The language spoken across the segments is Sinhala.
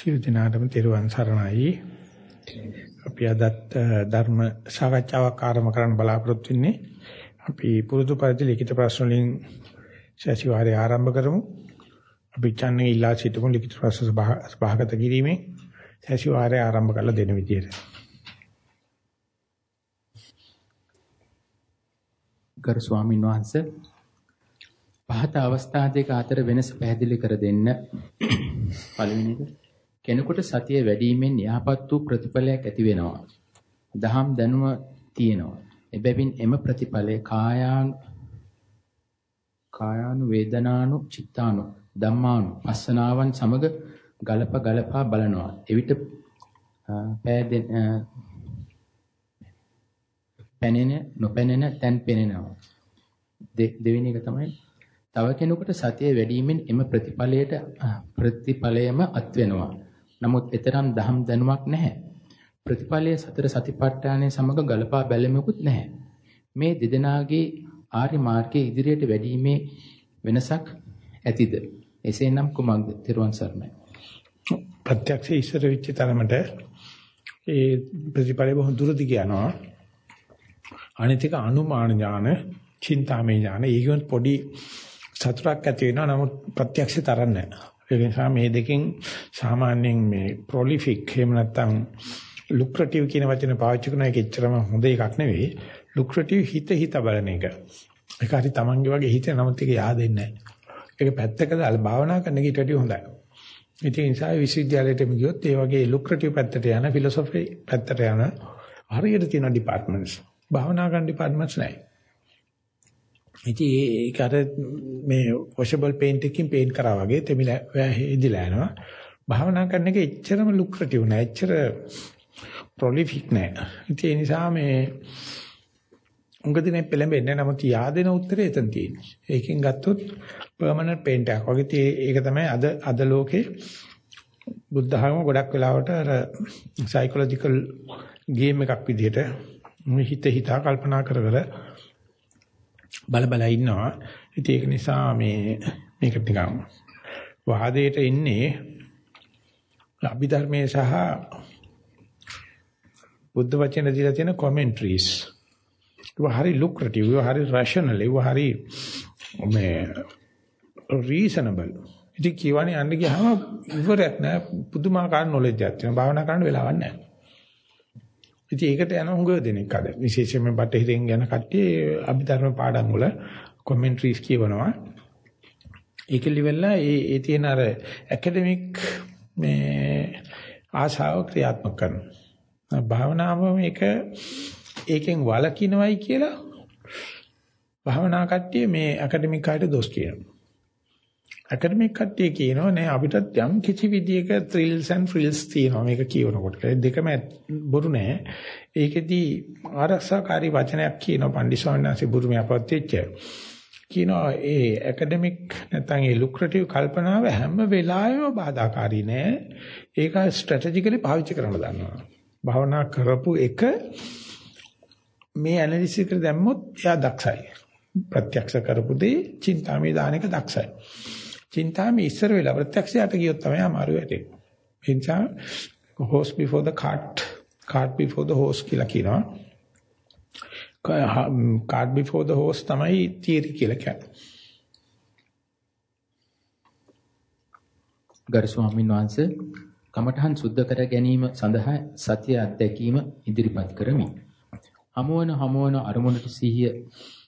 සියලු දෙනාටම තෙරුවන් සරණයි. අපි අදත් ධර්ම සාකච්ඡාවක් ආරම්භ කරන්න බලාපොරොත්තු වෙන්නේ. අපි පුරුදු පරිදි ලිඛිත ප්‍රශ්න වලින් සතිವಾರයේ ආරම්භ කරමු. අපි ඡන්නේ ඉල්ලා සිටමු ලිඛිත ප්‍රශ්න සභාගත කිරීමෙන් සතිವಾರයේ ආරම්භ කරලා දෙන විදියට. ගරු ස්වාමින් වහන්සේ පහත අවස්ථා දෙක අතර වෙනස පැහැදිලි කර දෙන්න. පළවෙනි එක කෙනෙකුට සතිය වැඩිවීමෙන් යහපත් වූ ප්‍රතිඵලයක් ඇති වෙනවා. දහම් දැනුම තියෙනවා. එබැවින් එම ප්‍රතිඵලය කායාන කායානු වේදනානු චිත්තානු ධම්මානු පස්සනාවන් සමග ගලප ගලපා බලනවා. එවිට පෑදෙන පැනෙන නොපැනෙන තැන් පෙනෙනවා. දෙවෙනි එක තමයි තව කෙනෙකුට සතිය වැඩිවීමෙන් එම ප්‍රතිඵලයට ප්‍රතිඵලයම අත් වෙනවා. නමුත් ඊතරම් දහම් දැනුමක් නැහැ. ප්‍රතිඵලයේ සතර සතිපට්ඨානයේ සමග ගලපා බැලෙමුකුත් නැහැ. මේ දෙදෙනාගේ ආර්ය මාර්ගයේ ඉදිරියට වැඩිීමේ වෙනසක් ඇතිද? එසේනම් කුමක්ද? තිරුවන් සරණයි. ප්‍රත්‍යක්ෂ ඉස්සර වෙච්ච තරමට ඒ ප්‍රතිඵලය බොහොම දුරදි කියනවා. අනිතික අනුමාන ඥාන, චින්තාමය ඥාන, ඊගොන් පොඩි සතුටක් ඇති වෙනවා. නමුත් ප්‍රත්‍යක්ෂ තරන්නේ නැහැ. ඒ නිසා මේ දෙකෙන් සාමාන්‍යයෙන් මේ ප්‍රොලිෆික් එහෙම නැත්නම් ලුක්‍රටිව් කියන වචනේ පාවිච්චි කරන එක එච්චරම හොඳ එකක් නෙවෙයි. ලුක්‍රටිව් හිත හිත බලන එක. ඒක හරි Tamange වගේ හිත නමුත් ඒක yaadෙන්නේ නැහැ. ඒක පැත්තක දාලා භාවනා කරන එකට වඩා හොඳයි. ඒ නිසා විශ්වවිද්‍යාලයට ගියොත් ඒ වගේ ලුක්‍රටිව් පැත්තට යන ෆිලොසොෆි පැත්තට යන හරියට තියෙන ඩිපාර්ට්මන්ට්ස්. භාවනා කරන ඩිපාර්ට්මන්ට්ස් නැහැ. ඉතින් ඒක අර මේ වොෂබල් පේන්ට් එකකින් පේන්ට් කරා වගේ තෙමිලා ඉදිලා යනවා. භාවනා කරන එක එච්චරම ලුක්‍රටිව් නෑ. එච්චර ප්‍රොලිෆික් නෑ. ඉතින් ඒ නිසා මේ උඟදිනේ පෙළඹෙන්නේ නමුත් yaadena උත්තරේ එතන තියෙන්නේ. ඒකෙන් ගත්තොත් පර්මනන්ට් පේන්ට් එකක් වගේ ඒක තමයි අද අද ලෝකේ බුද්ධ ධර්ම ගොඩක් වෙලාවට අර සයිකොලොජිකල් ගේම් එකක් විදිහට හිත හිතා කල්පනා කර කර බල බල ඉන්නවා. ඉතින් ඒක නිසා මේ මේක නිකන් වාදයට ඉන්නේ අභිධර්මයේ සහ බුද්ධ වචන දීලා තියෙන commentaries. ඒක හරි lucrative, ඒක හරි rational, ඒක හරි මේ reasonable. ඉතින් කියවනේ යන්න ගියාම ඉවරයක් නෑ පුදුමාකාර knowledge එකක් තියෙනවා. භාවනා කරන්න වෙලාවක් නෑ. ඉතින් ඒකට යන හුඟ දෙනෙක් අද විශේෂයෙන්ම බටහිරින් යන කට්ටිය අභිධර්ම පාඩම් වල කමෙන්ටරිස් කියවනවා. ඒක livelලා ඒ ඒ තියෙන අර ඇකඩමික් මේ ආශාව ක්‍රියාත්මක කරනවා. භාවනාව මේක ඒකෙන් වළකිනවයි කියලා භාවනා කට්ටිය මේ ඇකඩමික් අයට දොස් කියනවා. ඇකඩමික් කට්ටිය කියනවා නෑ අපිටත් යම් කිසි විදියක thrills and frills තියෙනවා මේක කියනකොට. දෙකම බොරු නෑ. ඒකෙදි ආරක්ෂාකාරී වචනයක් කියනවා පන්දිස්වාමීනාසේ බුරුමේ අපවත් වෙච්ච. කියනවා ඒ ඇකඩමික් නැත්නම් ඒ ලුක්‍රටිව් කල්පනාව හැම වෙලාවෙම බාධාකාරී නෑ. ඒක ස්ට්‍රැටජිකලි පාවිච්චි කරන්න දන්නවා. භාවනා කරපු එක මේ ඇනලිසිස් කර දැම්මොත් එයා දක්ෂයි. ප්‍රත්‍යක්ෂ කරපු දේ චින්තාමේ දාන එක දක්ෂයි. චින්තාමේ ඉස්සර වෙලා ප්‍රත්‍යක්ෂයට ගියොත් තමයි අමාරු වෙන්නේ. ඒ නිසා horse before the cart cart before the horse කියලා කියනවා. cart before the horse තමයි theory කියලා කියන්නේ. ගරු ස්වාමීන් වහන්සේ කමඨහන් සුද්ධ කර ගැනීම සඳහා සතිය අත්දැකීම ඉදිරිපත් කරමි. හමුවන හමුවන අරමුණට සිහිය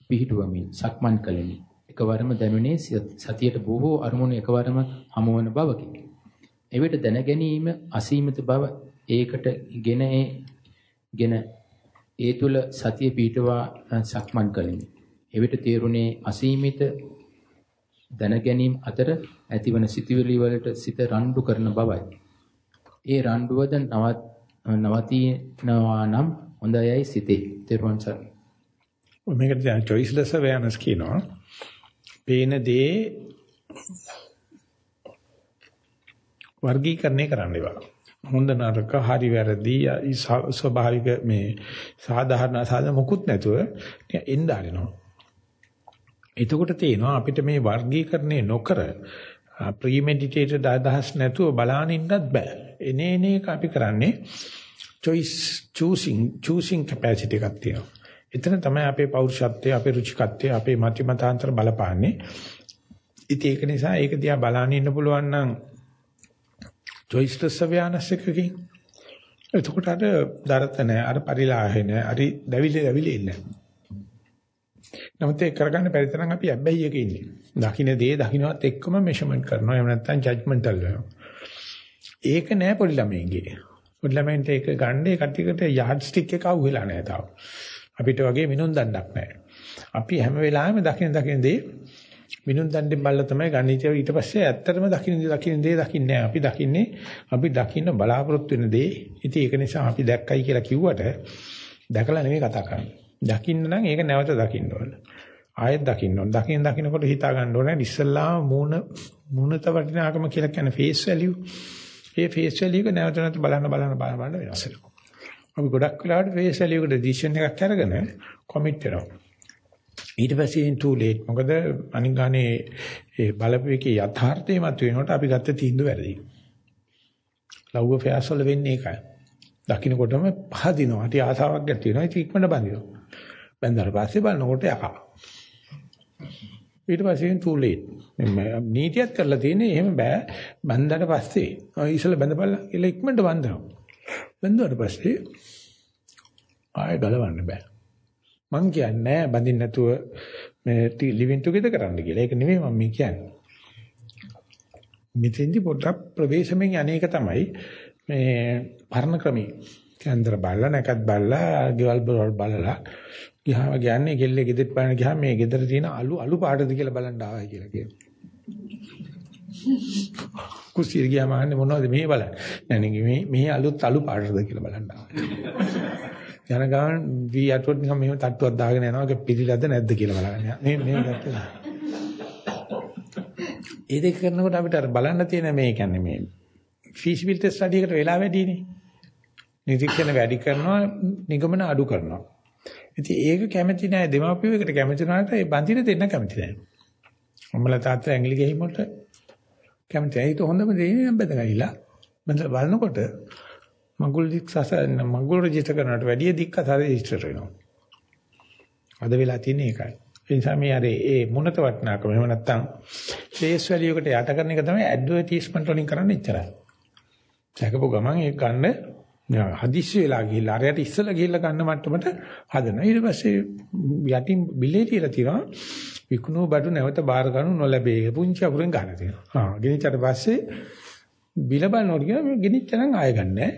පිහිටුවමින් සක්මන් කළෙමි. එකවරම දැනුනේ සතියට බොහෝ අරමුණු එකවරම හමුවන බවකි. එවිට දැන ගැනීම අසීමිත බව ඒකට ගෙන ගෙන ඒ තුල සතිය පීඨවා සක්මන් කළෙමි. එවිට තේරුණේ අසීමිත දැන ගැනීම අතර ඇතිවන සිතුවිලි වලට සිත රණ්ඩු කරන බවයි. ඒ රණ්ඩුවද නවත් නවතිනවා නම් හොඳයයි සිතේ. තේරුවන් සර්. මේකට දැන් choiceless awareness කියනවා. පේන දේ වර්ගීකරණය කරන්න ඒවා. හොඳ නරක හරි වැරදි ස්වභාවික මේ සාධාරණ සාධ මොකුත් නැතුව එන්න ආරිනවා. එතකොට තේනවා අපිට මේ වර්ගීකරණය නොකර ප්‍රීමෙඩිටේටඩ් අදහස් නැතුව බලාන ඉන්නත් බෑ. එනේනේ එක අපි කරන්නේ choice choosing choosing capacity එකක් තියෙනවා. එතන තමයි අපේ පෞරුෂත්වය, අපේ රුචිකත්වය, අපේ මතිමතාන්තර බලපාන්නේ. ඉතින් ඒක නිසා ඒක දිහා බලන්න ඉන්න පුළුවන් නම් choiceless awareness එකකින් එතකොට අර දරත නැහැ, අර පරිලාහේ නැහැ, හරි දැවිලි දැවිලි ඉන්නේ. නමුත් ඒක කරගන්න බැරි තරම් අපි ඇබ්බැහි එකේ ඉන්නේ. දකින්න දේ දකින්නවත් එක්කම මෙෂර්මන්ට් කරනවා. එහෙම නැත්නම් ජජ්මන්ටල් වෙනවා. ඒක නෑ පොඩි ළමයින්ගේ. පොඩි ළමයින්ට ඒක ගන්න ඒ කට්ටියකට යාඩ් ස්ටික් එක අහුවෙලා නෑ තාම. අපිට වගේ මිනුම් දණ්ඩක් නෑ. අපි හැම වෙලාවෙම දකින්න දකින්න දේ මිනුම් දණ්ඩෙන් බල්ල තමයි ගන්න ඊට පස්සේ ඇත්තටම දකින්න දේ දකින්න දේ දකින්නේ අපි දකින්නේ අපි දකින්න බලාපොරොත්තු වෙන දේ. ඉතින් ඒක නිසා අපි දැක්කයි කියලා කිව්වට දැකලා නෙමෙයි කතා කරන්නේ. දකින්න නම් ඒක නැවත දකින්න ඕන. ආයෙත් දකින්න ඕන. දකින්න දකින්නකොට හිතා ගන්න ඕනේ ඉස්සල්ලාම මූණ මූණත වටිනාකම කියලා කියන්නේ ෆේස් වැලියු. ඒ ෆේස් වැලියු එක නැවත නැවත බලන්න බලන්න බලන්න බලන්න වෙනස් වෙනවා. අපි ගොඩක් වෙලාවට ෆේස් වැලියු එකට ඩිසිෂන් එකක් අරගෙන කොමිට් වෙනවා. ඊට පස්සේ in too late. මොකද අනිගානේ ඒ බලපෑකේ යථාර්ථය මත වෙනකොට අපි ගත්ත තීන්දුව වැරදි. ලව්ව ෆෑස් වල වෙන්නේ ඒකයි. දකින්නකොටම පහදිනවා. හරි ආසාවක් ඇති වෙනවා. ඒක ඉක්මනට බඳිනවා. බැඳලා පස්සේ බලනකොට යකා. ඊට පස්සේ too late. නීතියක් කරලා තියෙන්නේ එහෙම බෑ. බැඳලා පස්සේ ඉස්සෙල්ලා බැඳපල්ලා කියලා ඉක්මනට බඳිනවා. බැඳුවාට පස්සේ ආයෙ ගලවන්න බෑ. මං කියන්නේ බඳින්න නැතුව මේ living together කරන්න කියලා. ඒක නෙමෙයි මම කියන්නේ. මෙතෙන්දි පොඩ්ඩක් ප්‍රවේශමෙන් අනේක තමයි මේ පරණ ක්‍රමී. කේන්දර බලලා නැකත් බලලා ගෙවල් බලලා ගියාම කියන්නේ ගෙල්ලේ ගෙදෙත් බලන ගියාම මේ ගෙදර තියෙන අලු අලු පාටද කියලා බලන්න ආවයි කියලා කියනවා. කුස්සිය ගියාම අහන්නේ මොනවද මේ බලන්නේ? නෑ මේ මේ අලුත් අලු පාටද කියලා බලන්න ආවා. යන ගමන් වී අටුවත් නිකන් මෙහෙම තට්ටුවක් දාගෙන යනවා ඒක පිළිලද්ද නැද්ද කියලා බලන්න. මේ මේ දැක්කලා. ඒ දෙක කරනකොට අපිට අර බලන්න තියෙන මේ කියන්නේ මේ feasibility study එකට වෙලා වැඩිනේ. නිරීක්ෂණ වැඩි කරනවා නිගමන අඩු කරනවා. ඉතින් ඒක කැමති නෑ දෙමාපියෝ එකට කැමති නැාට ඒ බඳින දෙන්න කැමති නෑ. අම්මලා තාත්තා ඇඟිලි ගෙහිමුට කැමති නෑ. ඒක හොඳම දේ නම් බඳගයිලා. බලනකොට මගුල් දික් සස මගුල් රෙජිස්ටර් කරනවට වැඩිය දික්ක සර රෙජිස්ටර් වෙනවා. අද වෙලා තියෙන්නේ ඒකයි. ඒ නිසා මේ අර ඒ මුණත වටනාකම එහෙම නැත්නම් ෆේස් වැලියු එකට යට කරන එක තමයි ඇඩ්වර්ටයිස්මන්ට් වලින් කරන්නේ ඉච්චරයි. දැකපු ගමන් ඒක ගන්න හදිස්සි වෙලා ගිහිල්ලා අරයට ඉස්සලා ගිහිල්ලා ගන්න මට්ටමට හදනවා. ඊට පස්සේ යටින් බිලේ තියලා තියෙනවා විකුණු බඩු නැවත බාර ගන්න නොලැබේ. පුංචි අකුරෙන් ගන්න තියෙනවා. ආ ගෙනිච්චට පස්සේ බිල බලනකොට කියන මේ ගෙනිච්ච නම් ආය ගන්නෑ.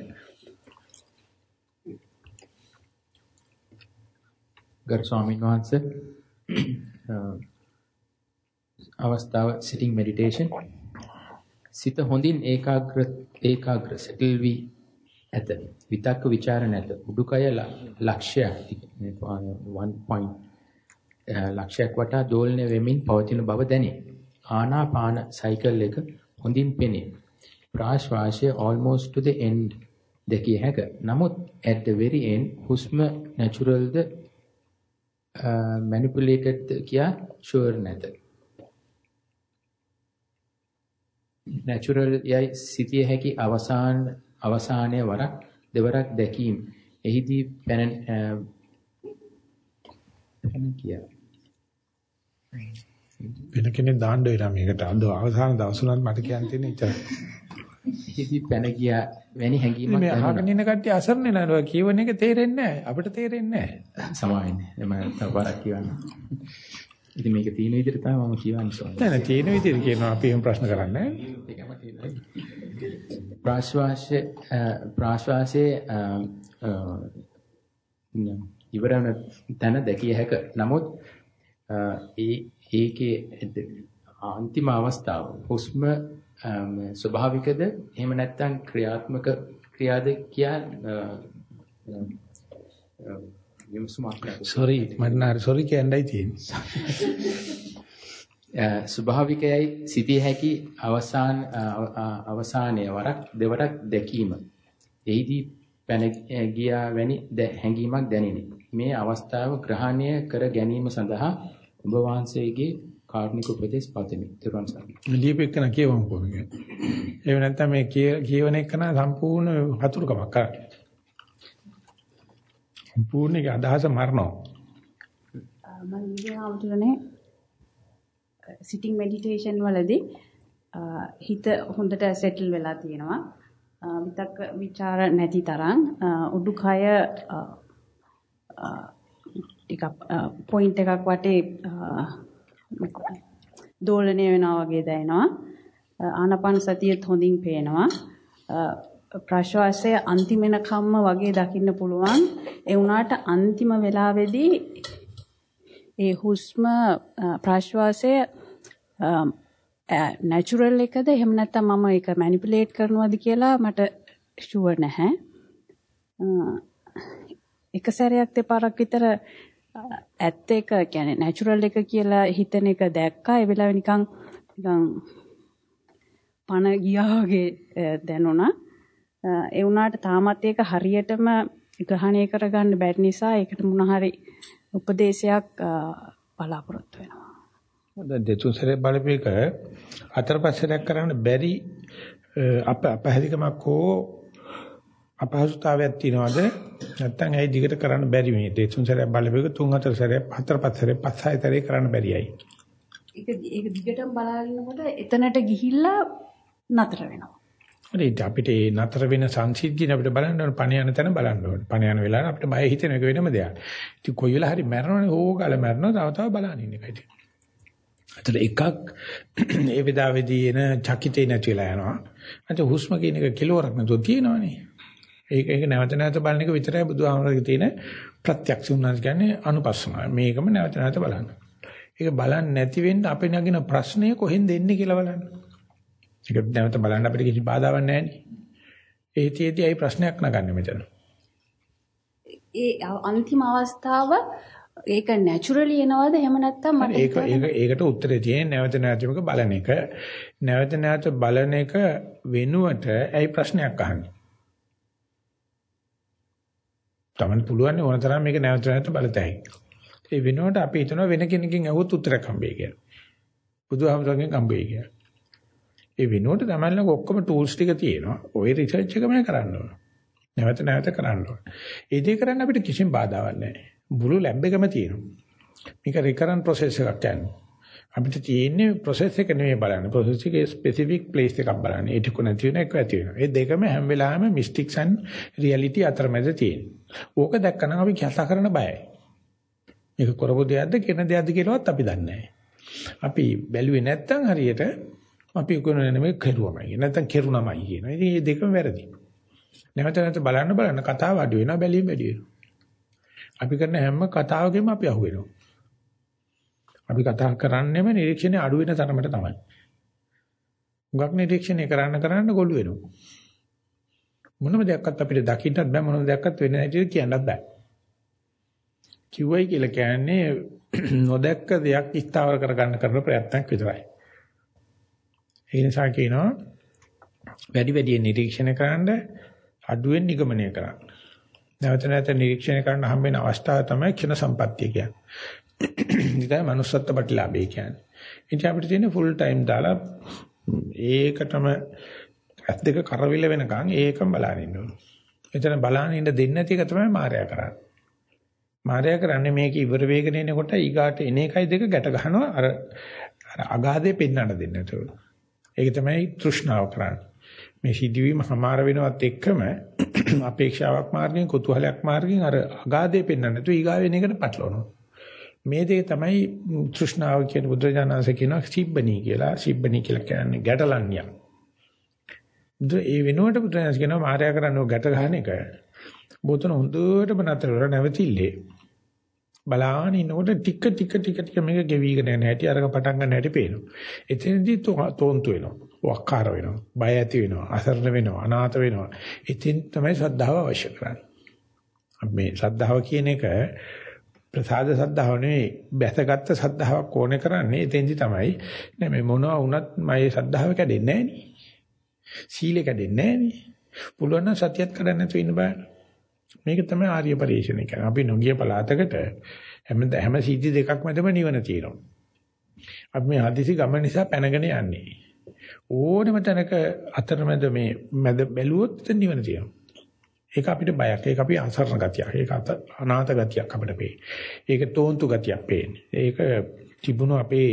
ගරු ස්වාමීන් වහන්සේ අවස්ථාව sitting meditation සිත හොඳින් ඒකාග්‍ර ඒකාග්‍ර settle වී ඇත. විතක්ක ਵਿਚාර නැත. උඩුකය ලක්ෂයක් 1 point ලක්ෂයක් වටා දෝලණය වෙමින් පවතින බව දැනේ. ආනාපාන සයිකල් එක හොඳින් පෙනේ. ප්‍රාශ්වාසය almost to the end දෙකිය හැක. නමුත් at the very end හුස්ම naturalද uh, manipulated කියා sure නැත. natural යයි සිටිය හැකි අවසාන අවසානයේ වරක් දෙවරක් දැකීම එහිදී පැන පැන කියා වෙන කෙනෙක් දාන්න වෙලා මේකට. අද අවසාන දවසුලත් මට කියන්න තියෙන ඉතින් එහිදී පැන ගියා වැනි හැඟීමක් මේ අහගෙන ඉන්න කට්ටිය අසරණ නෑ කියවන එක තේරෙන්නේ නෑ අපිට තේරෙන්නේ නෑ සමාවෙන්නේ මම තව වරක් කියවන්න ඉතින් මේක තියෙන විදිහට තමයි මම කියවන්නේ නෑ නෑ තියෙන විදිහට කියනවා. අපි එහෙම ප්‍රශ්න කරන්නේ ඒකම තියෙනවා. ප්‍රාශ්වාසයේ ප්‍රාශ්වාසයේ ඉවරන තැන දැකිය හැක. නමුත් ඒ ඒකේ අන්තිම අවස්ථාව හුස්ම ස්වභාවිකද එහෙම නැත්නම් ක්‍රියාත්මක ක්‍රියාද කියා sorry මට නාර sorry කියන්නයි තියෙන්නේ ස්වභාවිකයයි සිටිය හැකි අවසාන අවසානයේ වරක් දෙවරක් දැකීම. එහිදී පැන ගියා වැනි හැඟීමක් දැනිනි. මේ අවස්ථාව ග්‍රහණය කර ගැනීම සඳහා ඔබ වහන්සේගේ කාර්නික උපදේශ පතමි. ත්වන් සරණයි. ලියපෙකන කියවමු කොහොමද? එහෙම නැත්නම් මේ කියවන එක නා සම්පූර්ණ හතුරුකමක් කරන්නේ. සම්පූර්ණ ඒක අදහස මරනවා. මම ඉන්නේ සිටින් මෙඩිටේෂන් වලදී හිත හොඳට සෙටල් වෙලා තියෙනවා. විතක් ਵਿਚාර නැති තරම් උඩුකය ටිකක් පොයින්ට් එකක් වටේ දෝලණය වෙනවා වගේ දැනෙනවා. ආනපන සතියත් හොඳින් පේනවා. ප්‍රශ්වාසය අන්තිම වෙනකම්ම වගේ දකින්න පුළුවන්. ඒ වුණාට අන්තිම වෙලාවේදී ඒ හුස්ම ප්‍රශ්වාසය නැචරල් එකද එහෙම නැත්නම් මම ඒක මැනිපියුලේට් කරනවද කියලා මට ෂුවර් නැහැ. එක සැරයක් දෙපාරක් විතර ඇත්ත එක කියන්නේ නැචරල් එක කියලා හිතන එක දැක්කා ඒ වෙලාවේ නිකන් නිකන් පණ ගියා වගේ දැනුණා. ඒ වුණාට තාමත් ඒක හරියටම ග්‍රහණය කරගන්න බැරි නිසා ඒකට මොන හරි උපදේශයක් බලාපොරොත්තු වෙනවා. දැන් දෙතුන් සැරේ බලපේක හතර පහ සැරයක් කරන්න බැරි අප අපහැදිකමක් හෝ අපහසුතාවයක් තියනවාද නැත්නම් ඇයි දිගට කරන්න බැරි මේ දෙතුන් සැරයක් බලපේක තුන් හතර සැරයක් හතර පහ සැරේ පහ හය සැරේ කරන්න බැරියයි ඒක ඒක දිගටම බලාගෙනකොට එතනට ගිහිල්ලා නතර වෙනවා හරි අපිට ඒ නතර වෙන සංසිද්ධිය අපිට බලන්න ඕන පණ යන තැන බලන්න ඕන. පණ යන වෙලාවට අපිට බය හිතෙන එක වෙනම දෙයක්. ඉතින් කොයි වෙලාව හරි මැරෙනවනේ ඕගාල මැරෙනවා තව තව බලන්න ඉන්න එකයි. අතට එකක් ඒ විදාවේදී එන චකිතේ නැති වෙලා යනවා. අත හුස්ම කියන එක කිලෝරක් නේද තියෙනවනේ. ඒක ඒක නැවත නැවත බලන එක විතරයි බුදුහාමරගේ තියෙන ප්‍රත්‍යක්ෂ උන්නාස් කියන්නේ අනුපස්සනාව. මේකම නැවත නැවත බලන්න. ඒක බලන්නේ නැති වෙන්න අපේ නගින ප්‍රශ්නය කොහෙන්ද එන්නේ කියලා බලන්න. ඒක නැවත බලන්න අපිට කිසි බාධාවක් නැහැ නේ. ඒ තියේදී අයි ප්‍රශ්නයක් නගන්නේ මෙතන. ඒ අන්තිම අවස්ථාව ඒක නැචරලි එනවද එහෙම නැත්නම් මට ඒක ඒක ඒකට උත්තරේ තියෙන්නේ නැවත නැවතමක බලන එක. නැවත නැවත බලන එක වෙනුවට ඇයි ප්‍රශ්නයක් අහන්නේ? තමන් පුළුවන් ඕන තරම් මේක නැවත නැවත බලතයි. ඒ වෙනුවට අපි හිතනවා වෙන කෙනකින් අහුවොත් උත්තරයක් හම්බෙයි කියලා. බුදුහාමරගෙන් හම්බෙයි කියලා. ඒ වෙනුවට තමයි ළඟ ඔක්කොම ටූල්ස් ටික තියෙනවා. ওই රිසර්ච් එකම කරන්න ඕන. නැවත නැවත කරන්න ඕන. ඒ දේ කරන්න අපිට කිසිම බාධාවක් නැහැ. මුළු ලැබ් එකම තියෙනවා. මේක රිකරන්ට් ප්‍රොසෙස් එකක් කියන්නේ. අපිට තියෙන්නේ process එක නෙමෙයි බලන්නේ. process එකේ specific place එකක් බලන්නේ. ඒක කො නැති වෙන එක ඇති වෙනවා. ඒ දෙකම හැම වෙලාවෙම mystics and reality අතරමැද තියෙනවා. ඕක දැක්කම අපි කතා කරන්න බයයි. මේක කරපු දෙයක්ද කියන දෙයක්ද කියලාවත් අපි දන්නේ නැහැ. අපි බැලුවේ නැත්තම් හරියට අපි උගුණ නෙමෙයි කෙරුවමයි. නැත්තම් කෙරුණමයි කියනවා. ඉතින් මේ දෙකම වැරදි. නැවත නැවත බලන්න බලන්න කතාව අඩු වෙනවා බැලීම වැඩි වෙනවා. අපි කරන හැම කතාවකෙම අපි අහුවෙනවා. අපි කතා කරන්නේම නිරීක්ෂණය අඩු වෙන තරමට තමයි. හුඟක් නිරීක්ෂණය කරන්න කරන්න ගොළු වෙනවා. මොනම දෙයක්වත් අපිට දකින්නත් බෑ මොනම දෙයක්වත් වෙන්නේ නැති කියන්නත් බෑ. කිව්වයි කියලා කියන්නේ නොදැක්ක දෙයක් ස්ථාවර කරගන්න කරන ප්‍රයත්නයක් විතරයි. ඒ නිසා කියනවා වැඩි වැඩි නිරීක්ෂණය කරන්න අඩුවෙන් නිගමනය කරන්න. නැවත නැවත නිරීක්ෂණය කරන්න හම්බ වෙන අවස්ථාව තමයි ක්ෂණ සම්පත්තිය කියන්නේ. ඉතින් manussත්ත්ව ප්‍රතිලාභය කියන්නේ. ඉතින් අපිට තියෙන ෆුල් ටයිම් දාලා ඒකටම ඇස් දෙක කරවිල වෙනකන් ඒකම බලන්න ඉන්න ඕන. එතන බලන්න ඉන්න දෙන්නේ නැති එක තමයි මායя කරන්නේ. මායя කරන්නේ මේක ඉවර වේගන එනකොට ඊගාට එන එකයි දෙක ගැට ගන්නවා අර අර අගාධේ පෙන්වන්න දෙන්නේ නැතුව. ඒක තමයි තෘෂ්ණාව කරන්නේ. මේ සිදුවීම හමාර වෙනවත් එක්කම අපේක්ෂාවක් මාර්ගයෙන් කුතුහලයක් මාර්ගයෙන් අර අගාධය පෙන්වන්න නැතුව ඊගාවෙන එකට පටලවනවා. මේ දේ තමයි තෘෂ්ණාව කියන බුදුරජාණන්සේ කියනවා සිබ්බනී කියලා. සිබ්බනී කියලා කියන්නේ ගැටලන්නිය. ඒ වෙනුවට බුදුරජාණන් කියනවා මායя කරන්නේ ගැට ගන්න එක. බොතන හොඳටම නතර කරලා නැවතිල්ලේ. බලාගෙන ඉන්නකොට ටික ටික ටික ටික මේක ගෙවිගෙන යන හැටි අරක පටන් ගන්න හැටි පේනවා. එතනදී තෝන්තු වෙනවා. වක්කාර වෙනවා. බය ඇති වෙනවා. අසරණ වෙනවා. අනාථ වෙනවා. ඉතින් තමයි ශ්‍රද්ධාව අවශ්‍ය කරන්නේ. මේ ශ්‍රද්ධාව කියන එක ප්‍රසාද ශ්‍රද්ධාව නෙවෙයි බැසගත්ත ශ්‍රද්ධාවක් ඕනේ කරන්නේ එතෙන්දි තමයි. නෑ මේ මොනවා වුණත් මගේ ශ්‍රද්ධාව කැඩෙන්නේ නෑනේ. සීලය කැඩෙන්නේ නෑනේ. පුළුවන් නම් සතියත් කඩන්න නැතුව ඉන්න බෑ මේක තමයි ආර්ය පරිශ්‍රණය කියන්නේ. අපි නොගිය පළාතකට හැම හැම සීටි දෙකක් මැදම නිවන තියෙනවා. අපි මේ හදිසි ගමන නිසා පැනගෙන යන්නේ. ඕනෙම තැනක අතරමැද මේ මැද බැලුවොත් නිවන තියෙනවා. ඒක අපිට බයක්. ඒක අපි අසරණ ගතියක්. ඒක අනාථ ගතියක් අපිට පේන්නේ. ඒක තෝන්තු ගතියක් පේන්නේ. ඒක තිබුණු අපේ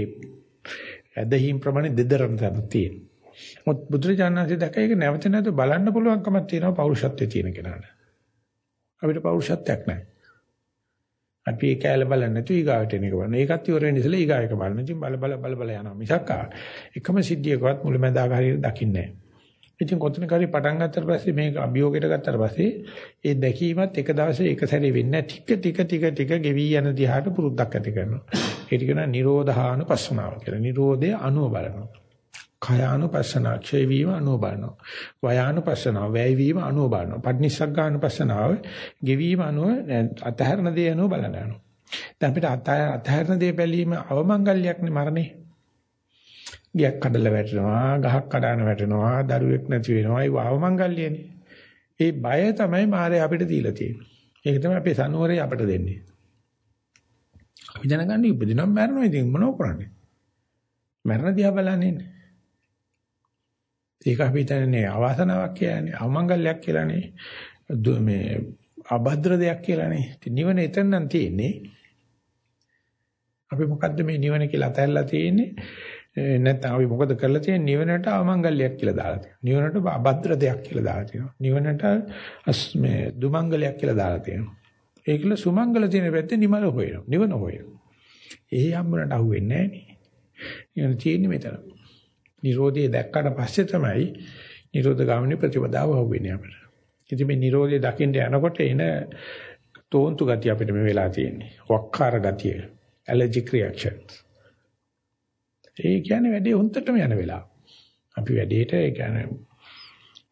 ඇදහිම් ප්‍රමාණය දෙදරන තැනක් තියෙනවා. මොත් බුදුරජාණන්සේ දැක ඒක නැවත නැවත බලන්න පුළුවන්කමක් තියෙනවා පෞරුෂත්වයේ තියෙන කෙනාට. අපිට පෞරුෂත්වයක් නැහැ. අපි ඒ කැල බලන්නේ නැතු ඊගාවට එන එක බලන. ඒකත් ඉවර වෙන ඉතල ඊගායක බලන. ඉතින් බල බල බල බල යනවා. මිසක් එකම සිද්ධියකවත් මුලැමැදාක හරියට දකින්නේ නැහැ. ඉතින් කොතනක හරි පටන් ගත්තට පස්සේ මේක අභියෝගයට ගත්තට පස්සේ ඒ දැකීමත් එක දවසේ එක සැරේ වෙන්නේ ටික ටික ටික ටික ගෙවි යන දිහාට පුරුද්දක් ඇති කරනවා. ඒක කියනවා නිරෝධාන පස්සනාව කියලා. නිරෝධය අනුව බලනවා. කයානුපස්සනාව ක්ෂය වීම අනුව බලනවා. වයානුපස්සනාව වැය වීම අනුව බලනවා. පටිනිස්සග්ගානුපස්සනාව ගෙවීම අනුව අතහැරන දේ අනුව බලනවා. දැන් අපිට අතහැරන දේ බැලීම අවමංගල්‍යයක් නේ මරණේ. ගියක් කඩලා වැටෙනවා, ගහක් කඩාන වැටෙනවා, දරුවෙක් නැති වෙනවා. ඒ අවමංගල්‍යනේ. ඒ බය තමයි මාරේ අපිට දීලා තියෙන්නේ. ඒක තමයි අපේ සනුවරේ අපිට දෙන්නේ. අපි දැනගන්නේ ඉපදිනම් මරනවා ඉතින් මොනව කරන්නේ? මරණ දිහා බලන්නේ ඒක අපි හිතන්නේ අවාසනාවක් කියලානේ අවමංගල්‍යයක් කියලානේ මේ අභද්‍ර දෙයක් කියලානේ. ඉතින් නිවන එතන නම් තියෙන්නේ. අපි මොකද්ද මේ නිවන කියලා අතහැරලා තියෙන්නේ? නැත්නම් අපි මොකද කරලා තියෙන්නේ? නිවනට අවමංගල්‍යයක් කියලා දාලා තියෙනවා. නිවනට අභද්‍ර දෙයක් කියලා දාලා තියෙනවා. නිවනට මේ දුමංගලයක් කියලා දාලා තියෙනවා. ඒකල සුමංගල තියෙන පැත්තේ නිමල හොයනවා. නිවන හොයනවා. ඒ හම්බුනට අහුවෙන්නේ නැහැ නේ. නිවන තියෙන්නේ මෙතන. Nirodhe දැක්කට පස්සේ තමයි Nirodha ගාමිනී ප්‍රතිපදාව හොවෙන්නේ අපිට. ඉතින් මේ Nirodhe දකින්න යනකොට එන තෝන්තු ගතිය අපිට මේ වෙලා තියෙන්නේ. වක්කාර ගතිය. allergic reactions. ඒ කියන්නේ වැඩේ හොන්තටම යන වෙලාව. අපි වැඩේට ඒ කියන්නේ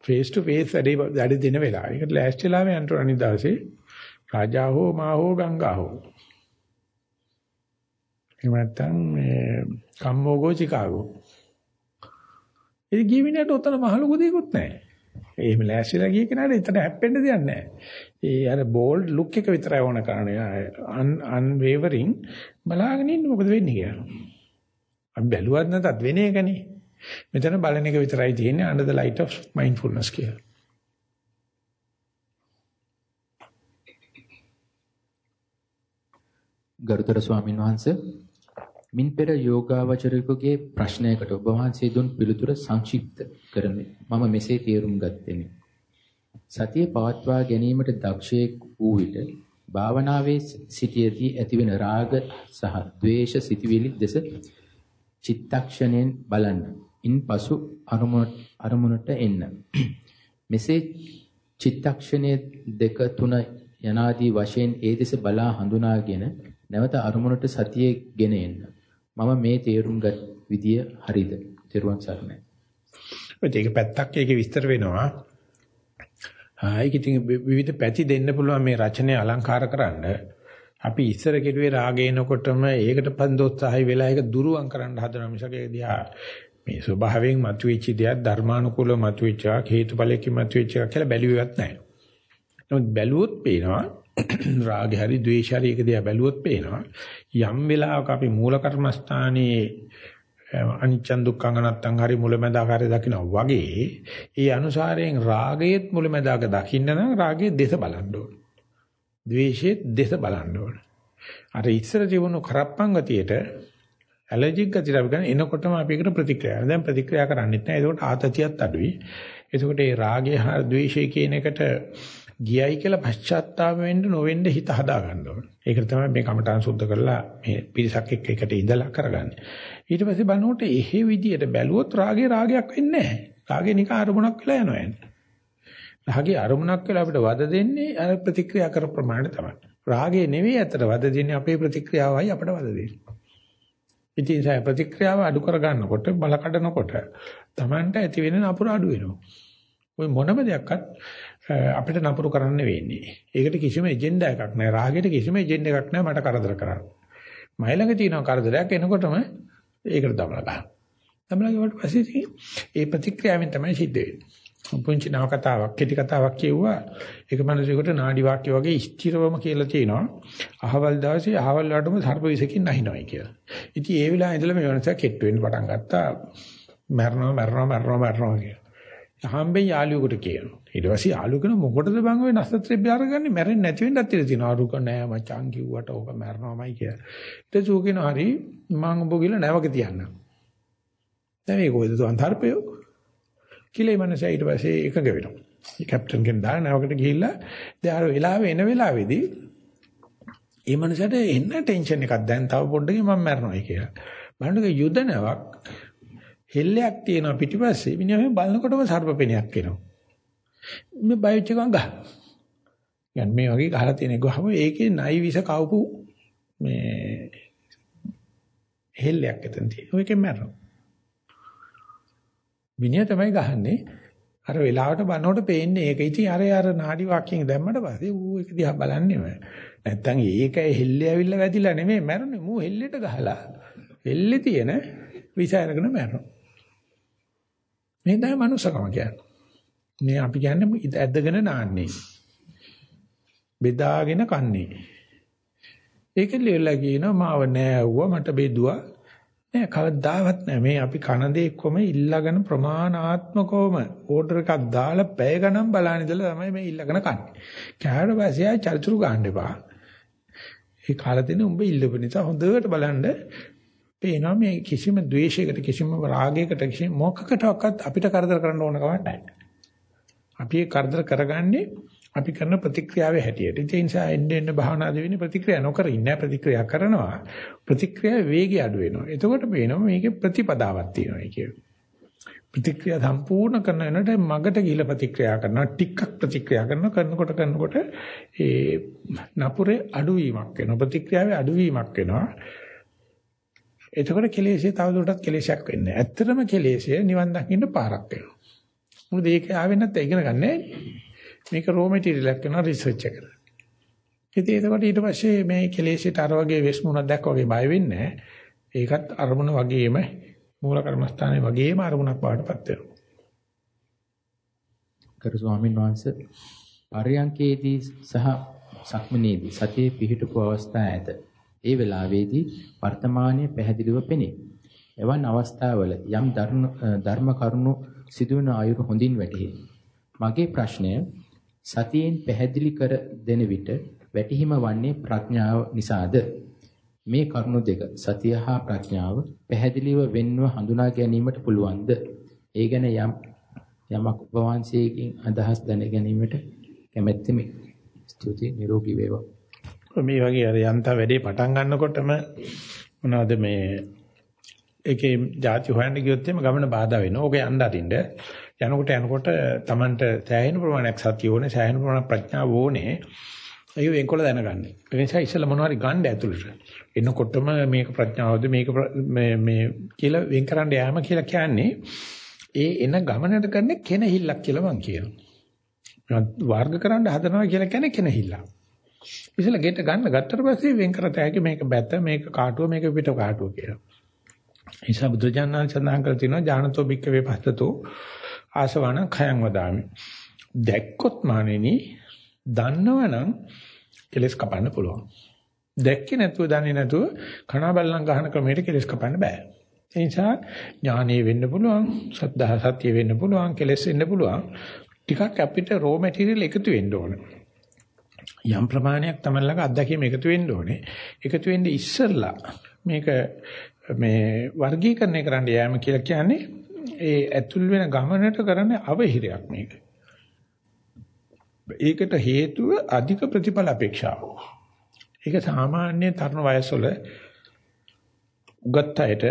face to face වැඩේ වැඩ දෙන වෙලාව. ඒකට ලෑස්තිලාම යන්න අනිත් දවසේ රාජා හෝ මා හෝ ගංගා හෝ. එහෙම නැත්නම් මේ කම්මෝගෝ චිකාගෝ. ඒ ගියවිනට උතන මහලුකු දෙයක්වත් නැහැ. එහෙම ලෑස්තිලා ගිය කෙනාට එතන හැප්පෙන්න දෙයක් නැහැ. ඒ අර බෝල්ඩ් ලුක් එක විතරයි ඕන කරන්නේ. අන්වේවරින් බලාගෙන ඉන්න මොකද වෙන්නේ කියලා. අපි බැලුවත් නැතත් වෙන එකනේ. මෙතන බලන එක විතරයි තියෙන්නේ under the light of mindfulness කියලා. ගරුතර ස්වාමින් වහන්සේ මින් පෙර යෝගාවචරිකගේ ප්‍රශ්නයකට ඔබ වහන්සේ දුන් පිළිතුර සංක්ෂිප්ත කරමි. මම මෙසේ තේරුම් ගත්තෙමි. සතිය පවත්වා ගැනීමට දක්ෂයෙක් වූ විට භාවනාවේ සිටියදී ඇතිවෙන රාග සහ ద్వේෂ සිටිවිලි දෙස චිත්තක්ෂණයෙන් බලන්න. ඉන්පසු අරමුණට එන්න. මෙසේ චිත්තක්ෂණයේ දෙක තුන යනාදී වශයෙන් ඒ දෙස බලා හඳුනාගෙන නැවත අරමුණට සතියේ ගෙන එන්න. මම මේ තේරුම් ගත් විදිය හරිද? තෙරුවන් සරණයි. ඒක පැත්තක් ඒකේ විස්තර වෙනවා. ආයික ඉතින් විවිධ පැති දෙන්න පුළුවන් මේ රචනය අලංකාර කරන්න. අපි ඉස්සර කෙරුවේ රාගේනකොටම ඒකට පන්දෝත්සාහය වෙලා ඒක දුරුවන් කරන්න හදන මිසක ඒ දිහා මේ ස්වභාවයෙන් මතුවෙච්ච දෙයක් ධර්මානුකූලව මතුවෙච්ච එකක් හේතුඵලයෙන් මතුවෙච්ච එකක් කියලා බැලුවේවත් නැහැ. නමුත් බැලුවොත් පේනවා රාගය හරි ද්වේෂය හරි එක දිහා බැලුවොත් පේනවා යම් වෙලාවක අපි මූල කර්මස්ථානයේ අනිච්ච දුක්ඛං අනත්තං හරි මුලැමැදාකාරය දකින්න වගේ ඒ අනුසාරයෙන් රාගයේත් මුලැමැදාක දකින්න නම් රාගයේ දෙස බලන්න ඕන. ද්වේෂයේ දෙස බලන්න ඕන. අර ඉස්සර තිබුණු කරප්පන් ගතියට ඇලර්ජික් ගතියට අපි ගන්න එනකොටම අපි ඒකට ප්‍රතික්‍රියා කරනවා. දැන් ප්‍රතික්‍රියා කරන්නේත් නැහැ. ඒකට ආතතියත් අඩුයි. එතකොට මේ රාගය හා ද්වේෂය කියන එකට ගියයි කියලා පශ්චාත්තාප වෙන්න නොවෙන්න හිත හදා ගන්න ඕනේ. ඒකට තමයි මේ කමඨාන් සුද්ධ කරලා මේ පිරිසක් එක්ක එකට ඉඳලා කරගන්නේ. ඊට පස්සේ බලනකොට එහෙ විදියට බැලුවොත් රාගේ රාගයක් වෙන්නේ නැහැ. රාගේ නිකන් අරමුණක් වෙලා යනවා යන්නේ. රාගේ අරමුණක් වෙලා අපිට වද දෙන්නේ අර ප්‍රතික්‍රියා කර ප්‍රමාණය තමයි. රාගේ නෙවෙයි අතට වද දෙන්නේ අපේ ප්‍රතික්‍රියාවයි අපිට වද දෙන්නේ. ඉතින් ඒ ප්‍රතික්‍රියාව අඩු කර ගන්නකොට බල කඩනකොට Tamanට ඇති වෙන නපුර අඩු වෙනවා. ওই මොනම දෙයක්වත් අපිට නපුරු කරන්න වෙන්නේ. ඒකට කිසිම එජෙන්ඩා එකක් නැහැ. රාගෙට කිසිම එජෙන්ඩා එකක් නැහැ මට කරදර කරන්න. මයි ළඟ තියෙන කරදරයක් එනකොටම ඒකට දමලා ගන්න. දමලා ගියට පස්සේ ඒ ප්‍රතික්‍රියාවෙන් තමයි සිද්ධ වෙන්නේ. පුංචි නව කතාවක් කෙටි කතාවක් කියුවා ඒක මිනිසෙකුට නාඩි වාක්‍ය වගේ ස්ථිරවම කියලා තියෙනවා අහවල් දවසේ අහවල් වලටම සර්ප විසකින් නැහිනවයි කියලා. ඉතින් ඒ වෙලාවේ ඉඳලා මේ වෙනස කෙට්ට වෙන්න පටන් ගත්තා. මරනවා මරනවා මරනවා මරනවා කියලා. හම්බෙන් යාළුවෙකුට කියනවා. ඊට පස්සේ යාළුව කියන මොකටද බං ඔය නස්සත්‍රේ බාරගන්නේ මැරෙන්නේ නැති වෙන්නත් ඉතින් තියෙනවා. අරුක නෑ මචං කිව්වට ඕක මැරනවාමයි කියලා. ඊට සූ කියනවා හරි මං ඔබ ගිහලා නැවක තියන්න. දැන් මේක කොහෙද සන්තරපයෝ? කියලා මනස ඊට පස්සේ එකඟ වෙනවා. කැප්ටන් කෙනෙක් දාන නැවකට ගිහිල්ලා දැන් අර වෙලාවෙ එන වෙලාවේදී ඒ මනසට එන්න ටෙන්ෂන් එකක් දැන් තව පොඩ්ඩකින් මම මැරෙනවායි කියලා. බලන්නක යුද නැවක් හෙල්ලයක් තියෙනවා පිටිපස්සේ මිනිහා බලනකොටම සර්පපෙණයක් එනවා. මේ බයොච් එකක් ගහ. يعني මේ වගේ ගහලා තියෙන ගහම ඒකේ නයි විස කවපු මේ හෙල්ලයක් එතන තියෙනවා. ඔයකෙන් මැරෙනවා. මිනිහා තමයි ගහන්නේ. අර වෙලාවට බනකොට පේන්නේ ඒක. ඉතින් අර අර නාඩි වාක්‍යයෙන් දැම්මට පස්සේ ඌ ඒක දිහා බලන්නේම. නැත්තම් ඒක හෙල්ලේ ඇවිල්ලා වැදිලා නෙමෙයි මැරුනේ. මූ හෙල්ලෙට ගහලා. හෙල්ලේ තියෙන විස අරගෙන මැරෙනවා. මේ තමයි මනුස්සකම කියන්නේ. මේ අපි කියන්නේ ඇද්දගෙන නාන්නේ. බෙදාගෙන කන්නේ. ඒක ලියලා කියනවා මාව නෑවුවා මට බෙදුවා. නෑ කවදාවත් නෑ මේ අපි කන දේ කොම ඉල්ලගෙන ප්‍රමාණාත්මකවම ඕඩර් එකක් දාලා පැය ගණන් බලන ඉඳලා තමයි මේ ඉල්ලගෙන කන්නේ. කෑවට පස්සේ ආය චරිචුරු ගන්න එපා. ඒ කාලේ දෙන උඹ ඉල්ලපු නිසා හොඳට බලන්න පේනවා මේ කිසිම ද්වේෂයකට කිසිම රාගයකට කිසිම මොකකටවත් අපිට කරදර කරන්න ඕන කමක් නැහැ. අපි ඒ කරදර කරගන්නේ අපි කරන ප්‍රතික්‍රියාවේ හැටියට. ඒ නිසා එන්න එන්න භාවනා දෙවෙනි ප්‍රතික්‍රියා නොකර ඉන්නේ ප්‍රතික්‍රියා කරනවා. ප්‍රතික්‍රියා වේගය අඩු වෙනවා. එතකොට පේනවා මේකේ ප්‍රතිපදාවක් තියෙනවා කියන්නේ. ප්‍රතික්‍රියා සම්පූර්ණ කරන වෙනට මගට ගිහිලා ප්‍රතික්‍රියා කරනවා ටිකක් ප්‍රතික්‍රියා කරනවා කරනකොට කරනකොට ඒ නපුරේ අඩුවීමක් වෙනවා ප්‍රතික්‍රියාවේ අඩුවීමක් වෙනවා එතකොට කෙලෙසේ තවදුරටත් කෙලෙසයක් වෙන්නේ. ඇත්තටම කෙලෙසේ නිවන් දකින්න පාරක් වෙනවා. මොකද ඒක ආවෙ නැත්නම් ඉගෙන ගන්නෑ. මේක රෝ මැටීරියල් එකක් කරන රිසර්ච් එකකට. ඉතින් එතකොට ඊට පස්සේ මේ කෙලෙසේට අර වගේ වෙස්මුණක් දැක්ක වගේ බය වෙන්නේ ඒකත් අරමුණ වගේම මූල කර්මස්ථානයේ වගේම අරමුණක් බවටපත් වෙනවා. කරු ස්වාමීන් වහන්සේ පරයන්කේදී සහ සක්මනේදී සතියේ පිහිටපු අවස්ථා ඇත. ඒ වෙලාවේදී වර්තමානයේ පැහැදිලිව පෙනේ. එවන් අවස්ථාවල යම් ධර්ම කරුණු සිදුවන අයුරු හොඳින් වැටහේ. මගේ ප්‍රශ්නය සතියෙන් පැහැදිලි කර දෙන විට වැටහිම වන්නේ ප්‍රඥාව නිසාද? මේ කරුණු දෙක සතිය හා ප්‍රඥාව පැහැදිලිව වෙන්ව හඳුනා ගැනීමට පුළුවන්ද? ඒ ගැන යම් යමක් ඔබ වහන්සේගෙන් අදහස් දැන ගැනීමට කැමැත්තෙමි. ස්තුතියි නිරෝගී වේවා. මේ වගේ අර යන්තා වැඩේ පටන් ගන්නකොටම මොනවද මේ ඒකේ ಜಾති හොයන්න ගියොත් එimhe ගමන බාධා වෙනවා. ඕක යන්න අරින්න. යනකොට යනකොට Tamanට සෑහෙන ප්‍රමාණයක් සතිය ඕනේ, සෑහෙන ප්‍රමාණයක් ප්‍රඥාව ඕනේ. ඒක වෙන්කොල දැනගන්න. ඒ නිසා ඉස්සෙල්ලා මොනවා හරි ගන්න ඇතුළට. එනකොටම මේක ප්‍රඥාවද මේක මේ මේ කියලා වෙන් කරන්න යෑම කියලා කියන්නේ ඒ එන ගමනට කරන්නේ කෙනහිල්ලක් කියලා මම කියනවා. වර්ග කරන්න හදනවා කියලා කියන්නේ කෙනහිල්ලක්. ඉතින් ගෙට ගන්න ගත්තට පස්සේ වෙන් කරත හැකි මේක බැත මේක කාටුව මේක පිට කාටුව කියලා. නිසා බුදුජානනාංශ සඳහන් කර තිනවා ඥානතෝ භික්කවේ පස්සතෝ ආසවණ khයන් වදාමි. දැක්කොත් මානෙනි දන්නවනම් කෙලස් කපන්න පුළුවන්. දැක්කේ නැතුව දන්නේ නැතුව කණා බල්ලන් ගහන ක්‍රමයට කෙලස් කපන්න බෑ. ඒ නිසා ඥානෙ වෙන්න පුළුවන්, සද්ධා සත්‍ය වෙන්න පුළුවන්, කෙලස් වෙන්න පුළුවන්. ටිකක් අපිට රෝ මැටීරියල් එකතු වෙන්න ඕනේ. යම් ප්‍රමාණයක් තමයි ළඟ අත්දැකීම් එකතු වෙන්න ඕනේ. එකතු වෙන්නේ ඉස්සෙල්ලා මේක මේ වර්ගීකරණය කරන්න යෑම කියලා කියන්නේ ඒ ඇතුල් වෙන ගමනට කරන අවහිරයක් මේක. ඒකට හේතුව අධික ප්‍රතිඵල අපේක්ෂාව. ඒක සාමාන්‍ය තරුණ වයසවල උගත් අයට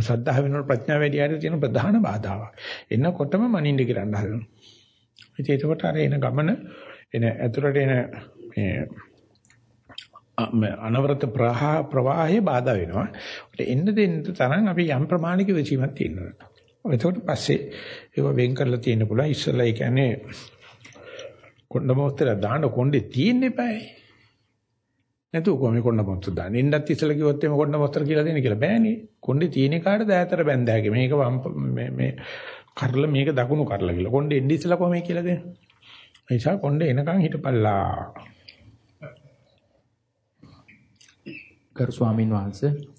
සද්ධා වෙනකොට ප්‍රඥාව වැඩි අයට තියෙන ප්‍රධාන බාධාවක්. එන්නකොටම මනින්න කියලා හදනවා. ඉතින් ඒකට අර එන ගමන එන ඇතුළට එන මේ අනවරත ප්‍රවාහ ප්‍රවාහය බාධා වෙනවා. ඒකට එන්න දෙන්න තරම් අපි යම් ප්‍රමාණික විචීමක් තියෙනවා. එතකොට පස්සේ ඒක වෙන් කරලා තියෙන්න පුළුවන්. ඉස්සෙල්ලා ඒ කියන්නේ කොණ්ඩ මොස්තර දාන කොණ්ඩේ තියෙන්න eBay. නැතුව කොහොම කොණ්ඩ මොස්තර දාන්න. එන්නත් ඉස්සෙල්ලා කිව්වොත් එimhe කොණ්ඩ මොස්තර කියලා දෙන්න කියලා බෑනේ. කොණ්ඩේ තියෙන කාට දෑතර බැඳ හැකි. මේක මේ මේ කරලා මේක දකුණු කරලා කියලා. කොණ්ඩේ එන්නේ ඉස්සලා කොහොමයි කියලා දෙන්න. ඒ නිසා කොණ්ඩේ එනකන් හිටපල්ලා. ගරු ස්වාමින් වහන්සේ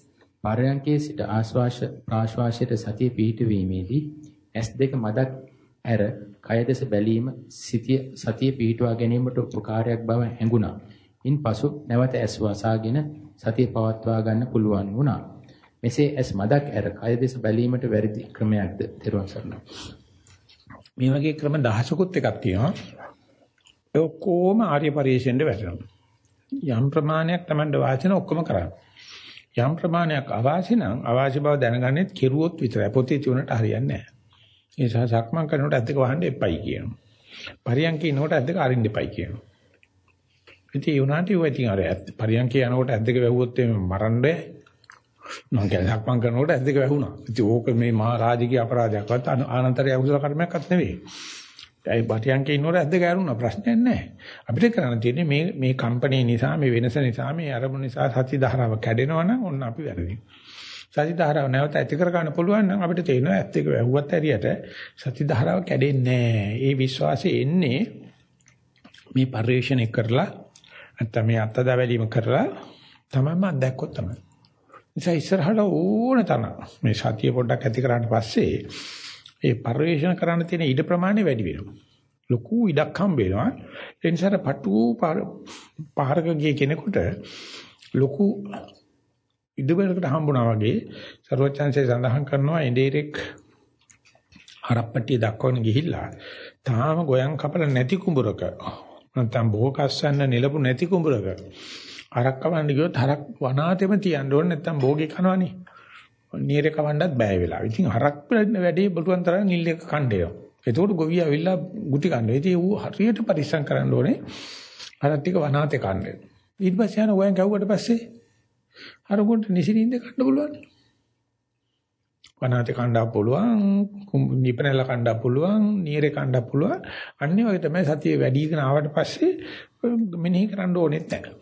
පරයන්කේ සිට ආශ්වාස ප්‍රාශ්වාසයට සතිය පිහිටවීමේදී S2 මදක් ඇර කය දෙස බැලීම සිටිය සතිය පිහිටුවා ගැනීමට උපකාරයක් බව හැඟුණා. ඉන්පසු නැවත ඇස් වසාගෙන සතිය පවත්වා ගන්න පුළුවන් වුණා. මෙසේ ඇස් මදක් ඇර කය දෙස බැලීමට වැරදි ක්‍රමයක්ද තෙරුවන් සරණයි. මේ වගේ ක්‍රම දහසකුත් එකක් තියෙනවා. ඒ ඔක්කොම ආර්ය පරිශ්‍රයෙන්ද වැටෙනවා. යම් ප්‍රමාණයක් Tamanda වාචන ඔක්කොම කරන්නේ. යම් ප්‍රමාණයක් අවාසි නම් අවාසි බව දැනගන්නෙත් කෙරුවොත් විතරයි. පොතේ තියුණට හරියන්නේ නැහැ. ඒ නිසා සක්මන් කරනකොට ඇද්දක වහන්න එපයි කියනවා. පරියන්කේ ඉනකොට ඇද්දක අරින්න එපයි කියනවා. ඉතින් ඒ උනාට ඉුවා ඉතින් අර පරියන්කේ යනකොට ඇද්දක වැහුවොත් එimhe මරන්නේ. මං කියන්නේ සක්මන් කරනකොට ඇද්දක වැහුණා. ඉතින් ඕක මේ මහා රාජකීය අපරාධයක්වත් ආනන්තරය අකුසල කර්මයක්වත් නෙවෙයි. ඒ පරියන්කේ ඉන්නකොට ඇද්දක ඇරුණා ප්‍රශ්නයක් නැහැ. අපිට කරන්න තියෙන්නේ මේ මේ කම්පැනි නිසා මේ වෙනස නිසා මේ අරමුණ නිසා සති ධාරාව කැඩෙනවා නම් ඔන්න අපි වැරදි. සති ධාරාව නැවත ඇති කර ගන්න පුළුවන් නම් අපිට තේරෙනවා ඇත්ත එක වැහුවත් ඇරියට සති ධාරාව කැඩෙන්නේ නැහැ. ඒ විශ්වාසය එන්නේ මේ පරිශ්‍රණය කරලා නැත්නම් මේ අත්දැක බැලීම කරලා තමයිම අත්දැක්කොත් තමයි. නිසා ඉස්සරහට ඕන තරම් මේ සතිය පොඩ්ඩක් ඇති කරාට පස්සේ ඒ පරිශ්‍රණ කරන්න තියෙන ඉඩ ප්‍රමාණය වැඩි වෙනවා. ලොකු ඉඩක් හම්බ වෙනවා. ඒ නිසා පටු පාරක ගිය කෙනෙකුට ලොකු ඉදවලකට හම්බුණා වගේ ਸਰවචන්සේ සඳහන් කරනවා ඉන්දිරෙක් හරප්පට්ටිය දක්වන ගිහිල්ලා තාම ගොයන් කපල නැති කුඹරක නැත්නම් බෝකස්සන්න නිලපු නැති කුඹරක හරක් කවන්න ගියොත් හරක් වනාතෙම තියන්න ඕනේ නැත්නම් බෝගේ කනවනේ. නීරේ කවන්නත් බෑ වෙලා. ඉතින් හරක් වැඩේ බලුවන් තරම් නිල් එක කණ්ඩේනවා. එතකොට ගොවිය ඇවිල්ලා ගුටි කන්නේ. ඉතින් ඌ හරියට පරිස්සම් කරන්න ඕනේ. අර ටික වනාතේ කන්නේ. ඊට පස්සේ යන ගෝයන් කවුවට පස්සේ අර කොට නිසින්ින්ද කන්න පුළුවන්. වනාතේ කණ්ඩා පුළුවන්, නිපනල කණ්ඩා පුළුවන්, නීරේ කණ්ඩා පුළුවන්. අන්නේ වගේ තමයි සතිය වැඩිගෙන ආවට පස්සේ මෙනෙහි කරන්න ඕනෙත් නැහැ.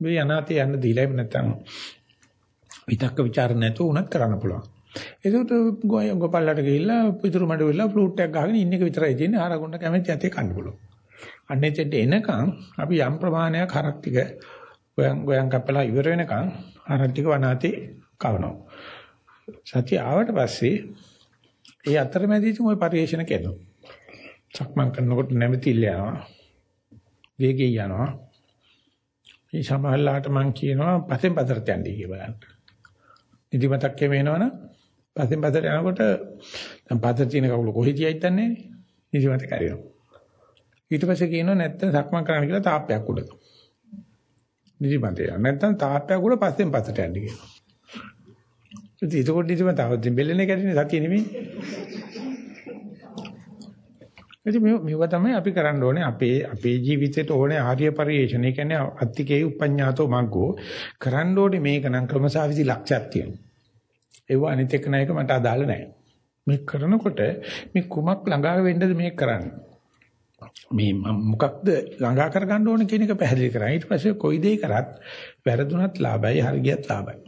මේ අනාතේ යන්න දීලා නැත්නම් විතක්ක ਵਿਚාර නැතුව උනත් කරන්න පුළුවන්. ඒකට ගොපල්ලට ගිහිල්ලා පිටුරු මඩ වෙලා ෆ්ලූට් එකක් ගහගෙන ඉන්න එක විතරයි තියෙන්නේ. ආරගොන්න කැමති ඇතේ කන්න පුළුවන්. අන්නේතෙන්ට එනකන් අපි යම් ප්‍රමාණයක් හරක් ටික ගොයන් ගොයන් කපලා ඉවර වෙනකන් හරක් ටික වනාතේ කවනවා. සතිය ආවට පස්සේ ඒ අතරමැදිදී තමයි පරිේශන කෙරෙනවා. සක්මන් කරනකොට නැමෙතිල්ල යනවා. වේගෙන් යනවා. මේ සමහරලාට මම කියනවා පතෙන් පතරට යන්නේ කියලා බලන්න. නිදිමතක් එමෙනවනම් පස්සෙන් පතර යනකොට දැන් පතර තියෙන කවුල කොහෙද යයිද දන්නේ නිදිමත කරිනවා. ඊට පස්සේ කියනවා නැත්තම් සක්මන් කරන්න කියලා තාප්පයක් උඩ. නිදිමත යන නැත්තම් තාප්පයක් උඩ පස්සෙන් පතට යන්න කියනවා. ඉතින් ඒකෝට නිදිමත આવද්දි බෙල්ලනේ කැඩෙන්නේ සතිය නෙමෙයි. ඉතින් මේව තමයි අපි කරන්න ඕනේ අපේ අපේ ජීවිතේට ඕනේ ආර්ය පරිශ්‍රණය. ඒ කියන්නේ අත්තිකේ උපඤ්ඤාතෝ මග්ගෝ කරන්න ඕනේ මේක නම් ක්‍රමසාවිදි ලක්ෂයක් තියෙනවා. ඒව අනිත් එක නයික මට අදාළ නැහැ. මේ කරනකොට මේ කුමක් ළඟා වෙන්නද මේක කරන්නේ? මේ මොකක්ද ළඟා කරගන්න ඕන කියන එක පැහැදිලි කරා. ඊට පස්සේ කොයි දෙයක් කරත් වැරදුනත් ලාභයි, හරියට ලාභයි.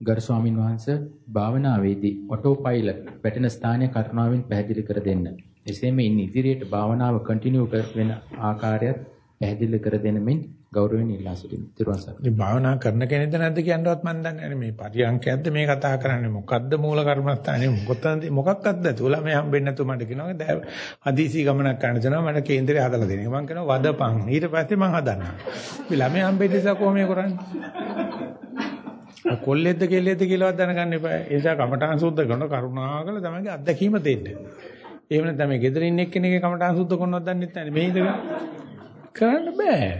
ගරු ස්වාමින් වහන්සේ භාවනාවේදී ඔටෝ පයිලට් වැටෙන ස්ථානය කරුණාවෙන් පැහැදිලි කර දෙන්න. එසේම ඉන් ඉදිරියට භාවනාව කන්ටිනියු වෙන ආකාරයත් පැහැදිලි කර දෙන මෙන් ගෞරවයෙන් ඉල්ලා සිටිමි. ත්‍රිවංශ. ඉතින් භාවනා කරන කෙනෙක්ද නැද්ද කියනවත් මම දන්නේ නැහැ. මේ පරියන්කයක්ද මේ කතා කරන්නේ මොකද්ද මූල කර්මස්ථානේ මොකක්ද මොකක්වත් නැතුව ළමයි හම්බෙන්නේ නැතුව මට කියනවා දැන් හදිසි ගමනක් කරන්න දෙනවා මට කේන්දරේ හදලා දෙන්න. මම කියනවා වදපන්. ඊට පස්සේ මම හදන්නම්. මේ ළමයි හම්බෙන්න නිසා කොහොම කරන්නේ? කොල්ලෙද්ද කෙල්ලෙද්ද කියලාවත් දැනගන්න එපා. ඒ නිසා කමඨාන් සුද්ධ කරන කරුණාකර තමයිගේ අත්දැකීම දෙන්න. එහෙම නැත්නම් මේ ගෙදර ඉන්න එක්කෙනෙක්ගේ කමඨාන් සුද්ධ කරනවත් දන්නේ නැහැ. මේ ඉඳලා කරන්න බෑ.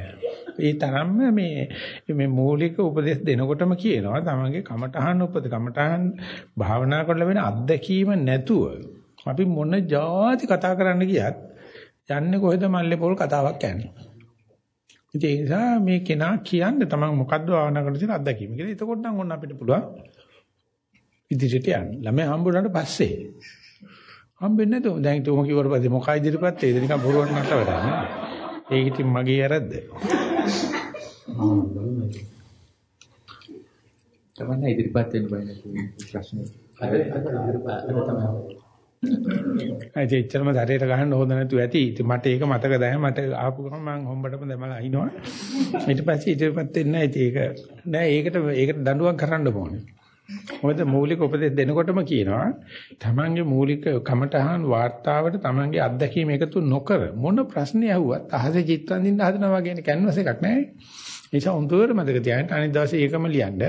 ඒ තරම්ම මේ මේ මූලික උපදේශ දෙනකොටම කියනවා තමන්ගේ කමඨහන් උපද කමඨහන් භාවනා කරලා වෙන අත්දැකීම නැතුව අපි මොන જાති කතා කරන්න ගියත් යන්නේ කොහෙද මල්ලේ පොල් කතාවක් යන්නේ. ඒ නිසා මේ කෙනා කියන්නේ තමන් මොකද්ද භාවනා කරන තියෙන අත්දැකීම කියලා. එතකොට නම් ඔන්න අපිට පුළුවන් ඉදිරියට යන්න. ළමයි හම්බුනාට පස්සේ හම්බෙන්නේ නැතුව දැන් තුම කිව්වට පස්සේ මොකයි ඉදිරියපත් ඒද නිකන් බොරුවක් නට වැඩන්නේ. ඒක ඉතින් මගේ වැරද්ද. තමන්න ඉදිරිපත් වෙන්න බෑ නේද ප්‍රශ්නේ. අර අර තමයි. ඒ එච්චරම දරේට ගහන්න හොඳ නැතුව ඇති. ඉතින් මට ඒක මතක දැන මට ආපු ගමන් මම හොම්බටම දැමලා අහිනවා. ඊට පස්සේ ඉදිරියපත් වෙන්නේ නැහැ. ඒක නෑ ඒකට ඒකට දඬුවම් කරන්න ඕනේ. මොකද මූලික උපදෙස් දෙනකොටම කියනවා තමන්ගේ මූලික කමටහන් වාර්තාවට තමන්ගේ අත්දැකීම් එකතු නොකර මොන ප්‍රශ්නේ ඇහුවත් අහසේ චිත්තන් දින්න හදනවා වගේ කැන්වස් එකක් නැහැ. ඒ නිසා හොඳට මතක තියාගන්න අනිත් දවසේ ඒකම ලියන්න.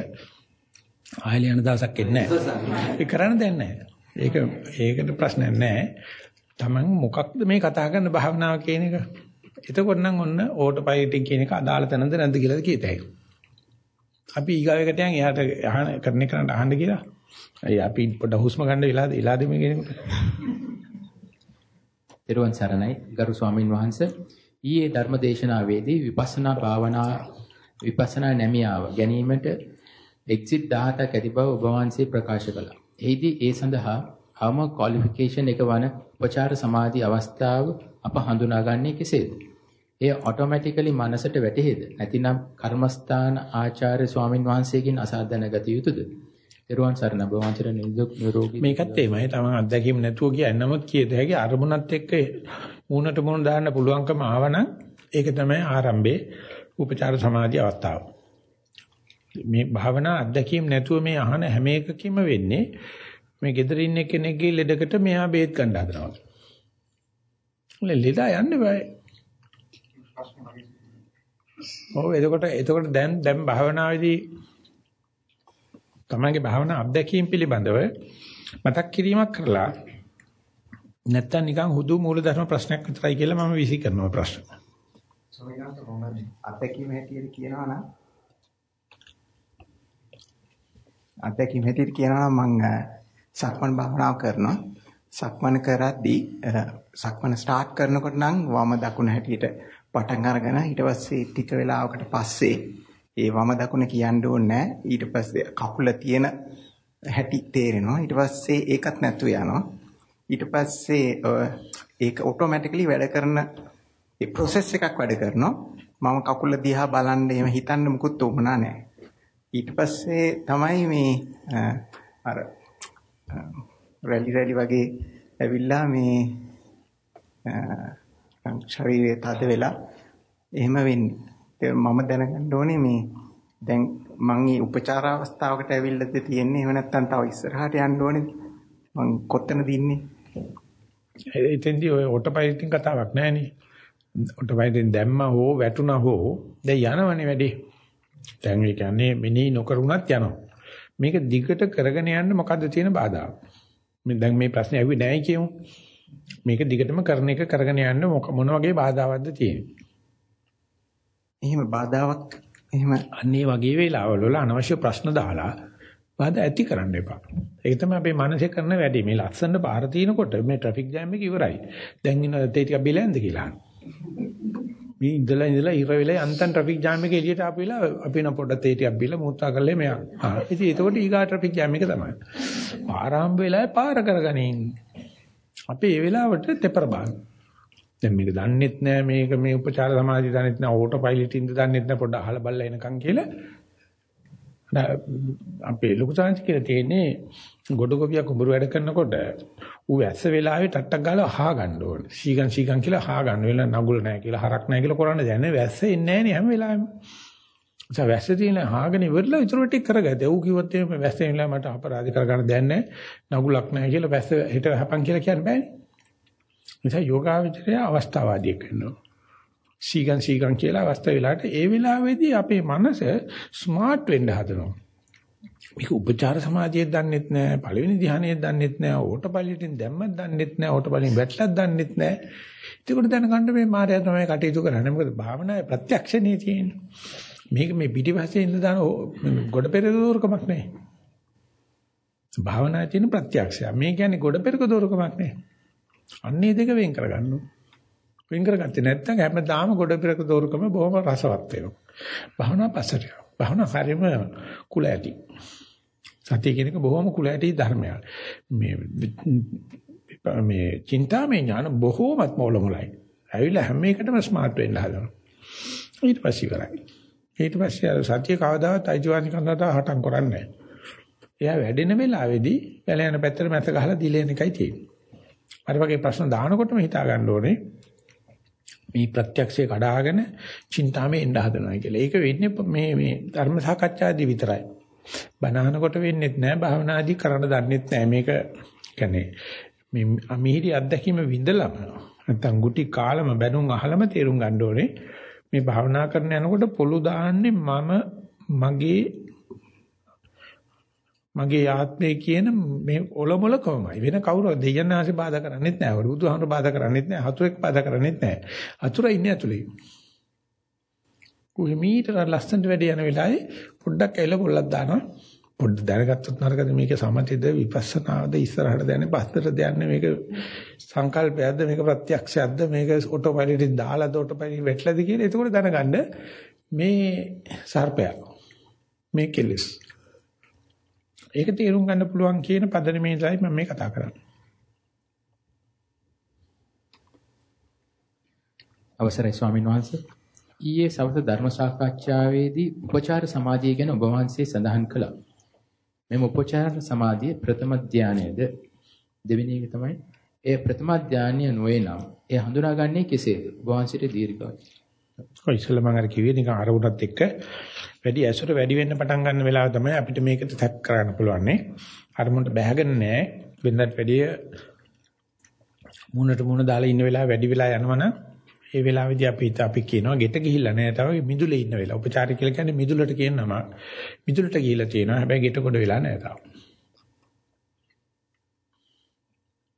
ආයෙ ලියන දවසක් එන්නේ නැහැ. ඒ කරන්න දෙන්නේ නැහැ. ඒක ඒකට ප්‍රශ්නයක් නැහැ. Taman මොකක්ද මේ කතා කරන භාවනාව කියන එක. එතකොට නම් ඔන්න ඕටෝ පයිලට් කියන එක අදාළ තැනද නැද්ද කියලා කියතයි. අපි ඊගාවෙකට යන් එහාට අහන කරන කරන්න අහන්න කියලා. අය අපි පොඩ හුස්ම ගන්න වෙලාද වෙලාද මේ කෙනෙකුට. ත්‍රිවන් සරණයි ගරු ස්වාමින් වහන්සේ ඊයේ ධර්මදේශනාවේදී විපස්සනා භාවනා විපස්සනා නැමියාව ගැනීමට එක්සිට් 17ක් ඇති බව ඔබ වහන්සේ ප්‍රකාශ කළා. එහිදී ඒ සඳහා අවම ක්වොලිෆිකේෂන් එක වන උපචාර සමාධි අවස්ථාව අප හඳුනාගන්නේ කෙසේද? එය ඔටෝමැටිකලි මනසට වැටහෙද? නැතිනම් කර්මස්ථාන ආචාර්ය ස්වාමින් වහන්සේගෙන් අසා දැනගත යුතුද? ඊරුවන් සරණ බවන්තර නිදුක් නිරෝගී මේකත් එමය තමයි අත්දැකීම් නැතුව කියන්නේ නමුත් කියද හැකි අරමුණත් එක්ක මූණට මූණ දාන්න පුළුවන්කම ආවනම් ඒක තමයි ආරම්භයේ උපචාර සමාධි අවස්ථාව. මේ භාවනා අත්දැකීම් නැතුව මේ අහන හැම එකකින්ම වෙන්නේ මේ gedara ඉන්න කෙනෙක්ගේ ලෙඩකට මෙහා බේත් ගන්න හදනවා. ලෙඩ යන්නේ බෑ. ඔව් එතකොට එතකොට දැන් දැන් භාවනාවේදී තමයිගේ භාවනා අත්දැකීම් පිළිබඳව මතක් කිරීමක් කරලා නැත්තම් නිකන් හුදු මූලධර්ම ප්‍රශ්නයක් විතරයි කියලා මම විසි කරනවා ප්‍රශ්න. සොමිනාට මොනවද අත්දැකීම් හැටියට කියනවා නම් අත්දැකීම් හැටියට කියනවා මම සක්මන් භාවනාව කරනවා. සක්මන් කරද්දී සක්මන ස්ටාර්ට් කරනකොට නම් වම දකුණ හැටියට පටන් අරගෙන ඊට පස්සේ ටික වෙලාවකට පස්සේ ඒ වම දකුණ කියන්න ඕනේ ඊට පස්සේ කකුල තියෙන හැටි තේරෙනවා. ඊට පස්සේ ඒකත් නැතුව යනවා. ඊට පස්සේ ඒක ඔටෝමැටිකලි වැඩ කරන ඒ process එකක් වැඩ කරනවා. මම කකුල දිහා බලන්න එහෙම හිතන්න මුකුත් උවමනා නැහැ. ඊට පස්සේ තමයි මේ අර රැලි රැලි වගේ ඇවිල්ලා මේ ශරීරයේ තද වෙලා එහෙම වෙන්නේ. මම දැනගන්න ඕනේ මේ දැන් මං මේ උපචාර අවස්ථාවකට ඇවිල්ලාද තියෙන්නේ එහෙම නැත්නම් තව ඉස්සරහට යන්න ඕනේ. මං කොතනද ඉන්නේ? එතෙන්දී ඔය ඔටෝපයිලට්ින් කතාවක් නැහැ නේ. ඔටෝපයිලට්ෙන් දැම්මා හෝ වැටුණා හෝ දැන් යනවනේ වැඩේ. දැන් ඒ කියන්නේ මෙනෙහි නොකරුණත් යනවා. මේක දිගට කරගෙන යන්න මොකද්ද තියෙන බාධා? මේ දැන් මේ ප්‍රශ්නේ ඇහුවේ නැහැ කියමු. මේක දිගටම කරන එක කරගෙන යන්න මොන වගේ බාධාවත්ද තියෙන්නේ? එහෙම බාධාවක් එහෙම අන්නේ වගේ වෙලාවල වල අනවශ්‍ය ප්‍රශ්න දාලා බාධා ඇති කරන්න එපා. ඒක තමයි අපේ මනසේ කරන වැඩේ. මේ ලස්සන පාර තිනකොට මේ ට්‍රැෆික් ජෑම් එක ඉවරයි. දැන් ඉන්න තේ ටික බිලෙන්ද කියලා. මේ ඉඳලා ඉඳලා ඉර වෙලා යන්තම් ට්‍රැෆික් ජෑම් එක එළියට ආපු වෙලාව අපි නම් පොඩ්ඩක් තේ ටිකක් බිල මුත්‍රා කරලා මෙයා. ආ ඉතින් ඒකෝට ඊගා ට්‍රැෆික් ජෑම් එක තමයි. ආරම්භ වෙලාවේ පාර කරගනින්. අපි ඒ වෙලාවට තෙපර බාන. දැන් මේක දන්නෙත් නෑ මේක මේ උපචාර සමාධිය දන්නෙත් නෑ ඕටෝ පයිලට් ඉඳ දන්නෙත් නෑ පොඩ්ඩක් අහලා බලලා එනකන් කියලා. අපේ ලොකු සංස් කියලා තියෙන්නේ ගොඩ ගොවියා කුඹුරු වැඩ කරනකොට ඌ ඇස්ස වෙලාවේ ටට්ටක් ගාලා අහා ගන්න ඕනේ. සීගන් සීගන් කියලා අහා ගන්න වෙලා නගුල නැහැ කියලා හරක් නැහැ කියලා කරන්නේ දැන් වැස්ස එන්නේ නැහැ නේ හැම වෙලාවෙම. ඒ වැස්ස තියෙන අහගෙන ඉවරලා ඉතුරු ටික කරගත්තා. ඌ කිව්වොත් එහෙම වැස්ස එන්නේ මට අපරාධ කරගන්න දෙයක් නැහැ. නගුලක් නැහැ කියලා වැස්ස හිට හපන් කියලා කියන්න බෑනේ. නිසා යෝගාවචරය අවස්ථාවාදියෙක් වෙනවා. සීගන් සීගන් කියලා අවස්ථාව වෙලාවට ඒ වෙලාවේදී අපේ මනස ස්මාර්ට් වෙන්න හදනවා. මේක උපචාර සමාධියක් දන්නෙත් නැහැ, පළවෙනි ධ්‍යානයක් දන්නෙත් නැහැ, ඕටපලියෙන් දැම්මත් දන්නෙත් නැහැ, ඕටපලියෙන් වැටලත් දන්නෙත් නැහැ. ඒකට දැනගන්න මේ මායя තමයි කටයුතු කරන්නේ. මොකද භාවනාවේ ප්‍රත්‍යක්ෂණේ තියෙන්නේ. මේක මේ පිටිපස්සේ ඉන්න දාන ගොඩ පෙරදෝරකමක් නැහැ. භාවනාවේ තියෙන ප්‍රත්‍යක්ෂය. මේ කියන්නේ ගොඩ පෙරක දෝරකමක් නැහැ. අන්නේ දෙක වෙන් කරගන්න ඕනේ. වෙන් කරගත්තේ නැත්නම් හැමදාම ගොඩ පෙරක දෝරුකම බොහොම රසවත් වෙනවා. භවනා පස්සට. භවනා හරියම කුල ඇති. සතිය කියන එක බොහොම කුල ඇති ධර්මයක්. මේ මේ චින්තාමය ඥාන බොහොමත් මොළොමලයි. ඇවිල්ලා හැම එකටම ස්මාර්ට් වෙන්න හදනවා. ඊට පස්සේ කරයි. ඊට පස්සේ අර සතිය කවදාවත් අයිතිවාසිකම් සඳහා හටම් කරන්නේ නැහැ. එයා වැඩෙන වෙලාවේදී වැල යන පැත්තට මැත ගහලා දිලෙන එකයි තියෙන්නේ. අර වගේ ප්‍රශ්න දානකොටම හිතා ගන්න ඕනේ මේ ප්‍රත්‍යක්ෂය කඩාගෙන චින්තාමේ එන්න හදනවා කියලා. ඒක වෙන්නේ මේ මේ ධර්ම සාකච්ඡාදී විතරයි. බනහනකොට වෙන්නේ නැහැ භාවනාදී කරන්න දන්නෙත් නැහැ. මේක කියන්නේ මේ අමිහිරි අත්දැකීම විඳලම නැත්තම් ගුටි කාලම බැනුම් අහලම තේරුම් ගන්න ඕනේ. මේ භාවනා කරන යනකොට පොළු දාන්නේ මම මගේ මගේ ආත්මය කියන මේ ඔලොමල කොමයි වෙන කවුරු දෙයයන් ආසේ බාධා කරන්නේත් නැහැ බුදුහාමර බාධා කරන්නේත් නැහැ හතුරෙක් බාධා කරන්නේත් නැහැ හතුර ඉන්නේ ඇතුලේ. කුහිමීටර ලස්සනට වැඩ යන වෙලාවේ පොඩ්ඩක් එල පොල්ලක් දානවා. පොඩ්ඩ දැනගත්තොත් නරකද? මේක සමථයද විපස්සනාද? ඉස්සරහට දැනන්නේ පස්සට දැනන්නේ මේක සංකල්පයක්ද? මේක ප්‍රත්‍යක්ෂයක්ද? මේක ඔටෝ පයිලට් එකෙන් දාලාද? ඔටෝ පයිලට් වෙట్లද කියලා එතකොට දැනගන්න මේ සර්පයා මේ කෙලස් ඒක තේරුම් ගන්න පුළුවන් කියන පදනමේ ඉඳලා මම මේ කතා කරන්නේ. අවසරයි ස්වාමීන් වහන්සේ. ඊයේ සවස ධර්ම සාකච්ඡාවේදී උපචාර සමාධිය ගැන ඔබ වහන්සේ සඳහන් කළා. මෙම උපචාර සමාධිය ප්‍රථම ධානයේද දෙවෙනි එක තමයි ඒ ප්‍රථම ධානය නොවේ නම් ඒ හඳුනාගන්නේ කෙසේද? ඔබ වහන්සේට දීර්ඝයි. ඔය ඉස්සෙල්ලා මම අර කිව්වේ නිකන් අරමුණත් එක්ක වැඩි ඇසුර වැඩි වෙන්න පටන් ගන්න වෙලාව තමයි අපිට මේකට තැප් කරන්න පුළුවන් නේ. අරමුණට බැහැගෙන නැහැ. වෙනදට වැඩිය මුණට මුණ දාලා ඉන්න වෙලාව වැඩි වෙලා යනවනම් ඒ වෙලාවේදී අපි අපි කියනවා ගෙට ගිහිල්ලා නැහැ. තව මිදුලේ ඉන්න වෙලාව. උපචාරය කියලා කියන්නේ මිදුලට කියන නම. මිදුලට ගිහිල්ලා තියෙනවා. හැබැයි ගෙට කොට වෙලා නැහැ තාම.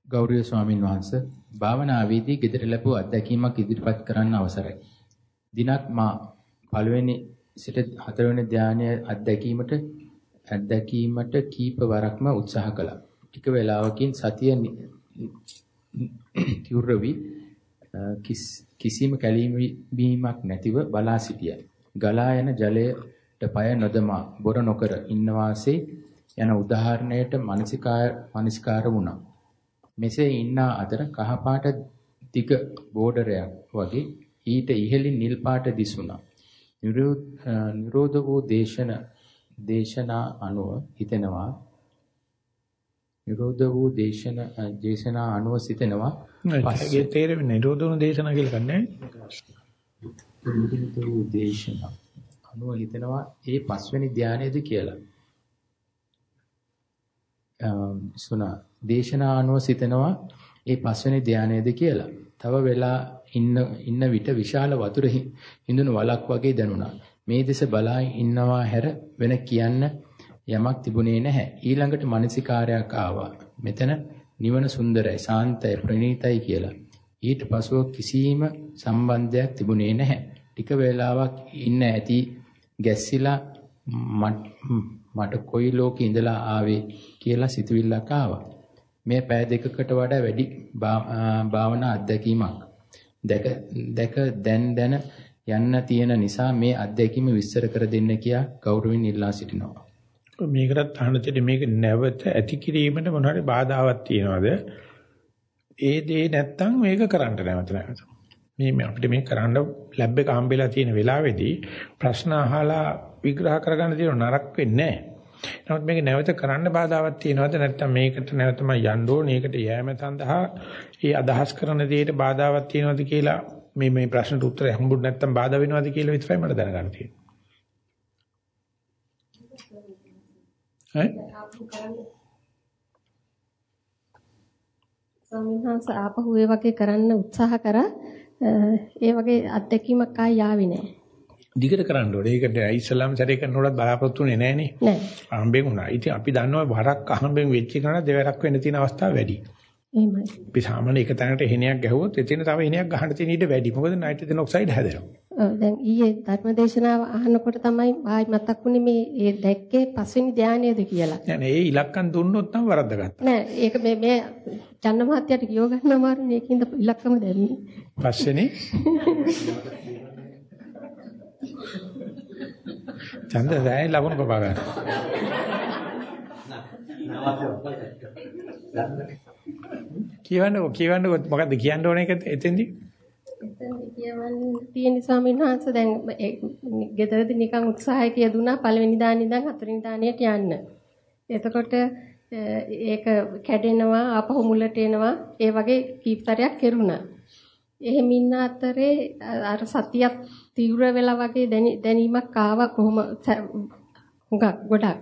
ගෞරවනීය ස්වාමින් වහන්සේ භාවනාවේදී gedara ලැබුව අත්දැකීමක් ඉදිරිපත් කරන්න අවසරයි. දිනක් මා පළවෙනි සිට හතරවෙනි ධානය අත්දැකීමට අත්දැකීමට කීප වරක්ම උත්සාහ කළා. ටික වේලාවකින් සතිය තිවුරවි කිසිම කැළීමක් නැතිව බලා සිටියා. ගලා යන ජලයට පය නොදමා බොර නොකර ඉන්න වාසේ යන උදාහරණයට මානසිකාර මානසිකාර වුණා. මෙසේ ඉන්න අතර කහපාට දිග බෝඩරයක් වගේ ඊට ඉහළින් නිල් පාට දිසුණා. නිරෝධ වූ දේශන දේශනා අනුව හිතෙනවා. නිරෝධ වූ දේශන දේශනා අනුව සිතෙනවා. පස්සේ තේරෙන්නේ නිරෝධ වූ දේශනා කියලා කන්නේ නිරෝධ වූ දේශනා අනුව හිතෙනවා ඒ පස්වෙනි ධානයේද කියලා. සුණා දේශනා අනුව සිතෙනවා ඒ පස්වෙනි ධානයේද කියලා තව වෙලා ඉන්න ඉන්න විට විශාල වතුර හිඳුණු වලක් වගේ දැනුණා. මේ දෙස බලා ඉන්නවා හැර වෙන කියන්න යමක් තිබුණේ නැහැ. ඊළඟට මානසිකාරයක් ආවා. මෙතන නිවන සුන්දරයි, සාන්තයි, ප්‍රණීතයි කියලා. ඊට පසුව කිසිම සම්බන්ධයක් තිබුණේ නැහැ. ටික වේලාවක් ඉන්න ඇති ගැස්සිලා මට කොයි ලෝකේ ඉඳලා ආවේ කියලා සිතුවිල්ලක් ආවා. මේ පෑ දෙකකට වඩා වැඩි භාවනා අත්දැකීමක්. දැක දැක දැන් දැන යන්න තියෙන නිසා මේ අත්දැකීම විස්තර කර දෙන්න කියා ගෞරවයෙන් ඉල්ලා සිටිනවා. මේකටත් අහන්න තියෙන්නේ මේක නැවත ඇති කිරීමට මොන හරි බාධාවක් තියනවාද? ඒ දේ නැත්තම් මේක කරන්න නැවත නැවත. මේ අපිට මේ කරන්න ලැබ් එක හම්බෙලා තියෙන වෙලාවේදී ප්‍රශ්න අහලා විග්‍රහ කරගන්න තියෙන නරක වෙන්නේ නැහැ. නමුත් මේක නැවත කරන්න බාධාවක් තියෙනවද නැත්නම් මේකට නැවතම යන්න ඕනේ ඒකට යෑම සඳහා ඒ අදහස් කරන දෙයට බාධාවක් තියෙනවද කියලා මේ මේ ප්‍රශ්නට උත්තර හම්බුනේ නැත්නම් බාධා වෙනවද කියලා විතරයි මට දැනගන්න තියෙන්නේ. ආපහු ඒ වගේ කරන්න උත්සාහ කරා ඒ වගේ අත්දැකීමක් ආය යාවි නෑ. දිගට කරන්න ඕනේ. ඒකට ඉස්ලාම් සැරේ කරනකොට බලාපොරොත්තු වෙන්නේ නැහනේ. නෑ. අහම්බෙන් උනා. ඉතින් අපි දන්නවා වරක් අහම්බෙන් වෙච්ච කෙනා දෙවරක් වෙන්න තියෙන අවස්ථා වැඩි. එහෙමයි. අපි සාමාන්‍ය එක තැනකට හෙනයක් ගැහුවොත් එතන තව හෙනයක් ගහන්න තියෙන ඊට වැඩි. මොකද නයිට්‍රජන් ඔක්සයිඩ් හැදෙනවා. ඔව් දැන් ඊයේ ධර්මදේශනාව අහනකොට තමයි ආයි මතක් වුනේ මේ ඒ දැක්කේ පස්වෙනි ධානයේද කියලා. නෑ නෑ ඒ ඉලක්කම් දුන්නොත් නම් වරද්දගත්තා. නෑ ඒක මේ මේ චන්න මහත්තයාට කියව ගන්න අමාරු මේකින්ද ඉලක්කම දැම්මේ. පස්වෙනි ඡන්ද දැයි ලකුණු කපා ගන්න. කියවන්නකො කියවන්නකො මොකද්ද කියන්න ඕනේ එතෙන්දී? එතෙන්දී කියවන්න තියෙන ස්වාමීන් වහන්සේ දැන් ගෙදරදී නිකන් උත්සාහය කියදුනා පළවෙනි දාන ඉඳන් හතරවෙනි දානියට යන්න. එතකොට ඒක කැඩෙනවා ආපහු මුලට එනවා ඒ වගේ කීපතරයක් කෙරුණා. එහෙම ඉන්න අතරේ අර සතියක් තීව්‍ර වෙලා වගේ දැනීමක් ආවා කොහොම හුඟක් ගොඩක්.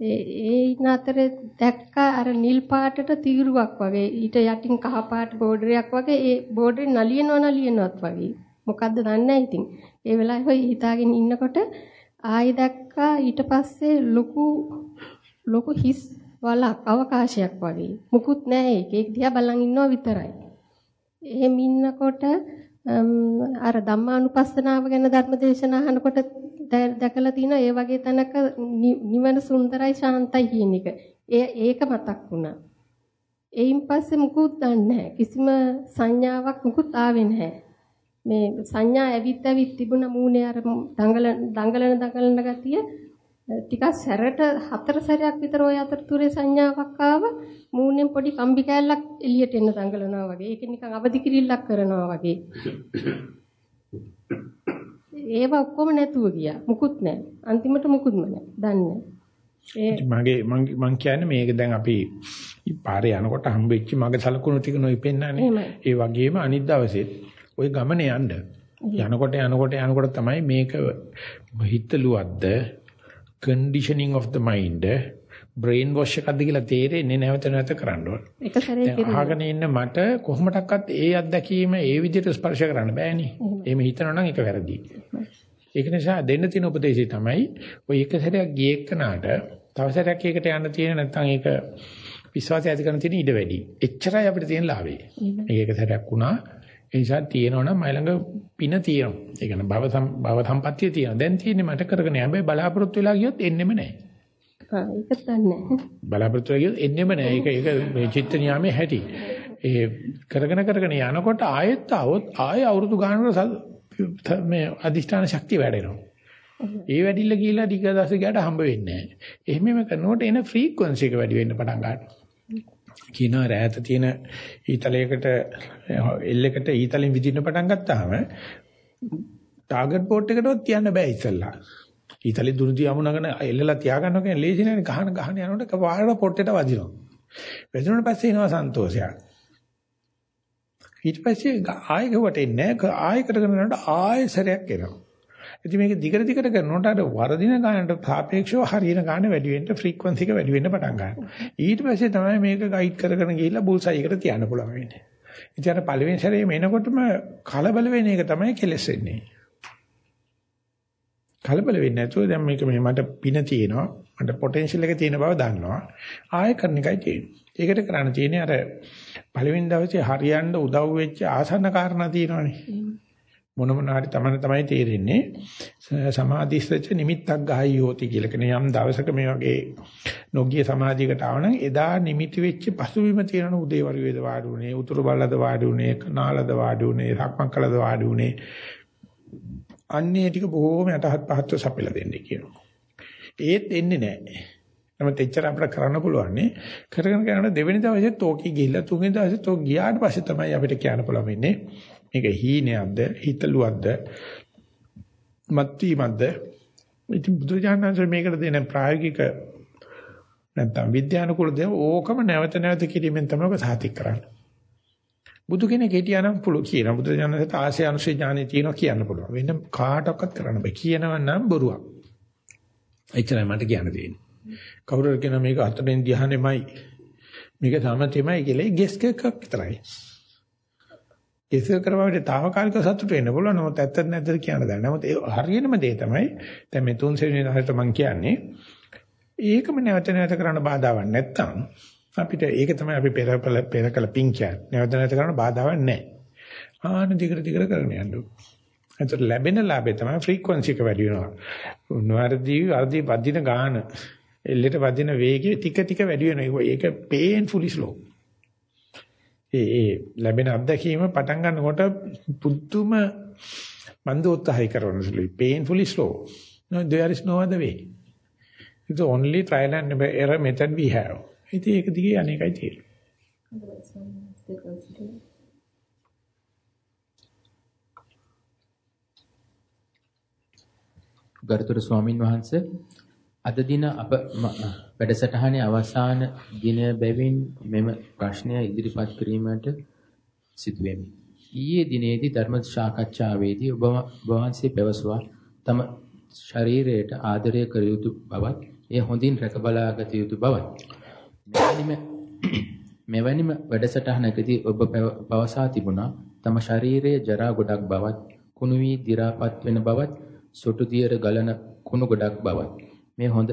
ඒ ඉන්න අතරේ දැක්කා අර නිල් පාටට තීරුවක් වගේ ඊට යටින් කහ පාට බෝඩරයක් වගේ ඒ බෝඩරේ නලියනවා නලියනවත් වගේ. මොකද්ද දන්නේ නැහැ ඉතින්. ඒ වෙලාවේ හිතාගෙන ඉන්නකොට ආයි දැක්කා ඊට පස්සේ ලොකු ලොකු හිස් වලක් අවකාශයක් වගේ. මුකුත් නැහැ ඒක. ඒක දිහා බලන් ඉන්නවා විතරයි. එහෙම ඉන්නකොට අර ධම්මානුපස්සනාව ගැන ධර්මදේශනා අහනකොට දැකලා තියෙනවා ඒ වගේ තැනක නිවන සුන්දරයි ශාන්තයි කියන එක. ඒක මතක් වුණා. එයින් පස්සේ මුකුත් දන්නේ කිසිම සංඥාවක් මුකුත් ආවේ නැහැ. මේ සංඥා ඇවිත් ඇවිත් තිබුණ මූණේ අර දඟලන දඟලන දඟලන ගතිය ටිකක් සැරට හතර සැරයක් විතර ওই අතරතුරේ සංඥාවක් ආව මූණෙන් පොඩි කම්බි කෑල්ලක් එළියට එන්න දඟලනවා වගේ. ඒක නිකන් අවදි කිරිල්ලක් කරනවා වගේ. ඒව ඔක්කොම නැතුව ගියා. මුකුත් නැහැ. අන්තිමට මුකුත්ම නැහැ. දන්නේ මගේ මං කියන්නේ මේක දැන් අපි පාරේ යනකොට හම්බෙච්ච මගේ සලකුණු ටික නොයිපෙන්නනේ. ඒ වගේම අනිත් දවසෙත් ওই ගමනේ යන්න යනකොට යනකොට යනකොට තමයි මේක හිතලුවද්ද conditioning of the mind brain wash එකක්ද කියලා තේරෙන්නේ නැවත නැවත කරන්න ඕන. එක සැරේ අහගෙන ඉන්න මට කොහොමඩක්වත් ඒ අත්දැකීම ඒ විදිහට ස්පර්ශ කරන්න බෑනේ. එහෙම හිතනවා නම් ඒක වැරදි. ඒක නිසා දෙන්න තියෙන උපදේශය තමයි ඔය එක සැරයක් ගියේ එක්කනාට තව සැරයක් ඒකට යන්න තියෙන නැත්නම් ඒක විශ්වාසය ඇති කරන තියෙන ඉඩ වැඩි. එච්චරයි අපිට තියෙන ලාභය. මේක එක සැරයක් වුණා ඒ නිසා තියෙනවනම් මයි ළඟ පින තියෙනවා. ඒ කියන්නේ භව භව සම්පත්තිය තියෙනවා. දැන් තියෙන්නේ මට කරගෙන බෑ බලාපොරොත්තු වෙලා ගියොත් එන්නෙම නැහැ. හා ඒක දන්නේ බලාපොරොත්තු වෙලා ගියොත් එන්නෙම නැහැ. ඒක ඒක මේ චිත්ත නියාමයේ හැටි. ඒ කරගෙන කරගෙන යනකොට ආයෙත් આવොත් ආයෙ අවුරුදු ගානකට මේ අදිෂ්ඨාන ශක්තිය වැඩෙනවා. ඒ වැඩිල්ල කියලා ටික දවස් ගියාට හම්බ වෙන්නේ නැහැ. එහෙමම කරනකොට එන ෆ්‍රීකවන්සි එක වැඩි වෙන්න පටන් ගන්නවා. කියනවා රෑත තියෙන ඊතලයකට එල් එකට ඊතලෙන් විදින්න පටන් ගත්තාම ටාගට් පෝට් එකටවත් තියන්න බෑ ඉස්සල්ලා. ඊතලෙ දුරුදි යමුනගෙන එල්ලලා තියාගන්න කියන්නේ ලේසි නෑනේ ගහන ගහන යනකොට කපාරට පොට්ටේට වදිනවා. වැදුනට පස්සේ එනවා සන්තෝෂයක්. ඊට පස්සේ ආයෙ ගවට එන්නේ නෑ ආයෙ කරගෙන යනකොට ආයෙ සැරයක් එනවා. ඉතින් මේක දිගට දිගට කරනකොට අර වරදින ගානට සාපේක්ෂව හරියන ගාන වැඩි වෙන්න ෆ්‍රීකවන්සි එක වැඩි වෙන්න පටන් ගන්නවා. ඊට පස්සේ තමයි මේක ගයිඩ් කරගෙන ගිහිල්ලා බුල්සයි එකට තියන්න පුළුවන් වෙන්නේ. ඉතින් අර පළවෙනි සැරේම එනකොටම කලබල වෙන එක තමයි කෙලස් වෙන්නේ. කලබල වෙන්නේ නැතුව දැන් මේක මේ මට පින තියෙනවා මට පොටෙන්ෂල් එක තියෙන බව දන්නවා ආයෙ කරන එකයි තියෙන්නේ. ඒකට කරන්න තියෙන්නේ අර පළවෙනි දවසේ හරියන්න උදව් වෙච්ච ආසන්න කාරණා තියෙනවානේ. මොන මොන හරි තමයි තමයි තේරෙන්නේ. සමාධිස්සච නිමිත්තක් ගහයි යෝති කියලා කියන යම් දවසක මේ වගේ නොගිය සමාධියකට ආවනම් එදා නිමිති වෙච්ච පසුබිම තියෙන උදේවරු වේද වාඩි උනේ උතුරු බල්ලද වාඩි උනේ නාලද වාඩි උනේ රක්මන් කළද වාඩි උනේ අන්නේ ටික බොහෝම යටහත් පහත්ව සපෙලා දෙන්නේ කියනවා. ඒත් එන්නේ නැහැ. නමුත් එච්චර අපිට කරන්න පුළුවන් නේ කරගෙන කරන දෙවෙනි දවසෙත් ඕකී ගිහිල්ලා තුන්වෙනි දවසෙත් ඕක ගියාට පස්සේ තමයි අපිට කියන්න පුළුවන් වෙන්නේ මේක හීනයක්ද හිතලුවක්ද මත්වීමක්ද ඉතින් බුදුජානනාංශ මේකට දෙන ප්‍රායෝගික නැත්නම් විද්‍යානුකූල දේ ඕකම නැවත නැවත කිරීමෙන් තමයි ඔබ සාතික් කරන්නේ. බුදු කෙනෙක් හිටියානම් පුළු කියන බුදුජානනාංශට ආශය අනුශේ ඥානෙ තියෙනවා කියන්න පුළුවන්. වෙන කාටවත් කරන්න බෑ. කියනවා නම් බොරුවක්. එච්චරයි මට කියන්න තියෙන්නේ. කවුරු හරි කියන මේක අතෙන් ධ්‍යානෙමයි මේක සමතෙමයි කියලා ගෙස් එකක් විතරයි. ඒක කරවවට తాවකාලික සතුට වෙන්න පුළුවන්. නමුත් ඇත්තද නැද්ද කියන්න දැන. නමුත් ඒ හරියනම දේ තමයි දැන් මේ තුන් ශ්‍රේණිය හරියට මම කියන්නේ ඒකම නැවත නැවත කරන්න බාධාවක් නැත්තම් අපිට ඒක තමයි අපි පෙරකල පෙරකල පිං කියන්නේ. නැවත නැවත කරන්න බාධාවක් නැහැ. ආන දිගට දිගට කරගෙන යන්න ඕනේ. එතකොට ලැබෙන ලාභය තමයි ෆ්‍රීකවන්සි එක වැඩි වෙනවා. නොවැරදි වර්ධි වදින ගාන එල්ලෙට වදින වේගය ටික ටික වැඩි වෙනවා. ඒක painfully slow. ඒ ඒ ලැබෙන අත්දැකීම පටන් ගන්නකොට පුදුම මන්දෝත්සහය කරන සුළුයි. Painfully slow. No there is no other way. It's the only trial and error method we have. ඉතින් ඒක දිගේ අනේකයි තියෙන්නේ. ගරුතර ස්වාමින් වහන්සේ අද දින අප ම- වැඩසටහනේ අවසාන දිනය බැවින් මෙම ප්‍රශ්නය ඉදිරිපත් කිරීමට සිදුවෙමි. ඊයේ දිනේදී ධර්ම සාකච්ඡාවේදී ඔබ ඔබ වහන්සේ පැවසුවා තම ශරීරයට ආදරය කර යුතු බවත් එය හොඳින් රැකබලාගත යුතු බවත්. මෙවැනිම මෙවැනිම වැඩසටහනකදී ඔබ පැව- පවසා තිබුණා තම ශරීරයේ ජරා ගොඩක් බවත් කුණු වී දි รา පත් වෙන බවත් සොටු දියර ගලන කුණු ගොඩක් බවත් මේ හොඳ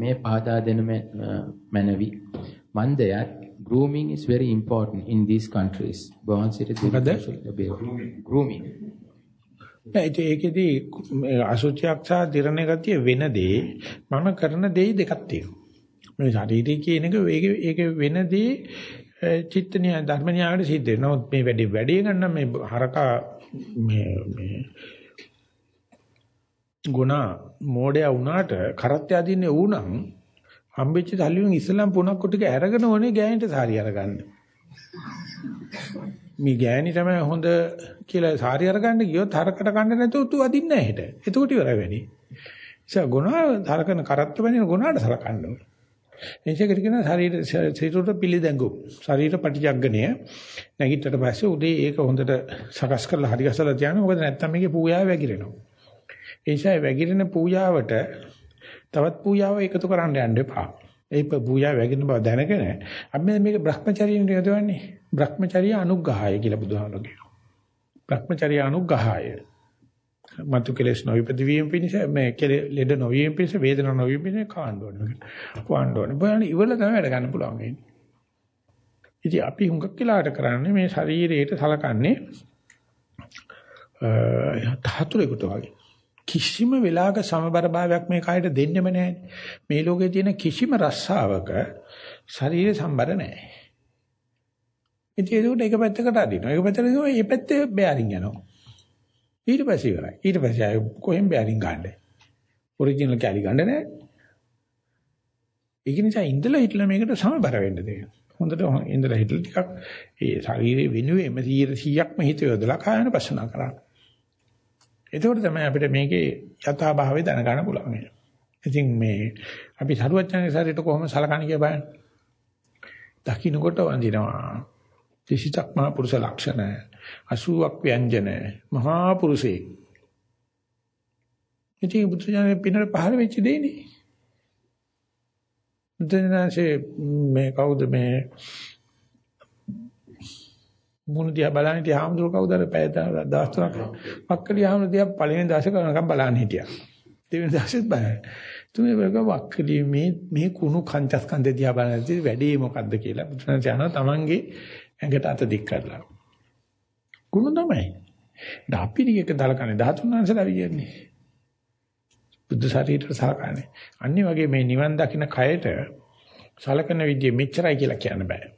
මේ පහදා දෙන මැනවි මන්දයත් grooming is very important in these countries බවන්සිට මොකද? grooming ඒක- ඒකෙදි අසුචියක් සහ දිරණ ගතිය වෙන දේ මම කරන දේ දෙකක් තියෙනවා. මේ ශරීරය කියන එක ඒක ඒක වෙන දේ අ, චිත්ත න්‍යාය ධර්ම න්‍යායයට සිද්ධ වෙනවා. මේ වැඩි වැඩි ගන්න මේ හරකා මේ මේ ගුණ මෝඩයා වුණාට කරත්තය අදින්නේ ඌනම් හම්බෙච්ච තල්ලුවෙන් ඉස්සලම් පුණක් ටික අරගෙන ඕනේ ගෑනිට සාරි අරගන්න. මේ ගෑණි තමයි හොඳ කියලා සාරි අරගන්න ගියොත් හරකට කන්න නැතුව තු අදින්නේ නැහැ හෙට. එතකොට ඉවරයි වෙන්නේ. ඒ ගුණා හරකන කරත්ත බැනින ගුණාට සලකන්න ඕනේ. එනිසාකට කියන ශරීර සිරුර පිළිදැඟුම් ශරීර පටිජග්ගණය නැගිටට පස්සේ උදේ ඒක හොඳට සකස් කරලා හරි ගසලා තියන්න මොකද නැත්තම් මේකේ පූජාව වැగిරෙනවා ඒ නිසා වැగిරෙන පූජාවට තවත් පූජාව එකතු කරන්න යන්න එපා ඒ පූජාව වැగిරෙන බව දැනගෙන අපි මේක Brahmacharya නියදවන්නේ Brahmacharya අනුග්‍රහය කියලා බුදුහාමුදුරුවෝ කියනවා Brahmacharya අනුග්‍රහය මතු කෙලස් නොවිපති වීම පිණිස මේ කෙල ලෙඩ නොවීම පිණිස වේදනාව නොවීම පිණිස කාණ්ඩ ඕනේ. කාණ්ඩ ඕනේ. බලන්න ඉවල තමයි වැඩ ගන්න පුළුවන් වෙන්නේ. ඉතින් අපි හුඟක් වෙලාවට කරන්නේ මේ ශරීරයට සලකන්නේ අ ධාතුරේකට වගේ. කිසිම වෙලාවක සමබර භාවයක් මේ කයට දෙන්නෙම නැහැ. මේ ලෝකේ තියෙන කිසිම රස්සාවක ශරීරය සම්බර නැහැ. ඉතින් ඒක එක පැත්තකට අදිනවා. එක පැත්තකට අදිනවා. මේ පැත්තේ බෑරින් යනවා. ඊට පස්සේ ඉවරයි. ඊට පස්සේ ආයෙ කොහෙන් බෑරින් ගන්නද? ඔරිජිනල් කැලි ගන්න නැහැ. ඒක නිසා ඉඳලා හිටලා මේකට සමබර වෙන්න දෙන්න. හොඳට ඉඳලා හිටලා ටිකක් ඒ ශරීරයේ වෙනුවෙම 100%ක්ම හිත යොදලා කායන පස්සනා කරන්න. එතකොට තමයි අපිට මේකේ යථා භාවය දැනගන්න පුළුවන්. ඉතින් මේ අපි සරුවච්චන්ගේ ශරීරයට කොහොම සලකන්නේ කියලා බලන්න. දකින්නකොට වඳිනවා. තිසිතක් මහ පුරුෂ ලක්ෂණ 80ක් ව්‍යංජන මහා පුරුෂේ. ඉතින් බුදුසසුනේ පිනර පහළ වෙච්ච දෙන්නේ. බුදුනාසේ මේ කවුද මේ මුණ දිහා බලන්න හිටිය හාමුදුර කවුද අර පැය දවස් තුනක් වක්කලි හාමුදුර දිහා පළවෙනි දවසේ කරනකම් බලන්න හිටියා. දෙවෙනි දවසෙත් බලන්න. තුනේ වර්ග වක්කලි මේ මේ කුණු කංචස්කන්ධ දිහා බලද්දී වැඩේ මොකද්ද කියලා බුදුනාසේ අහනවා තමන්ගේ ඇඟට අත දික් කරලා. කුණු තමයි. ඩාපිරියක දලකන්නේ 13 අංශලා වියන්නේ. බුද්ධ ශරීරයට සලකන්නේ. අනිත් වගේ මේ නිවන් දකින්න කයට සලකන විදිය මෙච්චරයි කියලා කියන්න බෑ.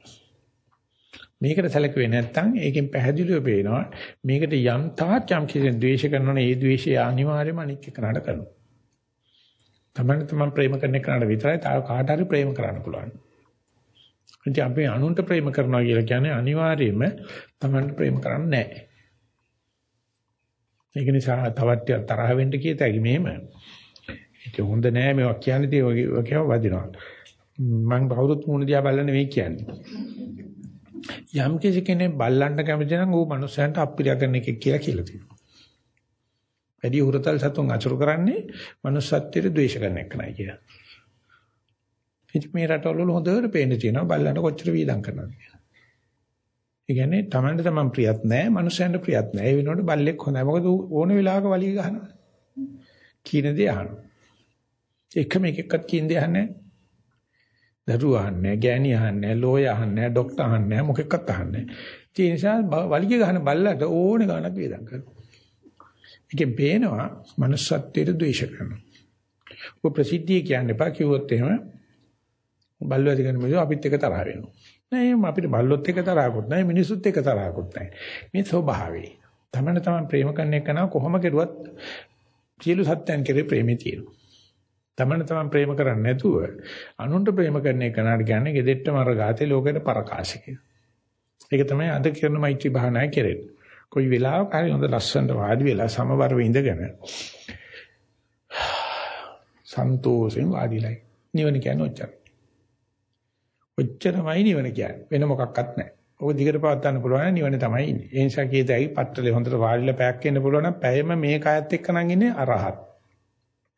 මේකට සැලකුවේ නැත්නම් ඒකෙන් පැහැදිලිව පේනවා මේකට යම් තාක් යම් කිසි ද්වේෂ කරනවනේ ඒ ද්වේෂය අනිවාර්යයෙන්ම අනික් එකනට කරනවා. තමන්න තමන් ප්‍රේම කරන එකනට විතරයි තව කාට හරි ප්‍රේම කරන්න පුළුවන්. ඉතින් අපි අනුන්ට ප්‍රේම කරනවා කියලා කියන්නේ අනිවාර්යයෙන්ම තමන්ට ප්‍රේම කරන්නේ නැහැ. ඒක නිසා තවත් තරහ වෙන්න කීත හැකි මෙහෙම. ඒක හොඳ නෑ මේවා කියන්නේ තේ වගේ වගේ වදිනවා. මම කවුරුත් මුණ දිහා බලන්න නෙවෙයි කියන්නේ. යම් කිසි කෙනෙක් බල්ලන්ට කැමති නම් ඌ මනුස්සයන්ට අප්පිරියා කරන එකක් කියලා කියලා තියෙනවා. වැඩි උරතල් සතුන් අසුරු කරන්නේ මනුස්සත්වයට ද්වේෂ කරන එක නයි කියලා. ඉතින් මේ රටවල හොඳට පේන්න තියෙනවා බල්ලන්ට කොච්චර වීදම් කරනවද කියලා. ඒ කියන්නේ Tamanට Taman ප්‍රියත් නැහැ, මනුස්සයන්ට ප්‍රියත් නැහැ. ඒ වෙනකොට බල්ලෙක් හොඳයි. මොකද ඌ ඕන වෙලාවක වලිය ගහනවා. කීන දේ අහනවා. එකම එකෙක්වත් කීන දේ අහන්නේ නැහැ. දරුවා අහන්නේ, ගෑණි අහන්නේ, ලෝය අහන්නේ, ડોක්ටර් අහන්නේ, මොකෙක්වත් අහන්නේ නැහැ. ඒ නිසා වලිය ගහන බල්ලට ඕන ගානක් වේදම් කරනවා. ඒකෙන් පේනවා manussත්වයට ද්වේෂ කරනවා. ඔය ප්‍රසිද්ධිය කියන්න එපා කිව්වොත් එහෙම බල්ලෝ ඇති කරන මිනිස්සු අපිත් එක තරහ වෙනවා. නෑ අපිට බල්ලොත් එක තරහකුත් නෑ මිනිස්සුත් එක තරහකුත් නෑ. මේ ස්වභාවය. තමන්න තමන් ප්‍රේම කරන එක නා කොහොම කෙරුවත් සියලු සත්‍යයන් කෙරේ ප්‍රේමේ තියෙනවා. තමන්න තමන් ප්‍රේම කරන්නේ නැතුව අනුන්ට ප්‍රේම කරන එක නාට කියන්නේ gedeට්ට මර ගාතේ ලෝකෙට පරකාශ ඒක තමයි අද කරන මෛත්‍රී භාවනාය කෙරෙන්නේ. කොයි වෙලාවක හරි හොඳ ලස්සනට වාඩි වෙලා සමබරව ඉඳගෙන සන්තෝෂෙන් වාඩිලා. නිවන කියන්නේ ඔච්චරයි. ඔච්චරමයි නිවන කියන්නේ. වෙන මොකක්වත් නැහැ. ඔක දිගට පවත් ගන්න පුළුවන් නිවන තමයි ඉන්නේ. ඒ නිසා කීයදයි පත්‍රලේ හොඳට වාඩිලා පැයක් වෙන්න පුළුවන් නම් පැයම මේ කයත් එක්ක නම් ඉන්නේ අරහත්.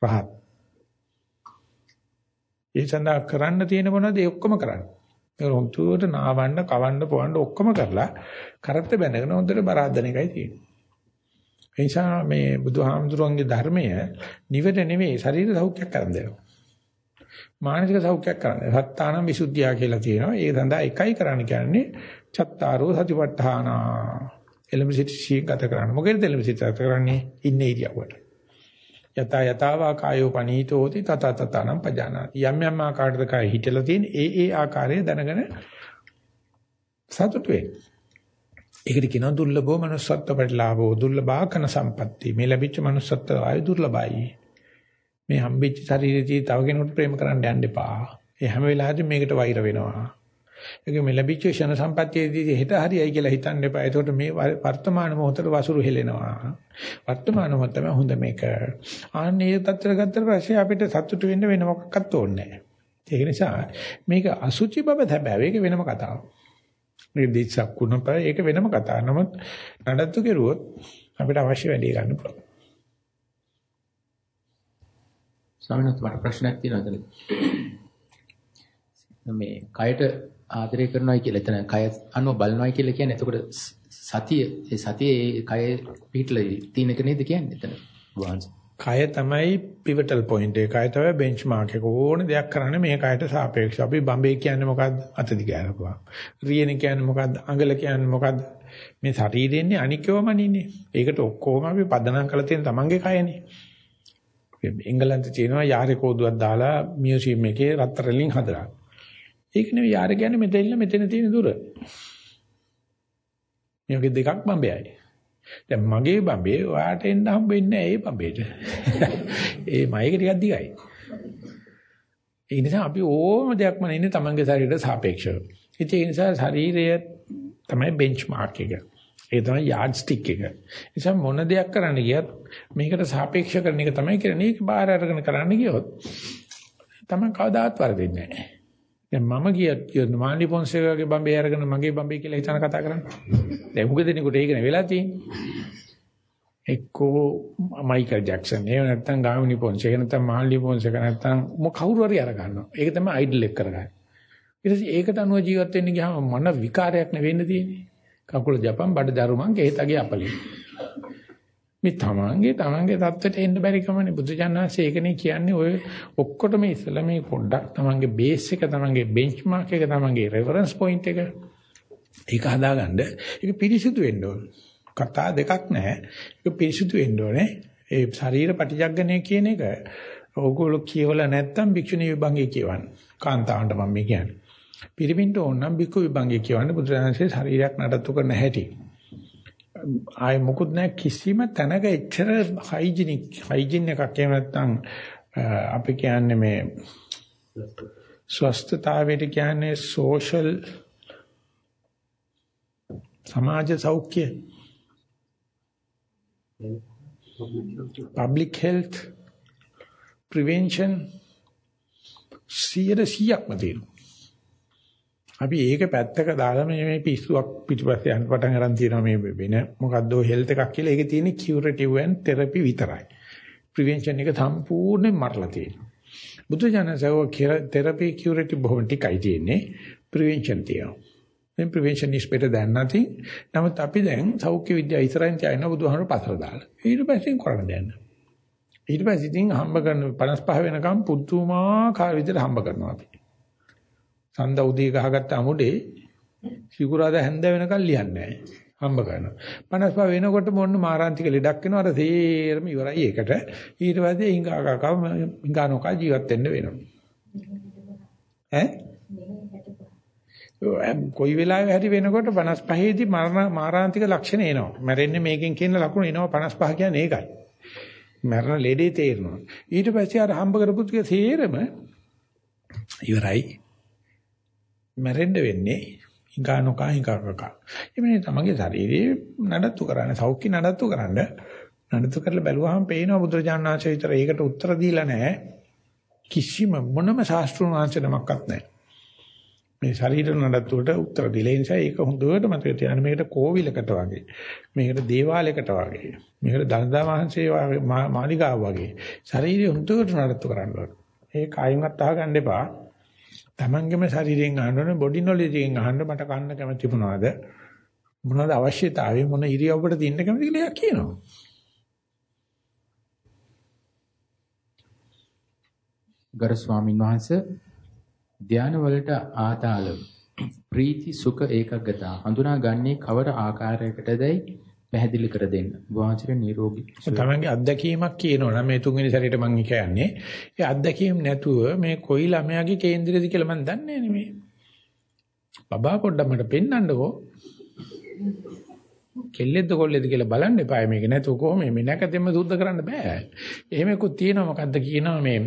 රහත්. ඒ සඳහා කරන්න තියෙන මොනවද ඒ ඔක්කොම කරන්න. ඒ හොඳට නාවන්න, කවන්න, පොවන්න ඔක්කොම කරලා කරත් බැඳගෙන හොඳට බරාදන එකයි තියෙන්නේ. ඒ නිසා මේ බුදුහාමුදුරන්ගේ ධර්මය නිවන නෙවෙයි ශරීර සෞඛ්‍යයක් කරන් දෙනවා. මානසික සෞඛ්‍යයක් කරන්න. සත්තානම් විසුද්ධිය කියලා තියෙනවා. ඒ සඳහා එකයි කරන්න කියන්නේ චත්තාරෝ සතිපට්ඨාන. එලෙම සිටි ගත කරන්න. මොකේද එලෙම සිටි ගත කරන්නේ? ඉන්නේ ඉරියව්වට. යත යතාවා කායෝ පනීතෝති තත තතනම් පජානාති. යම් යම් ආකාරයකට කාය හිටලා තියෙන ඒ ඒ ආකාරය දැනගෙන සතුට වෙන්න. ඒකට කියනවා දුර්ලභෝ manussත්ව ප්‍රතිලාභෝ දුර්ලභාකන සම්පatti. මේ ලැබිච්ච manussත්ව ආය දුර්ලභයි. මේ හම්බෙච්ච ශරීරයේදී තව කෙනෙකුට ප්‍රේම කරන්න යන්න එපා. ඒ හැම වෙලාවෙම මේකට වෛර වෙනවා. ඒක මේ ලැබිච්ච ක්ෂණ සම්පත්තියේදී හෙට හරියයි කියලා හිතන්න එපා. ඒකට මේ වර්තමාන මොහොතේ වසුරු හෙලෙනවා. වර්තමාන මොහොත තමයි හොඳ මේක. ආන්නේ තත්තර ගත්තට පස්සේ අපිට සතුටු වෙන්න වෙන මොකක්වත් ඕනේ නැහැ. ඒක නිසා මේක අසුචි බව හැබැයි ඒක වෙනම කතාවක්. මේ දිස්සක් වුණපා ඒක වෙනම කතාවක්. නමුත් නඩත්තු කෙරුවොත් අපිට අවශ්‍ය වැඩේ ගන්න පුළුවන්. ස්වාමීන් වහන්සේ මට ප්‍රශ්නයක් තියෙනවා එතන. මේ කයට ආදරය කරනවායි කියලා එතන කය අනුව බලනවායි කියලා කියන්නේ එතකොට සතිය ඒ සතියේ කය පිටලා තියෙන එක නේද කියන්නේ එතන වහන්සේ. කය තමයි pivotal point එක. කය තමයි benchmark එක. ඕන දෙයක් කරන්නේ මේ කයට සාපේක්ෂව. අපි බම්බේ කියන්නේ මොකද්ද? අත දිගාරපුවා. රියන කියන්නේ මොකද්ද? අඟල කියන්නේ මොකද්ද? මේ ශරීරෙන්නේ අනික්කවමනින්නේ. ඒකට ඔක්කොම අපි පදනම් කරලා තියෙන තමන්ගේ කයනේ. එංගලන්තේ තියෙනවා යාරේ කෝදුවක් දාලා මියුසියම් එකේ රත්තරන්ලින් හදලා. ඒක නෙවෙයි යාර කියන්නේ මෙතෙන්ල මෙතන තියෙන දුර. මේකේ දෙකක් බම්බේයි. දැන් මගේ බම්බේ ඔයාට එන්න හම්බෙන්නේ නැහැ ඒ බම්බේට. ඒ මයික ටිකක් දිගයි. ඒ නිසා අපි ඕම දෙයක්ම ඉන්නේ තමන්ගේ ශරීරයට සාපේක්ෂව. ඒ නිසා ශරීරය තමයි බෙන්ච්මාර්ක් එක. ඒ තමයි යාඩ් ස්ටික් එක. නිසා මොන දෙයක් කරන්න ගියත් මේකට සාපේක්ෂ කරන එක තමයි කරන්නේ. ඒක බාහිර අරගෙන කරන්න ගියොත් තමයි කවදාවත් වරදින්නේ නැහැ. දැන් මම කියත් මාලි පොන්සේකාගේ බම්බේ අරගෙන මගේ බම්බේ කියලා හිතන කතා කරන්නේ. දැන් මොකද දෙනකොට ඒකනේ වෙලා තියෙන්නේ. එක්කෝ මයිකල් ජැක්සන් එහෙම නැත්නම් ගාමිනි පොන්සේක නැත්නම් මාලි පොන්සේක නැත්නම් මො කවුරු හරි අර ගන්නවා. ඒක තමයි අයිඩල් එක කරගන්නේ. ඊට පස්සේ ඒකට අනුව ජීවත් වෙන්න ගියාම මොන විකාරයක් නෙවෙන්න තියෙන්නේ. කකුල ජපන් බඩ දරුමන් ගෙහිතගේ අපලි. මේ තමන්ගේ තමන්ගේ தත්වෙට එන්න බැරි කමනේ බුදුජානනාංශය ඒකනේ කියන්නේ ඔය ඔක්කොටම ඉස්සලා මේ පොඩ්ඩක් තමන්ගේ බේස් එක තමන්ගේ බෙන්ච්මාර්ක් එක තමන්ගේ රෙෆරන්ස් පොයින්ට් එක ඒක හදාගන්න ඒක පිරිසිදු වෙන්න ඕන. කතා දෙකක් නැහැ. ඒක පිරිසිදු වෙන්න ඕනේ. ඒ ශරීර පටිජග්ගණය කියන එක ඕගොල්ලෝ කියවලා නැත්තම් භික්ෂුණී විභංගේ කියවන්න. කාන්තාවන්ට මම මේ කියන්නේ. පිරිමින්ට ඕන නම් බිකු විභංගේ කියවන්න බුදුරජාණන්සේ ශරීරයක් නඩත්තු කරන්න හැටි. ආයේ මොකුත් නැහැ. කිසිම තැනක එච්චර හයිජිනික් හයිජින් එකක් එහෙම නැත්නම් අපි කියන්නේ මේ ස්වස්ථතාවයට කියන්නේ සෝෂල් සමාජ සෞඛ්‍ය. public health prevention සියයට සියක්ම තියෙනවා. අපි ඒක පැත්තක දාලා මේ මේ පිස්සුවක් පිටිපස්සේ යන්න පටන් ගන්න තියෙනවා මේ වෙන මොකද්ද හෙල්ත් එකක් කියලා. ඒකේ තියෙන්නේ කියුරටිව් ඇන් තෙරපි විතරයි. ප්‍රිවෙන්ෂන් එක සම්පූර්ණයෙන් මරලා තියෙනවා. බුදු ජානසව තෙරපි කියුරටිව් බොහොම ටිකයි තියෙන්නේ. ප්‍රිවෙන්ෂන් තියෙනවා. then prevention is better than nothing. නමුත් අපි දැන් සෞඛ්‍ය විද්‍යාව ඉස්සරහින් තියන බුදුහාමර පතර දාලා. ඊට පස්සේ කරන්න දෙන්න. ඊට පස්සේ ඉතින් හම්බ කරන 55 වෙනකම් පුදුමාකාර විදිහට හම්බ කරනවා අපි. සඳ උදේ ගහගත්ත අමුඩේ සිකුරාදා හැන්ද වෙනකල් ලියන්නේ නැහැ. හම්බ කරනවා. 55 වෙනකොට මොන්න මාරාන්තික ලෙඩක් වෙනවා. අර තේරම ඉවරයි ඒකට. ඊට පස්සේ ඉංගා කකා ඉංගා නොකා ජීවත් වෙන්න වෙනවා. ඈ? කොයි වෙලාවෙ හරි වෙනකොට 55 දී මරණ මාරාන්තික ලක්ෂණ එනවා. මැරෙන්නේ මේකෙන් කියන ලකුණ එනවා 55 කියන්නේ ඒකයි. මරණ ලෙඩේ තේරෙනවා. ඊට පස්සේ අර හම්බ කරපු ටික තේරෙම ඉවරයි. මැරෙන්න වෙන්නේ හිඟා නොකා හිඟා කකා. එමේ තමන්ගේ ශරීරයේ නඩත්තු කරන්න සෞඛ්‍ය නඩත්තු කරන්න නඩත්තු කරලා බැලුවාම පේනවා බුදුරජාණන් වහන්සේ විතර ඒකට උත්තර දීලා නැහැ. කිසිම මොනම ශාස්ත්‍රීය වංශනමක්වත් නැහැ. මේ ශරීර නඩත්තුවට උත්තර දෙලේ නිසා ඒක හොඳට මතක තියාගන්න මේකට කෝවිලකට වගේ මේකට දේවාලයකට වගේ මේකට දනදා මහන්සිය මාලිගාව වගේ ශරීරය හොඳට නඩත්තු කරන්න ඕනේ. ඒ කායින්වත් අහගන්න එපා. Tamangema ශරීරයෙන් අහන්න ඕනේ බොඩි නොලෙජ් එකෙන් අහන්න මට කන්න කැමති මොනවද? මොනවද අවශ්‍යතාවය මොන ඉරියව්වකට දින්න කැමති කියලා කියනවා. ගරු ස්වාමින් වහන්සේ ධාන වලට ආතාල ප්‍රීති සුඛ ඒකග්ගතා හඳුනා ගන්නේ කවර ආකාරයකටදයි පැහැදිලි කර දෙන්න. වාචර නිරෝගී. තමන්ගේ අත්දැකීමක් කියනවනම් මේ තුන්වෙනි සැරේට මම කියන්නේ. ඒ අත්දැකීම් නැතුව මේ කොයි ළමයාගේ කේන්දරයද කියලා මම දන්නේ නැහැ මේ. බබා පොඩ්ඩක් මට පෙන්වන්නකෝ. කෙල්ලෙද්ද කොල්ලෙද්ද කියලා බලන්න එපා මේක නැතුව කොහොම මේ නැකතෙම සුද්ධ කරන්න බෑ. එහෙම එකක් තියෙනවා මොකද්ද කියනවා මේ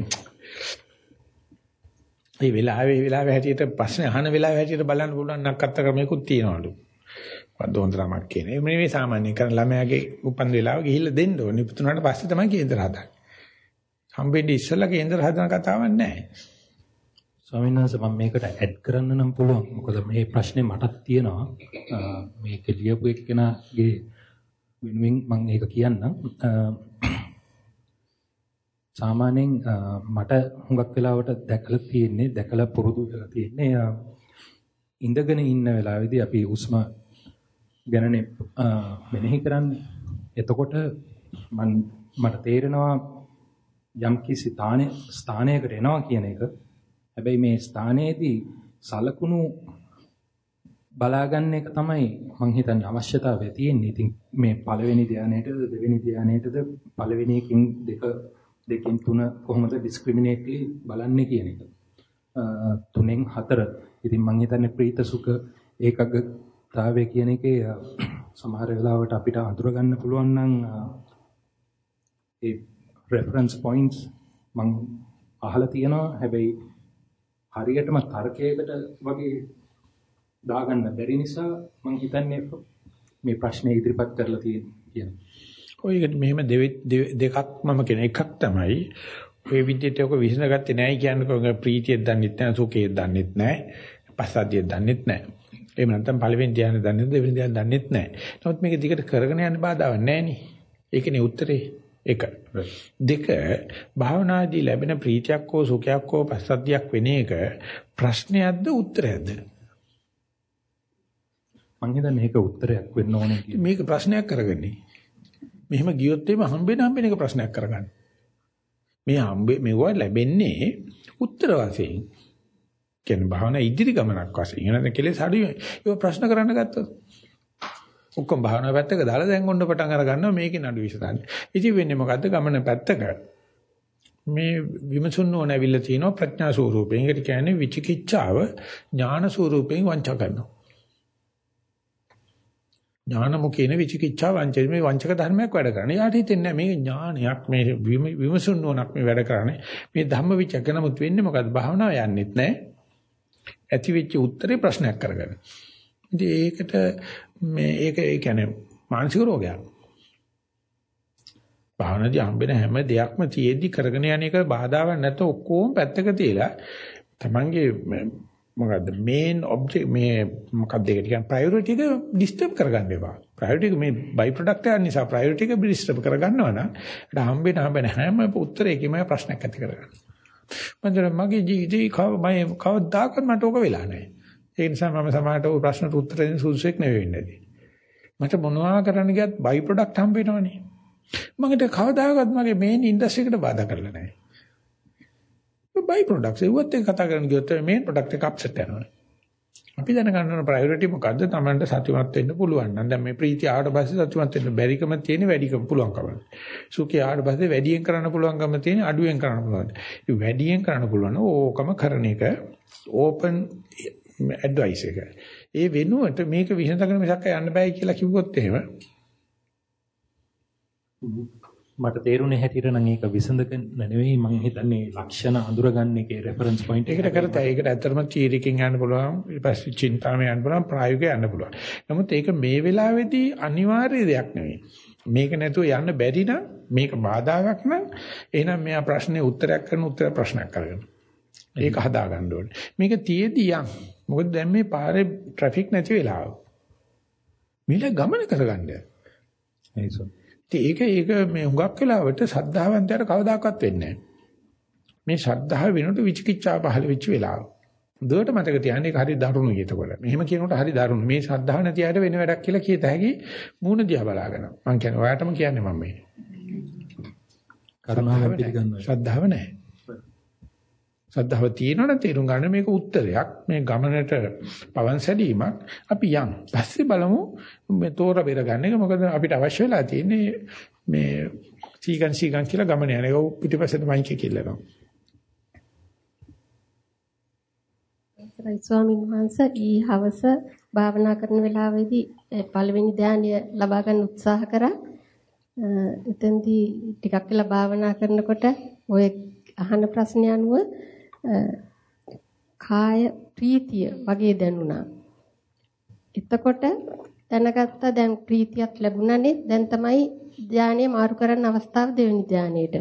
මේ වෙලාවේ වෙලාවේ හැටියට ප්‍රශ්න අහන වෙලාවේ හැටියට බලන්න පුළුවන් නක්කත් ක්‍රමයකුත් තියෙනවලු. වදෝන්තරමක් කියන්නේ. මේ මේ සාමාන්‍ය කරන ළමයාගේ උපන් වෙලාව ගිහිල්ලා දෙන්න ඕනේ. පුතුනාට පස්සේ තමයි කේන්දර හදන්නේ. හම්බෙන්නේ ඉස්සෙල්ලා කේන්දර හදන කතාවක් නැහැ. ස්වාමීන් වහන්සේ මම මේකට ඇඩ් කරන්න නම් පුළුවන්. මොකද මේ ප්‍රශ්නේ මටත් තියෙනවා. මේක ලියපු එක්කෙනාගේ වෙනුවෙන් මම ඒක කියන්නම්. සාමාන්‍යයෙන් මට හුඟක් වෙලාවට දැකලා තියෙන්නේ දැකලා පුරුදු වෙලා තියෙන්නේ ඉඳගෙන ඉන්න වෙලාවේදී අපි උස්ම ගැනනේ මෙනෙහි කරන්නේ. එතකොට මන් මට තේරෙනවා යම් කිසි ස්ථානයකට එනවා කියන එක. හැබැයි මේ ස්ථානයේදී සලකුණු බලාගන්න එක තමයි මං හිතන්නේ අවශ්‍යතාවය තියෙන්නේ. ඉතින් මේ පළවෙනි ධානයේටද දෙවෙනි ධානයේටද පළවෙනි එකකින් දෙක දෙකෙන් තුන කොහොමද ඩිස්ක්‍රිමිනේට්ලි බලන්නේ කියන එක. තුනෙන් හතර. ඉතින් මං හිතන්නේ ප්‍රීත සුඛ ඒකග්ගතාවය කියන එකේ සමහර වෙලාවට අපිට අඳුර ගන්න පුළුවන් නම් ඒ රෙෆරන්ස් පොයින්ට්ස් මං අහලා තියෙනවා. හැබැයි හරියටම තර්කයකට වගේ දාගන්න බැරි නිසා මං හිතන්නේ මේ ප්‍රශ්නේ ඉදිරිපත් කරලා තියෙන කියන. ඔයකට මෙහෙම දෙකක් මම කියන එකක් තමයි ඔය විදිහට ඔක විසඳගත්තේ නැහැ කියන්නේ ප්‍රීතියක් දන්නෙත් නැහැ සුඛයක් දන්නෙත් නැහැ පස්සද්ධියක් දන්නෙත් නැහැ එහෙම නැත්නම් පළවෙනි ධ්‍යාන දන්නෙත් දෙවෙනි ධ්‍යාන දන්නෙත් නැහැ. නමුත් මේක දිගට කරගෙන යන්න බාධාවක් නැහැ නේ. ඒකනේ උත්තරේ. එක. දෙක භාවනාදී ලැබෙන ප්‍රීතියක් හෝ සුඛයක් හෝ පස්සද්ධියක් වෙන එක ප්‍රශ්නයක්ද උත්තරයක්ද? මං හිතන්නේ මේක උත්තරයක් වෙන්න ඕනේ කියලා. මේක ප්‍රශ්නයක් කරගන්නේ. මෙහෙම ගියොත් එimhe හම්බෙන හම්බෙන එක ප්‍රශ්නයක් කරගන්න. මේ හම්බෙ මෙවුවා ලැබෙන්නේ උත්තර වශයෙන්. කියන්නේ භාවනා ඉදිරි ගමනක් වශයෙන්. එනද කෙලෙස් අඩුයි. ඒක ප්‍රශ්න කරන්න ගත්තොත්. ඔක්කොම භාවනා පැත්තක දාලා දැන් ඔන්න පටන් අර ගන්නවා මේකේ නඩු විසඳන්නේ. ඉතින් වෙන්නේ මොකද්ද ගමන පැත්තක මේ විමසුන් නොන ඇවිල්ලා තිනවා ප්‍රඥා ස්වරූපයෙන්. ඒකට කියන්නේ විචිකිච්ඡාව ඥාන ස්වරූපයෙන් වංචා කරනවා. ඥානමුකේන විචිකිච්ඡා වංචය මේ වංචක ධර්මයක් වැඩ කරන්නේ. යාට හිතෙන්නේ මේ ඥානයක් මේ විමසුන් නොනක් මේ වැඩ කරන්නේ. මේ ධම්ම විචක නමුත් වෙන්නේ මොකද්ද? භාවනාව යන්නෙත් නැහැ. ඇති වෙච්ච උත්තරේ ප්‍රශ්නයක් කරගන්න. ඉතින් ඒකට මේ ඒක ඒ කියන්නේ මානසික රෝගයක්. භාවනාදී හම්බෙන හැම දෙයක්ම තියේදී කරගෙන යන එක බාධාවක් නැත ඔක්කොම පැත්තක තියලා තමන්ගේ මොකද්ද මේන් ඔබ්ජෙක්ට් මේ මොකක්ද ඒකට කියන්නේ ප්‍රයොරිටි එක ඩිස්ටර්බ් කරගන්න එපා. ප්‍රයොරිටි එක මේ බයි ප්‍රොඩක්ට් එක නිසා ප්‍රයොරිටි එක ඩිස්ටර්බ් කරගන්නවා නම් ඒට හම්බෙන හම්බෙන හැම උත්තරයකම ප්‍රශ්නයක් ඇති කරගන්න. මන්දර මගේ ජීවිතේ කව මම කවදාකවත් මට ඕක වෙලා නැහැ. ඒ නිසා මම සමහරට ওই ප්‍රශ්නට උත්තර දෙන්න සුදුසුෙක් නෙවෙයි වෙන්නේ. මට මොනවා කරන්න ගියත් බයි ප්‍රොඩක්ට් හම්බ වෙනවනේ. මගට කවදාකවත් මගේ මේන් ඉන්ඩස්ට්‍රි එකට බාධා කරලා නැහැ. බයි ප්‍රොඩක්ට්ස් ඒවත් එක්ක කතා කරන ගියොත් මේන් ප්‍රොඩක්ට් එක අප්සෙට් වෙනවා. අපි දැනගන්න ඕන ප්‍රයොරිටි මොකද්ද? Tamanට සතුටුමත් වෙන්න පුළුවන් නම් දැන් මේ ප්‍රීතිය ආවට පස්සේ සතුටුමත් වෙන්න බැරිකම තියෙන වැඩිකම පුළුවන්කම. සුඛය ආවට පස්සේ වැඩියෙන් කරන්න පුළුවන්කම තියෙන අඩුවෙන් කරන්න පුළුවන්. ඒ වැඩියෙන් කරන්න පුළුවන් ඕකම කරන එක ඕපන් ඇඩ්වයිස් එක. ඒ වෙනුවට මේක විසඳගෙන මිසක් යන්න බෑ කියලා කිව්වොත් එහෙම මට තේරුනේ හැටියට නම් ඒක විසඳගෙන නෙවෙයි මම හිතන්නේ ලක්ෂණ අඳුරගන්න එකේ රෙෆරන්ස් පොයින්ට් එකට කරත ඒකට ඇත්තටම තීරිකින් යන්න පුළුවන් ඊට පස්සේ චින්තාමේ යන්න පුළුවන් ප්‍රායෝගිකව යන්න පුළුවන්. නමුත් ඒක මේ වෙලාවේදී අනිවාර්ය දෙයක් නෙවෙයි. මේක නැතුව යන්න බැරි නම් මේක බාධාවක් නම් එහෙනම් මෙයා ප්‍රශ්නේ උත්තරයක් කරන උත්තර ප්‍රශ්නයක් කරගන්න. ඒක හදා ගන්න ඕනේ. මේක තියේදී යන්. මොකද දැන් මේ පාරේ ට්‍රැෆික් නැති වෙලාව. මිල ගමන කරගන්න. ඒසො. ඒක ඒක මේ හුඟක් වෙලාවට සද්ධාවන්තයට කවදාකවත් වෙන්නේ නැහැ. මේ ශ්‍රද්ධාව වෙනකොට විචිකිච්ඡා පහළ වෙච්ච වෙලාව. දුවට මතක තියාගන්න ඒක හරි දරුණු කියතකොට. මෙහෙම කියනකොට හරි දරුණු. මේ ශ්‍රද්ධාව නැති අයට වෙන වැඩක් කියලා කියත හැකි මූණ දිහා බලාගෙන. මම කියන්නේ ඔයාටම කියන්නේ මම මේ. කරුණාවෙන් පිළිගන්නවා. ශ්‍රද්ධාව නැහැ. ශ්‍රද්ධාව තියෙනවනම් තේරුම් ගන්න මේක උත්තරයක්. මේ ගමනට පවන් සැදීමක්. අපි යන්. පස්සේ බලමු මේ තෝර බෙර ගන්න එක. මොකද අපිට අවශ්‍ය වෙලා තියෙන්නේ මේ සීගන් සීගන් කියලා ගමන යන. ඒක පිටිපස්සට මයික් එක කිල්ලනවා. අවසරයි ස්වාමීන් වහන්සේ ඊ හවස භාවනා කරන වෙලාවේදී පළවෙනි ධානය ලබා ගන්න උත්සාහ කරා. එතෙන්දී ටිකක් වෙලා භාවනා කරනකොට ඔය අහන ප්‍රශ්න අනුව කාය ප්‍රීතිය වගේ දැනුණා. එතකොට දැනගත්තා දැන් ප්‍රීතියක් ලැබුණානේ දැන් තමයි ධානය මාරු කරන්න අවස්ථාව දෙවෙනි ධානයේට.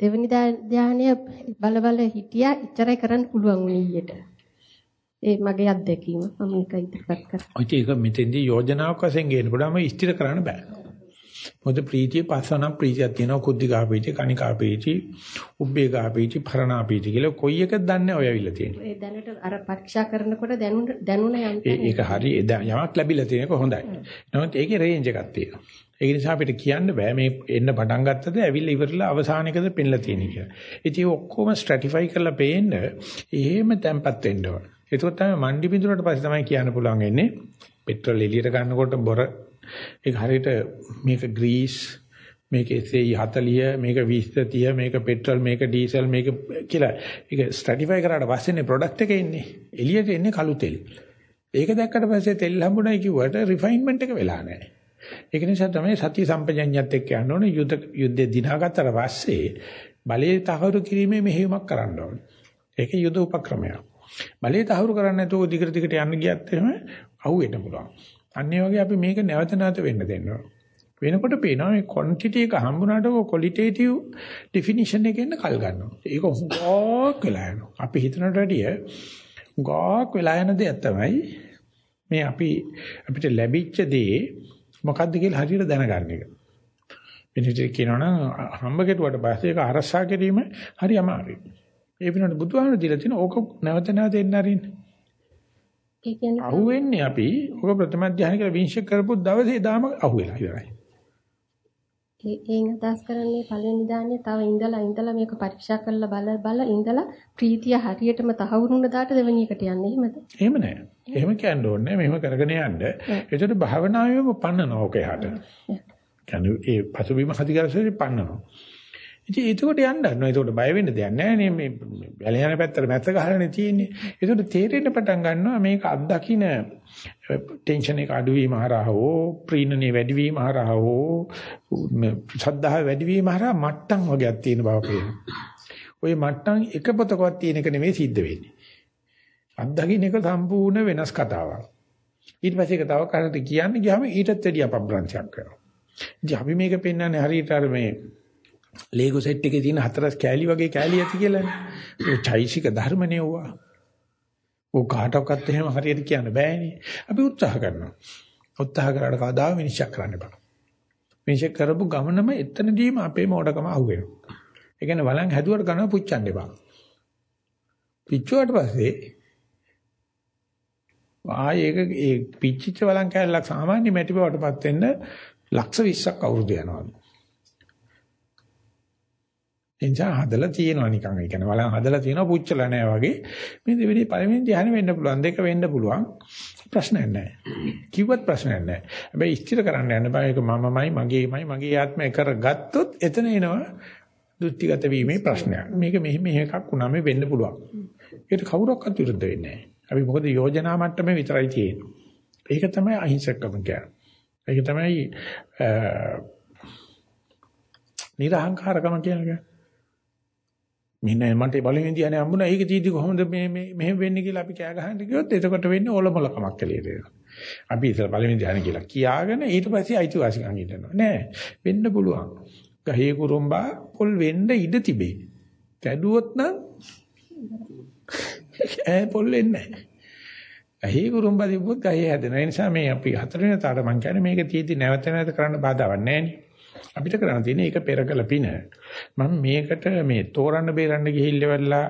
දෙවෙනි ධානය බල බල හිටියා ඉච්චරයි කරන්න පුළුවන් වුණේ ඊට. ඒ මගේ අත්දැකීම මම ඒක ඉදිරිපත් කරා. ඔය ඒක මෙතෙන්දී යෝජනාවක් වශයෙන් ගේනකොටම ස්ථිර කරන්න බෑ. මොකද ප්‍රීතිය පස්සනම් ප්‍රීතියක් තියෙනවා කුද්ධිකා ප්‍රීතිය කණිකා ප්‍රීතිය උබ්බේකා ප්‍රීතිය පරණා ප්‍රීතිය කියලා කොයි එකද දන්නේ ඔය ඇවිල්ලා තියෙන්නේ. ඒ දැනට අර පරීක්ෂා කරනකොට දැනුණ දැනුණ යම් ඒක හරි යමක් ලැබිලා තියෙනක හොඳයි. නමුත් ඒකේ රේන්ජ් එකක් තියෙනවා. ඒ නිසා අපිට කියන්න බෑ මේ එන්න පටන් ගත්තද ඇවිල්ලා ඉවරලා අවසානයකද පෙන්ලා තියෙන්නේ කියලා. ඉතින් ඔක්කොම ස්ට්‍රැටිෆයි කරලා පේන්න එහෙම තැම්පත් වෙන්න ඕන. ඒකත් තමයි මණ්ඩි බිඳුරට පස්සේ තමයි කියන්න පුළුවන් වෙන්නේ. පෙට්‍රල් එළියට ගන්නකොට බොර ඒක හරියට මේක ග්‍රීස් මේක SAE40 මේක 2030 මේක පෙට්‍රල් මේක ඩීසල් මේක කියලා. ඒක ස්ට්‍රැටිෆයි කරාට පස්සේනේ ප්‍රොඩක්ට් එක එන්නේ. එළියට එන්නේ කළු තෙල්. ඒක දැක්කට පස්සේ තෙල් හම්බුනායි කිව්වට රිෆයින්මන්ට් එක වෙලා නැහැ. ඒක නිසා තමයි සතිය සම්පජඤ්ඤයත් එක්ක යන්න ඕනේ. යුද්ධ යුද්ධේ දිනාගත්තට පස්සේ බලයේ තහවුරු කිරීමේ මෙහෙයුමක් කරන්න ඕනේ. ඒක යුද උපක්‍රමයක්. බලයේ තහවුරු කරන්නේ නැතුව දිගට දිගට යන්න ගියත් එහෙම අහුවෙන්න පුළුවන්. අන්න ඒ වගේ අපි මේක නැවත නැවත වෙන්න දෙන්න වෙනකොට පේනවා මේ ක්වොන්ටිටි එක හම්බුනාට ඔය ක්වොලිටේටිව් ඩෙෆිනිෂන් එකෙන් කල් ගන්නවා. ඒක හුඟක් වෙලා යනවා. අපි හිතනට වැඩිය හුඟක් වෙලා යන දෙයක් තමයි මේ අපි අපිට ලැබිච්ච දේ මොකද්ද කියලා හරියට දැනගන්න එක. වෙනිට කියනවනම් හම්බ කෙරුවට පස්සේ ඒක අරසා කිරීම හරි අමාරුයි. ඒ වෙනකොට බුදුහාමුදුරු දීලා තියෙන ඕක නැවත නැවත එන්න අරින්න. ඒ කියන්නේ අහුවෙන්නේ අපි ඔක ප්‍රථම ධ්‍යාන කියලා විනිශ්චය කරපු දවසේ දාම අහුවෙලා ඉවරයි. ඒ ඒන් අදහස් කරන්නේ පළවෙනි දාන්නේ තව ඉඳලා ඉඳලා මේක පරීක්ෂා කරලා බල බල ඉඳලා ප්‍රීතිය හරියටම තහවුරුන දාට දෙවෙනි එකට යන්නේ එහෙමද? එහෙම නෑ. එහෙම කියන්න ඕනේ. මෙහෙම කරගෙන යන්න. ඒකට භාවනාවෙම පන්නනවා ඔක එහාට. කියන්නේ ඒ පසුබිම හදිගරසෙ පන්නනවා. ඉතින් ඒකට යන්න ගන්නවා. ඒකට බය වෙන්න දෙයක් නැහැ නේ මේ වැල යන පැත්තට මැත්ත ගහලානේ තියෙන්නේ. ඒකට තේරෙන්න පටන් ගන්නවා මේක අත්දකින්න ටෙන්ෂන් එක අඩුවීම හරහා හෝ ප්‍රීණනේ වැඩිවීම හරහා හෝ ශ්‍රද්ධාව වැඩිවීම හරහා මට්ටම් වගේක් තියෙන බව පේනවා. ওই මට්ටම් එක පොතකවත් තියෙන එක නෙමෙයි සිද්ධ වෙන්නේ. අත්දකින්න එක සම්පූර්ණ වෙනස් කතාවක්. ඊට පස්සේ ඒක තව කරට කියන්න ගියාම ඊටත් වැඩි අපබ්‍රංශයක් කරනවා. ඉතින් අපි මේක පෙන්වන්නේ හරියට අර මේ ලේගෝ සෙට් එකේ තියෙන හතරස් කෑලි වගේ කෑලි ඇති කියලානේ. ඒ චෛසික ධර්මනේ ඕවා. ඕ කාටවත් එහෙම හරියට කියන්න බෑනේ. අපි උත්සාහ කරනවා. උත්සාහ කරාට කවදා විනිශ්චය කරන්න බෑ. විනිශ්චය කරපු ගමනම එතනදීම අපේ මොඩකම අහුවෙනවා. ඒ කියන්නේ වලන් හැදුවට ගන්න පුච්චන්න එපා. පිච්චුවට පස්සේ ආයේ ඒක ඒ පිච්චිච්ච වලන් කැලලක් සාමාන්‍ය මැටි බවටපත් වෙන්න ලක්ෂ 20ක් අවුරුදු යනවා. එනිසා හදලා තියෙනවා නිකන්. ඒ කියන්නේ වලන් හදලා තියෙනවා පුච්චලා නැහැ වගේ. මේ දෙවෙනි පළවෙනි ධ්‍යාන වෙන්න පුළුවන් දෙක වෙන්න පුළුවන්. ප්‍රශ්නයක් නැහැ. කිව්වත් ප්‍රශ්නයක් නැහැ. හැබැයි ස්ථිර කරන්න යන්න බෑ. ඒක මමමයි මගේමයි මගේ ආත්මය කරගත්තොත් එතන එනවා දෘෂ්ටිගත වීමේ ප්‍රශ්නයක්. මේක මෙහි මෙහෙ එකක් වුණාම වෙන්න පුළුවන්. ඒකට කවුරක්වත් විරුද්ධ වෙන්නේ නැහැ. අපි මොකද යෝජනා මට්ටමේ විතරයි තියෙන්නේ. ඒක තමයි අහිංසකකම කියන්නේ. ඒක තමයි නිර්හංකාරකම කියන්නේ මෙන්න මට බලමින් දිහානේ හම්බුණා. ඒක තීදි කොහොමද මේ මේ මෙහෙම වෙන්නේ කියලා අපි කෑ ගහන්න කිව්වොත් එතකොට වෙන්නේ ඔලොමලකමක් කියලා එනවා. අපි ඉතල පළවෙනි ධ්‍යාන කියලා කියාගෙන ඊට පස්සේ අයිතිවාසිකම් ඉල්ලනවා. නෑ වෙන්න පුළුවන්. ගහේ කුරුම්බා පොල් වෙන්න ඉඩ තිබේ. කැඩුවොත් නම් ඈ පොල් වෙන්නේ නෑ. ගහේ කුරුම්බා තිබ්බොත් ගහේ හැදෙනවා. ඒ නිසා මේ අපි හතරවෙනි තාට මං කියන්නේ මේක තියෙදි නැවත නැවත කරන්න බාධාවක් නෑනේ. අපිට කරන්න තියෙන්නේ ඒක පෙරකල පින. මම මේකට මේ තෝරන්න බේරන්න ගිහිල්ලා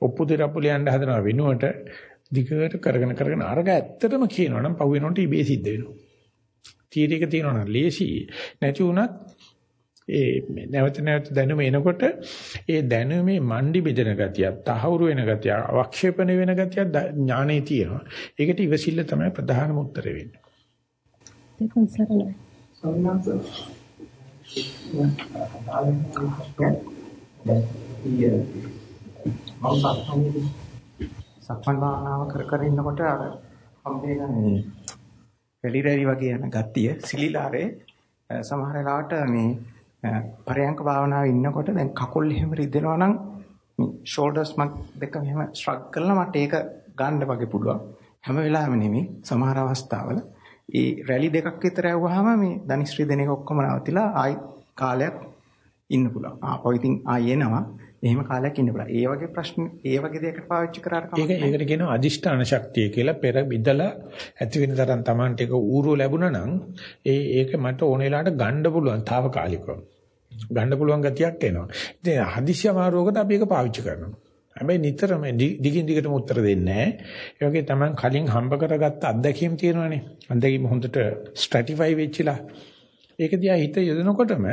ඔප්පු දෙරප්පු ලියන්න හදනවා වෙනුවට දිගට කරගෙන කරගෙන අරග ඇත්තටම කියනවනම් පහු වෙනකොට ඉබේ සිද්ධ වෙනවා. තීරයක තියෙනවනම් ලේසි නැති වුණත් ඒ නැවත නැවත දැනුම එනකොට ඒ දැනුමේ මණ්ඩි බෙදෙන ගතිය, තහවුරු වෙන ගතිය, අවක්ෂේපණ වෙන ගතිය ඥානේ තියෙනවා. ඒකට ඉවසිල්ල තමයි ප්‍රධානම උත්තරේ වෙන්නේ. දෙකන් සරණයි. සක්මන් භාවනාව කර කර ඉන්නකොට අර හම්බෙන මේ රෙලි වගේ යන ගතිය සිලිලාරේ සමහර වෙලාවට මේ පරයන්ක භාවනාවේ ඉන්නකොට දැන් කකුල් එහෙම රිදෙනවා නම් මේ ෂෝල්ඩර්ස් මක් දෙක මෙහෙම ස්ට්‍රග් කරලා මට ඒක ගන්න වගේ පුළුවන්. හැම වෙලාවෙම නෙමෙයි සමහර අවස්ථාවල ඒ රැලි දෙකක් විතර යවුවාම මේ ධනිශ්‍රී දෙන එක ඔක්කොම නවතිලා ආයි කාලයක් ඉන්න පුළුවන්. ආපහු ඉතින් ආයෙ එනවා. එහෙම කාලයක් ඉන්න පුළුවන්. ඒ වගේ ප්‍රශ්න ඒ වගේ දෙයකට පාවිච්චි කරාට ඒක ඒකට කියනවා අදිෂ්ඨාන ශක්තිය කියලා පෙර බිඳලා ඇති වෙන තරම් Tamanට ඒක ඌරුව ලැබුණා නම් ඒ ඒක මට ඕන වෙලාවට ගන්න පුළුවන් తాවකාලිකව. ගන්න පුළුවන් ගතියක් එනවා. ඉතින් හදිස්සි අමාරුවකට අපි ඒක පාවිච්චි කරනවා. හැබැයි නිතරම දිගින් දිගටම උත්තර දෙන්නේ නැහැ. ඒ වගේ Taman කලින් හම්බ කරගත්ත අත්දැකීම් තියෙනවනේ. අත්දැකීම් හොඳට ස්ට්‍රැටිෆයි වෙච්චිලා. ඒක දිහා හිත යොදනකොටම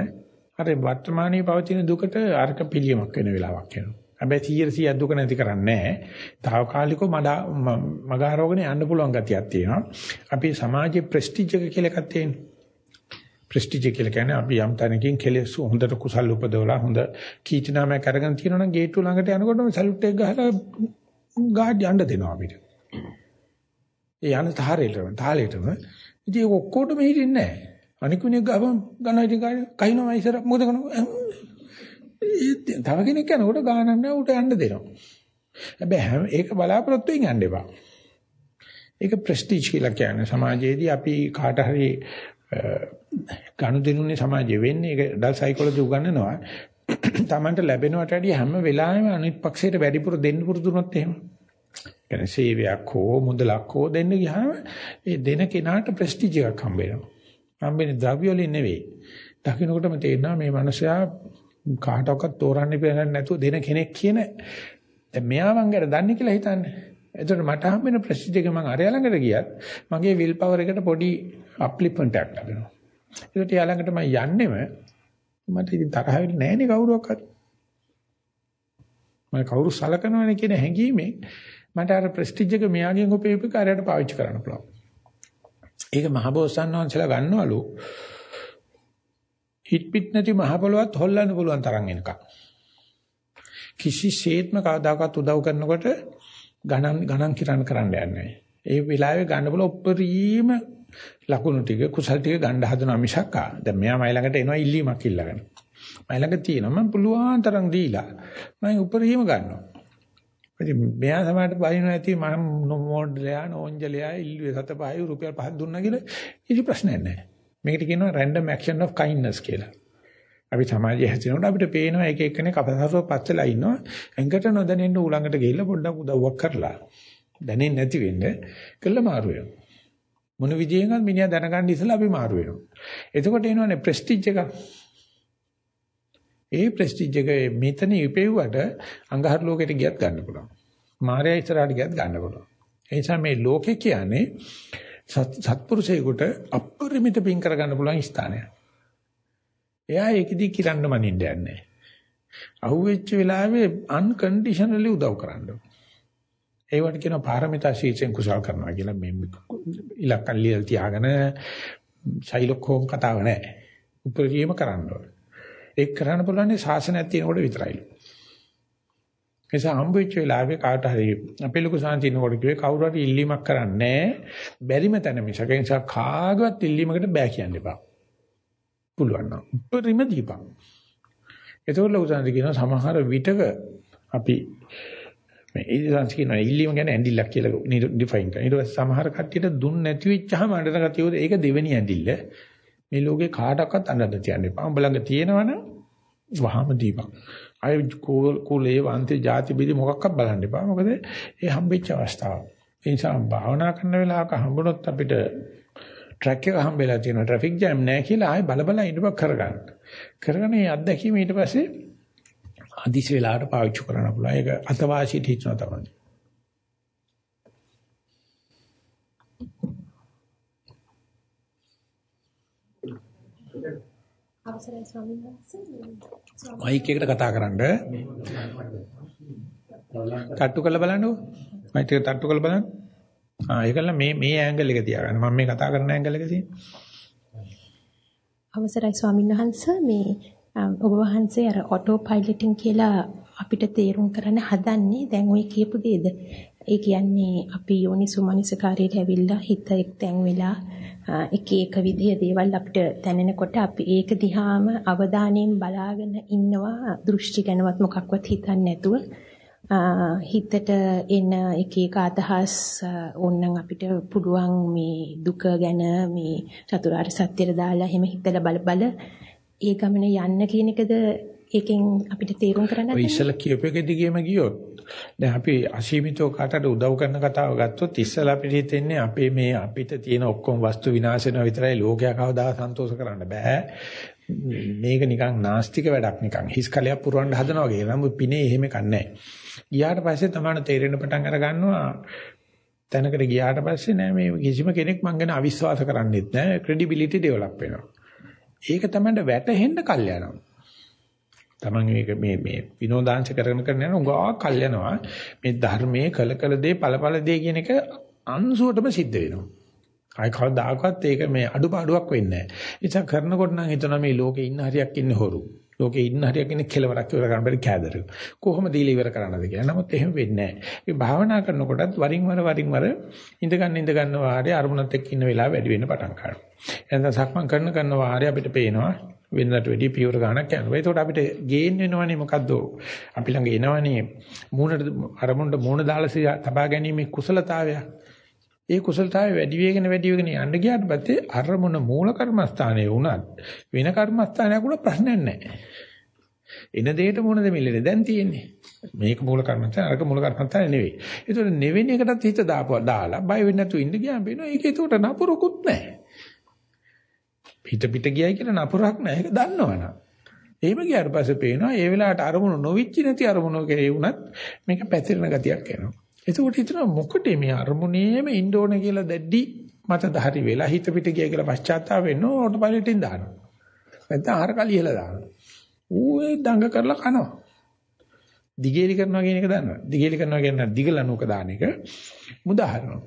අර වර්තමානයේ පවතින දුකට අර්ක පිළියමක් වෙන වෙලාවක් එනවා. හැබැයි 100 දුක නැති කරන්නේ නැහැ. తాවකාලිකව මගහරවගෙන යන්න පුළුවන් ගතියක් තියෙනවා. අපි සමාජයේ ප්‍රෙස්ටිජ් එක කියලා එකක් තියෙනවා. ප්‍රෙස්ටිජ් කියලා කියන්නේ අපි යම් තැනකින් කෙලෙස් හොඳට කුසල් උපදවලා හොඳ කීර්තිනාමයක් අරගෙන තියෙනවා නම් ගේට්ටුව ළඟට යනකොටම සැලුට් එක ගහලා ගාඩ් යන්න දෙනවා අපිට. ඒ යන තාරේටම තාලේටම ඉතින් ඔක්කොටම හිටින්නේ නැහැ. අනිකුණේ ගාවම් ගණයිටි කයින්නවා ඉස්සර මොකද කරන්නේ? තව කෙනෙක් යනකොට ගානක් නැහැ උට යන්න දෙනවා. හැබැයි ඒක බලාපොරොත්තු වෙන්න යන්න එපා. ඒක ප්‍රෙස්ටිජ් කියලා කියන්නේ සමාජයේදී අපි කාට හරි ගනුදෙනුනේ සමාජයේ වෙන්නේ ඒක ඩල් සයිකොලොජි උගන්වනවා. Tamanට ලැබෙනවට වැඩිය හැම වෙලාවෙම අනිත් පක්ෂයට වැඩිපුර දෙන්න පුරුදුනොත් එහෙම. කියන්නේ සේවයක් හෝ මුදලක් හෝ දෙන්න ගියාම ඒ දෙන කෙනාට ප්‍රෙස්ටිජ් එකක් හම්බ වෙනවා. හම්බෙන්නේ ද්‍රව්‍ය වලින් නෙවෙයි. දකින්නකොටම තේරෙනවා මේ මනුස්සයා කාටවත් තෝරන්න බැහැ නැතුව දෙන කෙනෙක් කියන දැන් මෙයා මං ගැන දන්නේ කියලා හිතන්නේ. එතකොට මට හම්බෙන ප්‍රසිද්ධ එක මං අරයා ළඟට ගියත් මගේ විල් පවර් එකට පොඩි අප්ලිප්මන්ට් එකක් ලැබෙනවා. ඒකට යා ළඟට මම යන්නෙම මට ඉතින් තරහ වෙන්නේ නැහැනේ කවුරුවක්වත්. මම කවුරු සලකනවනේ කියන හැඟීමේ මට අර ප්‍රෙස්ටිජ් එක මෙයාගෙන් උපයෝග කාර්යයට පාවිච්චි කරන්න පුළුවන්. ඒක මහබෝසත්න් වහන්සේලා ගන්නවලු හිට පිට නැති මහ පොළවත් හොල්ලන්න පුළුවන් තරම් එනකම්. කිසිසේත්ම කවදාකවත් උදව් කරනකොට ගණන් ගණන් කිරණ කරන්න යන්නේ. ඒ වෙලාවේ ගන්න බල උප්පරීම ලකුණු ටික කුසල් ටික ගන්න හදනවා මිසක් ආ. දැන් මෙයා මයි ළඟට එනවා ඉල්ලීමක් ඉල්ලගෙන. මයි ළඟ තියෙනවා මම පුළුවන් තරම් දීලා. මම උපරිම ගන්නවා. ඉතින් මෙයා සමහරට බයින නැති මම මොඩ්ලයා නෝන්ජලයා ඉල්ලුවේ සත පහයි රුපියල් පහක් දුන්නා කියලා කිසි ප්‍රශ්නයක් නැහැ. මේකට කියනවා random action of kindness කියලා. අපි සමාජයේ හැසිරෙනකොට අපිට පේනවා එක එක්කෙනෙක් අපසාරව පස්සලා ඉන්නවා. එංගට නොදැනෙන්න ඌලඟට ගිහිල්ලා පොඩ්ඩක් උදව්වක් කරලා දැනෙන්නේ නැති වෙන්න කළා මාරු වෙනවා. මොන විදියෙන්වත් මිනිහා දැනගන්න ඉස්සලා අපි මාරු වෙනවා. එතකොට එනවනේ ප්‍රෙස්ටිජ් එක. ඒ ප්‍රෙස්ටිජ් එක මෙතන ඉපෙව්වට අඟහරු ලෝකෙට ගියත් ගන්න පුළුවන්. මාර්යා ඉස්සරහට ගියත් ගන්න පුළුවන්. ඒ නිසා මේ ලෝකේ කියන්නේ සත්පුරුෂයෙකුට අපරිමිත පින් කරගන්න පුළුවන් ස්ථානයක්. එයා ඒකෙදි කිරන්න මනින්න යන්නේ. අහුවෙච්ච වෙලාවේ අන්කන්ඩිෂනලි උදව් කරන්න. ඒවට කියන පාරමිතා ශීර්ෂයෙන් කුසල් කරනවා කියලා මේ ඉලක්කම් ලියලා තියාගෙන ශෛලොක්කෝම් කතාව නැහැ. උපරිම කරන්න ඕනේ. ඒක කරන්න පුළුවන් ශාසනයක් තියෙනකොට විතරයිලු. නිසා හම්බ වෙච්ච වෙලාවේ කාට හරි අපේ ලොකු සාන්තිනකොට කිව්වේ කවුරු හරි ඉල්ලීමක් කරන්නේ බැරිම තැන මිසක ඒ නිසා කාගවත් ඉල්ලීමකට බෑ කියන්න එපා. පුළුවන් නම් උපරිම දීපන්. ඒතකොට ලොකු සාන්ති කියන සමහර විටක අපි මේ ඊළඟට කියනවා ඉල්ලීම ගැන ඇඬිල්ලක් කියලා ඩිෆයින් කරනවා. ඊට පස්සේ සමහර කට්ටියට දුන්න නැති වෙච්චාම අඬන කතියෝද ඒක දෙවෙනි ඇඬිල්ල. මේ ලෝකේ කාටවත් අඬන්න තියන්න එපා. උඹ ළඟ තියෙනවනම් වහම දීපන්. අය කුලේ වන්ති ಜಾති බිදි මොකක්වත් බලන්න එපා. මොකද ඒ හම්බෙච්ච අවස්ථාව. ඒ නිසා භාවනා කරන වෙලාවක හම්බුනොත් අපිට ට්‍රැක් එක හම්බෙලා තියෙනවා ට්‍රැෆික් ජෑම් නැහැ කියලා ආයෙ බල බල ඉඳපක් කරගන්න. කරගෙන මේ අත්දැකීම ඊට පස්සේ අදිස් වෙලාවට පාවිච්චි කරන්න පුළුවන්. ඒක අතවාසියට හිතනවා තමයි. අවසරයි ස්වාමීන් වහන්සේ. මයික් එකට කතා කරන්න. තට්ටු කරලා බලන්නකෝ. මයික් එක තට්ටු කරලා බලන්න. ආ ඒකල මේ මේ ඇන්ගල් එක තියාගන්න. මම මේ කතා කරන ඇන්ගල් එක තියෙන්නේ. අවසරයි ස්වාමීන් වහන්සේ මේ ඔබ වහන්සේ අර ඔටෝ පයිලටින් කියලා අපිට තේරුම් කරන්න හදන්නේ දැන් ওই කියපු දෙයද ඒ කියන්නේ අපි යෝනිසුමනිසකාරයට ඇවිල්ලා හිත එක්තැන් වෙලා එක එක විදිය දේවල් අපිට දැනෙනකොට අපි ඒක දිහාම අවධානයෙන් බලාගෙන ඉන්නවා දෘෂ්ටි ගැනවත් මොකක්වත් හිතන්නේ නැතුව හිතට එන එක එක අදහස් ඕනනම් අපිට පුළුවන් මේ දුක ගැන මේ චතුරාර්ය සත්‍යයට දාලා එහෙම හිතලා බල බල ඒ ගමන යන්න කියන එකද ඒකෙන් අපිට තේරුම් කරන්න ඔය ඉස්සලා කියපු එක දිගේම ගියොත් දැන් අපි අසීමිතව කාටට උදව් කරන කතාව ගත්තොත් ඉස්සලා අපිට හිතෙන්නේ අපේ මේ අපිට තියෙන ඔක්කොම වස්තු විනාශ වෙනවා විතරයි. ලෝකයා කවදා සන්තෝෂ කරන්න බෑ මේක නිකන් නාස්තික වැඩක් නිකන්. හිස් කලයක් පුරවන්න හදනවා වගේ. නම් පිනේ එහෙම කන්නේ ගියාට පස්සේ තමයි තේරෙන පටන් අර ගන්නවා තැනකට ගියාට පස්සේ නෑ මේ කිසිම කෙනෙක් මං ගැන අවිශ්වාස කරන්නේත් නෑ. ක්‍රෙඩිබිලිටි ඩෙවලොප් වෙනවා. ඒක තමයි වැටහෙන්න කල් යනවා Taman මේක මේ මේ විනෝදාංශ කරගෙන කරන යන උගා කල් යනවා. මේ ධර්මයේ කල කල දේ ඵලඵල දේ කියන එක අංශුවටම සිද්ධ වෙනවා. ආයි කවදාකවත් ඒක මේ අඩුපාඩුවක් වෙන්නේ නැහැ. ඒ නිසා කරනකොට නම් හිතනවා මේ ලෝකේ ඉන්න හරියක් ඉන්නේ හොරු. ලෝකේ ඉන්න හරියක් ඉන්නේ කෙලවරක් ඉවර කරන්න බැරි කෑදර. කොහොමද දීලා ඉවර කරන්නද කියලා. නමුත් එහෙම වෙන්නේ නැහැ. මේ භාවනා කරනකොටත් වරින් වර වරින් වර ඉඳ ගන්න ඉඳ ගන්න වාරේ අරමුණත් එක්ක ඉන්න වෙලාව වැඩි වෙන්න පටන් ගන්නවා. එහෙනම් සක්මන් කරන කරන වාරේ අපිට පේනවා වෙනදට වැඩි පියවර ගන්නක් යනවා. ඒකට අපිට ගේන් වෙනවනේ මොකද්ද? අපි ළඟ එනවනේ මූණට අරමුණට මූණ දාලා තබා ගැනීමේ කුසලතාවය. ඒ කුසලතාවය වැඩි වෙගෙන වැඩි වෙගෙන යන්න ගියාට පස්සේ අරමුණ මූල කර්මස්ථානයේ වුණත් වෙන කර්මස්ථානයක් වුණ ප්‍රශ්නයක් නැහැ. එන දෙයට මොන දෙමිල්ලනේ දැන් තියෙන්නේ. මේක මූල කර්මස්ථාන අරක මූල කර්මස්ථාන නෙවෙයි. ඒතකොට නෙවෙන එකටත් හිත දාපුවා දාලා බය වෙන්නේ නැතුව ඉන්න ගියාම වෙනවා. ඒක ඒකට නපුරකුත් නැහැ. පිට පිට ගියයි කියලා නපුරක් නැහැ. ඒක දන්නවනම්. එහෙම ගියාට පස්සේ පේනවා ඒ වෙලාවට අරමුණු නොවිච්ච නැති අරමුණු කෙරේ වුණත් මේක පැතිරෙන ගතියක් එනවා. එතකොට හිතනවා මොකටද මේ අරමුණේම ඉන්න ඕන කියලා දැඩි මත ධාරි වෙලා හිත පිට ගිය කියලා පශ්චාත්තාප වෙන්න ඕටෝ පයිලට්ින් දානවා. නැත්නම් ආහාර කලියලා දානවා. ඌ ඒ දඟ කරලා කනවා. දිගේලි කරනවා කියන එක දන්නවා. දිගේලි කරනවා කියන්නේ දිගලනුක දාන එක මුදාහරනවා.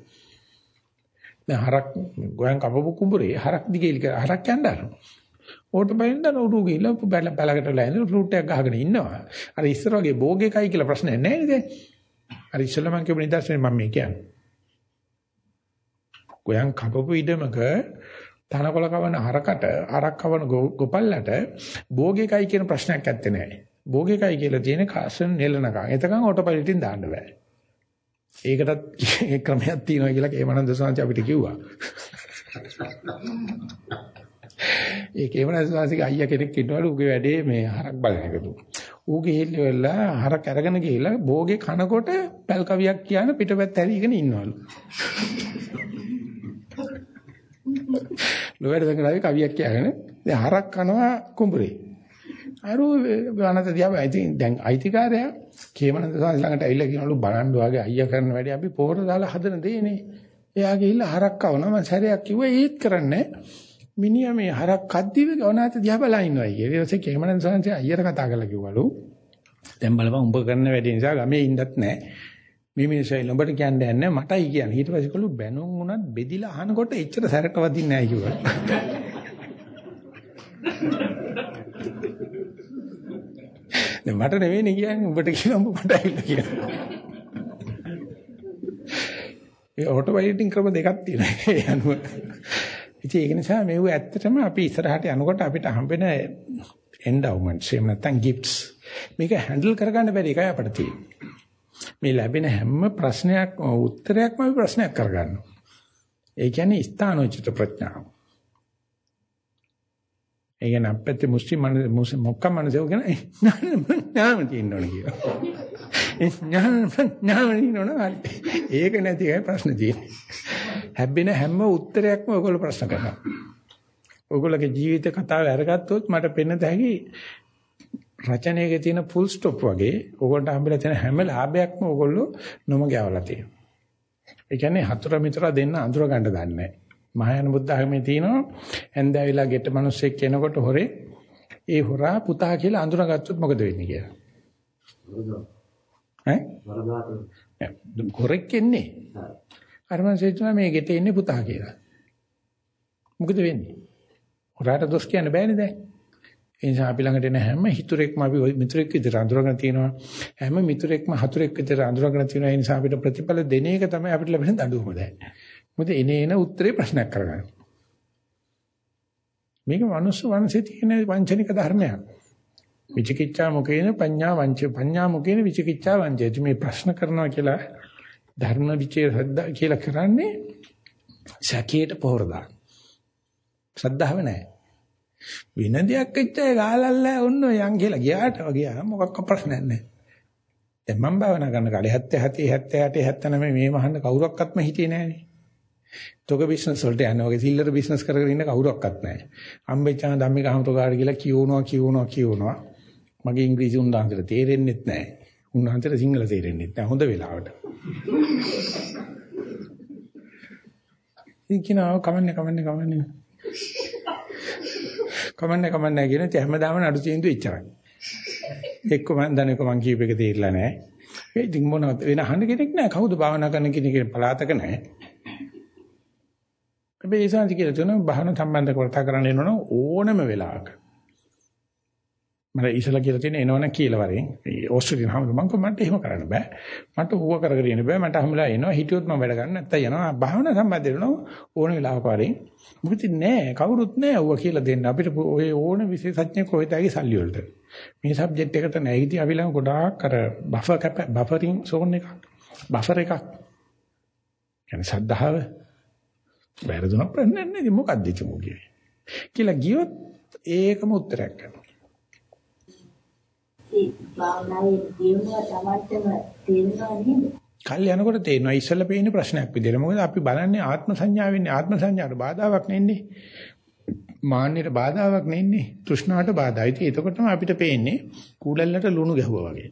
දැන් හරක් ගෝයන් කපපු කුඹුරේ හරක් දිගේලි කර හරක් යන්න අරනවා. ඕට බයින් දන උරු ගිහලා බැල බැලකට වෙලා ඉඳලා ෆ්ලූට් එකක් ගහගෙන ඉන්නවා. අර ඉස්සර වගේ බෝගේකයි කියලා ප්‍රශ්නයක් නැහැ නේද? අර ඉස්සෙල්ලා මම කියපු නිදර්ශනේ මම මේ කියන්නේ. ගෝයන් කපපු ඉඩමක තනකොළ කවන හරකට හරක් කවන ගොපල්ලට බෝගේකයි කියන ප්‍රශ්නයක් ඇත්තේ නැහැ. බෝගේකයි කියලා තියෙන කාසන් නෙලනකම්. එතකන් ඕටෝ පයිලට්ින් දාන්න බෑ. ඒකටත් ක්‍රමයක් තියෙනවා කියලා කේමනන්ද සාන්ති අපිට කිව්වා. ඒ කේමනන්ද සාන්තිගේ අයියා කෙනෙක් ඉන්නවලු උගේ වැඩේ මේ හරක් බලන එකතු. ඌ ගිහිල්ලා හරක් අරගෙන ගිහිල්ලා බෝගේ කනකොට පැල් කවියක් කියන පිටපැත්ත හැරීගෙන ඉන්නවලු. ලෝයර දඟලාවේ කවියක් කියගෙන දැන් හරක් කනවා කුඹුරේ. අර ගානත දිහා ඉතින් දැන් අයිතිකාරයා කේමනන්ද සාමි ළඟට ඇවිල්ලා කියනලු බලන්න වාගේ අයියා කරන වැඩේ අපි පොහොර දාලා හදන දෙයනේ. එයා ගිහිල්ලා හරක් කවනවා මම සැරයක් කිව්වා ඒත් කරන්නේ. මිනිහා මේ හරක් කද්දිව ගවනාත දිහා බලා ඉන්නවා ඊයේ. ඊට පස්සේ කේමනන්ද සාමි අයියට කතා කරලා කිව්වලු. දැන් බලපන් උඹ කරන වැඩේ නිසා ගමේ ඉන්නත් නැහැ. මේ මිනිස්සයි ළඹට කියන්නේ නැහැ මටයි කියන්නේ. ඊට පස්සේ කළු බැනුම් උනත් බෙදිලා අහනකොට එච්චර සැරට වදින්නේ නැහැ කිව්වා. දැන් මට නෙවෙයිනේ කියන්නේ උඹට කියලා උඹ මට ඇවිල්ලා කියනවා. ඒ ඔටෝ පයිලටින් ක්‍රම දෙකක් තියෙනවා. ඒ අනුව. ඉතින් ඒක නිසා මේව ඇත්තටම අපි ඉස්සරහට යනකොට අපිට හම්බෙන එන්ඩවුමන්ට්ස් එහෙම නැත්නම් ගිෆ්ට්ස් මේක හැන්ඩල් කරගන්න බැරි එකයි අපිට තියෙන්නේ. මේ ලැබෙන හැම ප්‍රශ්නයක්ම උත්තරයක්ම අපි ප්‍රශ්නයක් කරගන්නවා. ඒ කියන්නේ ස්ථානෝචිත ප්‍රඥාව. ඒ කියන්නේ අපිට මුස්ලිම් මනස මොකක් මනස කියන නාම තියෙනවනේ කියලා. ඒ නාම නාම නෝනා ඒක නැති අය ප්‍රශ්න තියෙන්නේ. හැබෙන හැම උත්තරයක්ම ඔයගොල්ලෝ ප්‍රශ්න කරනවා. ඔයගොල්ලෝගේ ජීවිත කතාව අරගත්තොත් මට පෙන්න තැහි රචනයේ තියෙන ෆුල් ස්ටොප් වගේ ඕගොල්ලන්ට හම්බෙලා තියෙන හැම ලාභයක්ම ඕගොල්ලෝ නොම ගෑවලා තියෙනවා. ඒ කියන්නේ හතර මිතර දෙන්න අඳුර ගන්න දන්නේ නැහැ. මහායාන බුද්ධ ආගමේ තියෙනවා ඇඳාවිලා ගෙට මිනිස්සෙක් කෙනකොට හොරේ ඒ හොරා පුතා කියලා අඳුරගත්තොත් මොකද වෙන්නේ කියලා. ඈ? හොරෙක් එන්නේ. අර මං මේ ගෙට එන්නේ පුතා කියලා. මොකද වෙන්නේ? හොරාට දොස් කියන්න බෑනේ දැන්. ඒ නිසා අපි ළඟට එන හැම හිතුරෙක්ම අපි මිතුරෙක් විදිහට අඳුරගෙන තියෙනවා. හැම මිතුරෙක්ම හතුරෙක් විදිහට අඳුරගෙන තියෙනවා. ඒ නිසා අපිට ප්‍රතිඵල දෙන එක තමයි අපිට ලැබෙන දඬුවම දැන්. මොකද එනේ එන උත්තරේ ප්‍රශ්නයක් කරගන්න. මේක මනුස්ස වංශයේ තියෙන වංචනික ධර්මයක්. විචිකිච්ඡා මුකේන පඤ්ඤා වංච පඤ්ඤා මුකේන විචිකිච්ඡා වංචය. මේ ප්‍රශ්න කරනවා කියලා ධර්ම විචේ සද්දා කියලා කරන්නේ සැකයට පොහොර දාන. ශ්‍රද්ධාව නැහැ. වෙන දෙයක් එච්චර ගාලල්ලා ඔන්න යන් කියලා ගියාට වගේ මොකක්ක ප්‍රශ්නයක් නැහැ. දැන් මම භාවනා කරන කාලේ 77 78 79 මේ මහන්න කවුරක්වත්ම හිටියේ නැහනේ. තොග බිස්නස් වලට යනවා වගේ සිල්ලර බිස්නස් කරගෙන ඉන්න කවුරක්වත් නැහැ. අම්බෙච්චාන ධම්මික අහමතෝගාඩ කියලා කියවනවා කියවනවා කියවනවා. මගේ ඉංග්‍රීසි උන්වහන්සේට තේරෙන්නෙත් නැහැ. උන්වහන්සේට සිංහල තේරෙන්නෙත් නැහැ. හොඳ වෙලාවට. ඉතින් කියනවා කමන්නේ කමන්නේ කමන්නේ. කමන්නේ කමන්නේ කියන ඉතින් හැමදාම නඩු තීන්දුව ඉච්චරයි. එක්ක මම දන්නේ කො මං කියූප එක තේරිලා නැහැ. ඒ ඉතින් මොනවද වෙන අහන්න කෙනෙක් නැහැ. කවුද භාවනා කරන කෙනෙක් පලාතක නැහැ. හැබැයි ඒ සංසි කියලා තුන භාවන සම්බන්ධ කතා කරන්න එනවනම් ඕනම වෙලාවක මට ඉසලා කියලා තියෙන එනවනම් කියලා වරෙන් ඕස්ට්‍රේලියානු හැමෝම මම කො මට එහෙම කරන්න බෑ. මට ඌව කරගෙන ඉන්න බෑ. මට හැමලා එනවා. හිටියොත් මම වැඩ ගන්න. නැත්තම් යනවා. භාවනා සම්බන්ධ වෙනවා ඕන වෙලාවක වරෙන් මොකද නෑ. කවුරුත් නෑ ඌව කියලා දෙන්න. අපිට ඔය ඕන විශේෂඥ කොහෙදගේ සල්ලි වලට. මේ සබ්ජෙක්ට් එකට නෑ. ඉතින් අපි ළඟ ගොඩාක් අර බෆර් කැප බෆරින් සෝන් එකක්. බෆර් එකක්. කියන්නේ සද්ධාව වැරදුනක් ප්‍රශ්නයක් නෑ. ඉතින් මොකක්ද ඉතින් මොකද කියලා ගියොත් ඒකම උත්තරයක් කරනවා ඒ භාවනාවේ දියුණුව තමන්ටම තේරෙනව නේද? කල් යනකොට තේරෙනවා ඉස්සෙල්ලා පේන්නේ ප්‍රශ්නයක් විදියට. මොකද අපි බලන්නේ ආත්ම සංඥාවෙන්නේ ආත්ම සංඥාට බාධාවක් නෙන්නේ. මාන්නයට බාධාවක් නෙන්නේ. තෘෂ්ණාවට බාධායි. ඉතින් එතකොටම අපිට පේන්නේ කූඩල්ලට ලුණු ගැහුවා වගේ.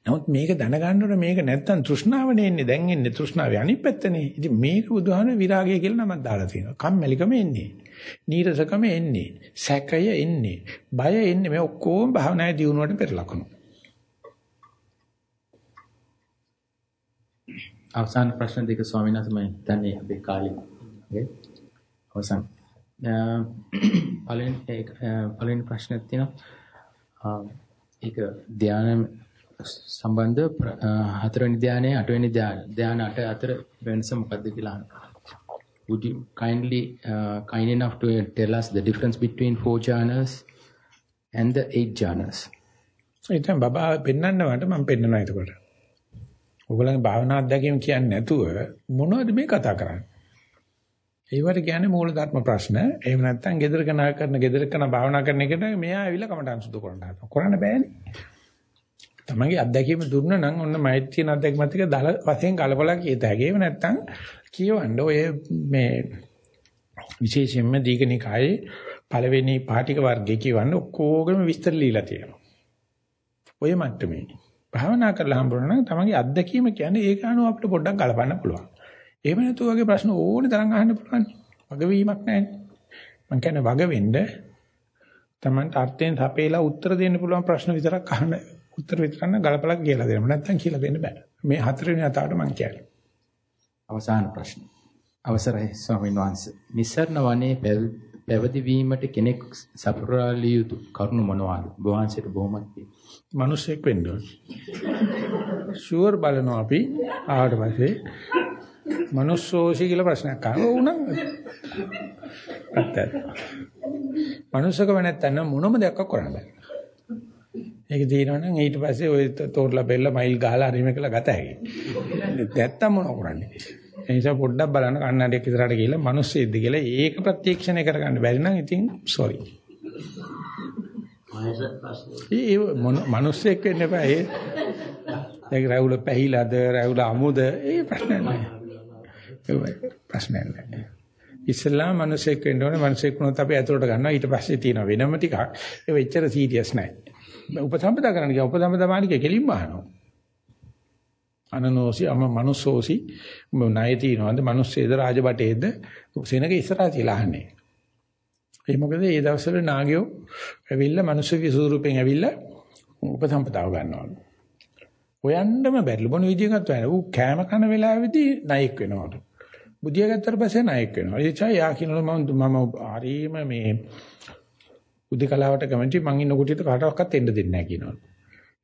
නමුත් මේක දැනගන්න ඕන මේක නැත්තම් තෘෂ්ණාව නෙන්නේ. දැන් එන්නේ තෘෂ්ණාවේ අනිත් පැත්තනේ. ඉතින් මේක බුදුහාම විරාගය කියලා නමක් දාලා තියෙනවා. කම්මැලිකම එන්නේ. නීරසකම එන්නේ. සැකය එන්නේ. බය එන්නේ. මේ ඔක්කොම භාවනායේ දියුණුවට පෙර ලකුණු. අවසාන ප්‍රශ්න දෙක ස්වාමීන් වහන්සේ මම හිතන්නේ අපේ කාලේ නේ අවසන් පළවෙනි පළවෙනි ප්‍රශ්නයක් තියෙනවා ඒක ධානය සම්බන්ධ හතරවෙනි ධානය අටවෙනි ධානය අට අතර වෙනස මොකක්ද කියලා අහනවා would you kindly uh, kind enough to uh, tell us the difference between four jhanas and the eight jhanas ඉතින් බබා පෙන්වන්න වට මම පෙන්වනවා එතකොට. ඔයගොල්ලන්ගේ භාවනා අධ්‍යක්ෂකම් කියන්නේ නැතුව මොනවද මේ කතා කරන්නේ? ඒවට කියන්නේ මූල ධර්ම ප්‍රශ්න. එහෙම නැත්නම් gedara kana කරන gedara kana භාවනා කරන එකට මෙයා ඇවිල්ලා කමටහන් සුදු කරන්න හදනවා. කරන්න බෑනේ. තමන්ගේ අත්දැකීම දුන්න නම් ඔන්න මෛත්‍රියන අත්දැකීමත් එක්ක දල වශයෙන් ගලපලා කියත හැකි. එහෙම නැත්නම් කියවන්න ඔය මේ විශේෂයෙන්ම දීඝනිකායේ පළවෙනි පාටික වර්ගයේ කියවන්න ඔක්කොගම විස්තර লীලා තියෙනවා. ඔය මට්ටමේ. භාවනා කරලා හම්බුනා නම් තමන්ගේ අත්දැකීම කියන්නේ ඒක අනුව අපිට පොඩ්ඩක් ගලපන්න පුළුවන්. එහෙම නැතුව වගේ ප්‍රශ්න ඕනේ තරම් අහන්න පුළුවන්. වගවීමක් නැහැ. මං කියන්නේ වග වෙන්න තමන්ට අර්ථයෙන් සපේලා උත්තර දෙන්න පුළුවන් ප්‍රශ්න විතරක් අහන්න උත්තර විතරක් ගලපලා කියලා දෙන්න. නැත්තම් කියලා දෙන්න බෑ. මේ හතරවෙනි අතාවට මං කියන්නේ. අවසාන ප්‍රශ්න. අවසරයි ස්වාමීන් වහන්සේ. නිස්සරණ වනේ පැවිදි වීමට කෙනෙක් සපුරාලිය යුතු කරුණු මොනවාද? වහන්සේට බොහොමත් පිං. මිනිස්සෙක් වෙන්න ඕන. ෂුවර් බලනවා අපි ආවට පස්සේ මනුස්සෝසි කියලා ප්‍රශ්නයක් අහනවා උනම් අත්තත්. මනුස්සකම නැත්තම් මොනම දෙයක් කරන්න බෑ. ඒක දිනවනම් ඊට පස්සේ ඔය තෝරලා බෙල්ල මයිල් ගහලා හරිම කළා ගත හැකියි. නැත්තම් මොනව කරන්නේ? ඒ නිසා පොඩ්ඩක් බලන්න කන්නඩියක් ඉස්සරහට ගිහලා මිනිස්සෙද්ද කියලා ඒක ප්‍රත්‍යක්ෂණය කරගන්න බැරි නම් ඉතින් සෝරි. ඒ මිනිස්සෙක් වෙන්න එපා ඒ. ඒක රැවුල පැහිලාද රැවුල අමුද ඒ ප්‍රශ්න නෑ. ඒ ප්‍රශ්න නෑ. ඉස්ලාම මිනිස්සෙක් වෙන්න ඕනේ මිනිස්සෙක් වුණොත් අපි ඇතුළට ගන්නවා ඊට පස්සේ තියෙන වෙනම ටිකක් ඒ වෙච්චර සීරියස් නෑ. උපසම්පදා කරන්න ගියා උපසම්පදා මානිකේ කෙලින්ම අහනවා. අනනෝසි අම මනුස්සෝසි ණය තියනවාද මිනිස්සේද රාජබටේද සෙනග ඉස්සරහා තියලා අහන්නේ. ඒ මොකද ඒ දවස්වල නාගයෝ ඇවිල්ලා මිනිස්සු විසුරුපෙන් ඇවිල්ලා උපසම්පදාව ගන්නවලු. හොයන්නම බැරිලු මොන විදියකට වෙන ඌ කෑම කන වෙලාවේදී ණයෙක් වෙනවලු. බුදියා ගත්තට පස්සේ ණයෙක් වෙනවා. ඒ නිසා යා කියනවා මම මම හරීම මේ උදේකලාවට කැමති මං ඉන්න කුටියට කාටවත් එන්න දෙන්නේ නැහැ කියනවා.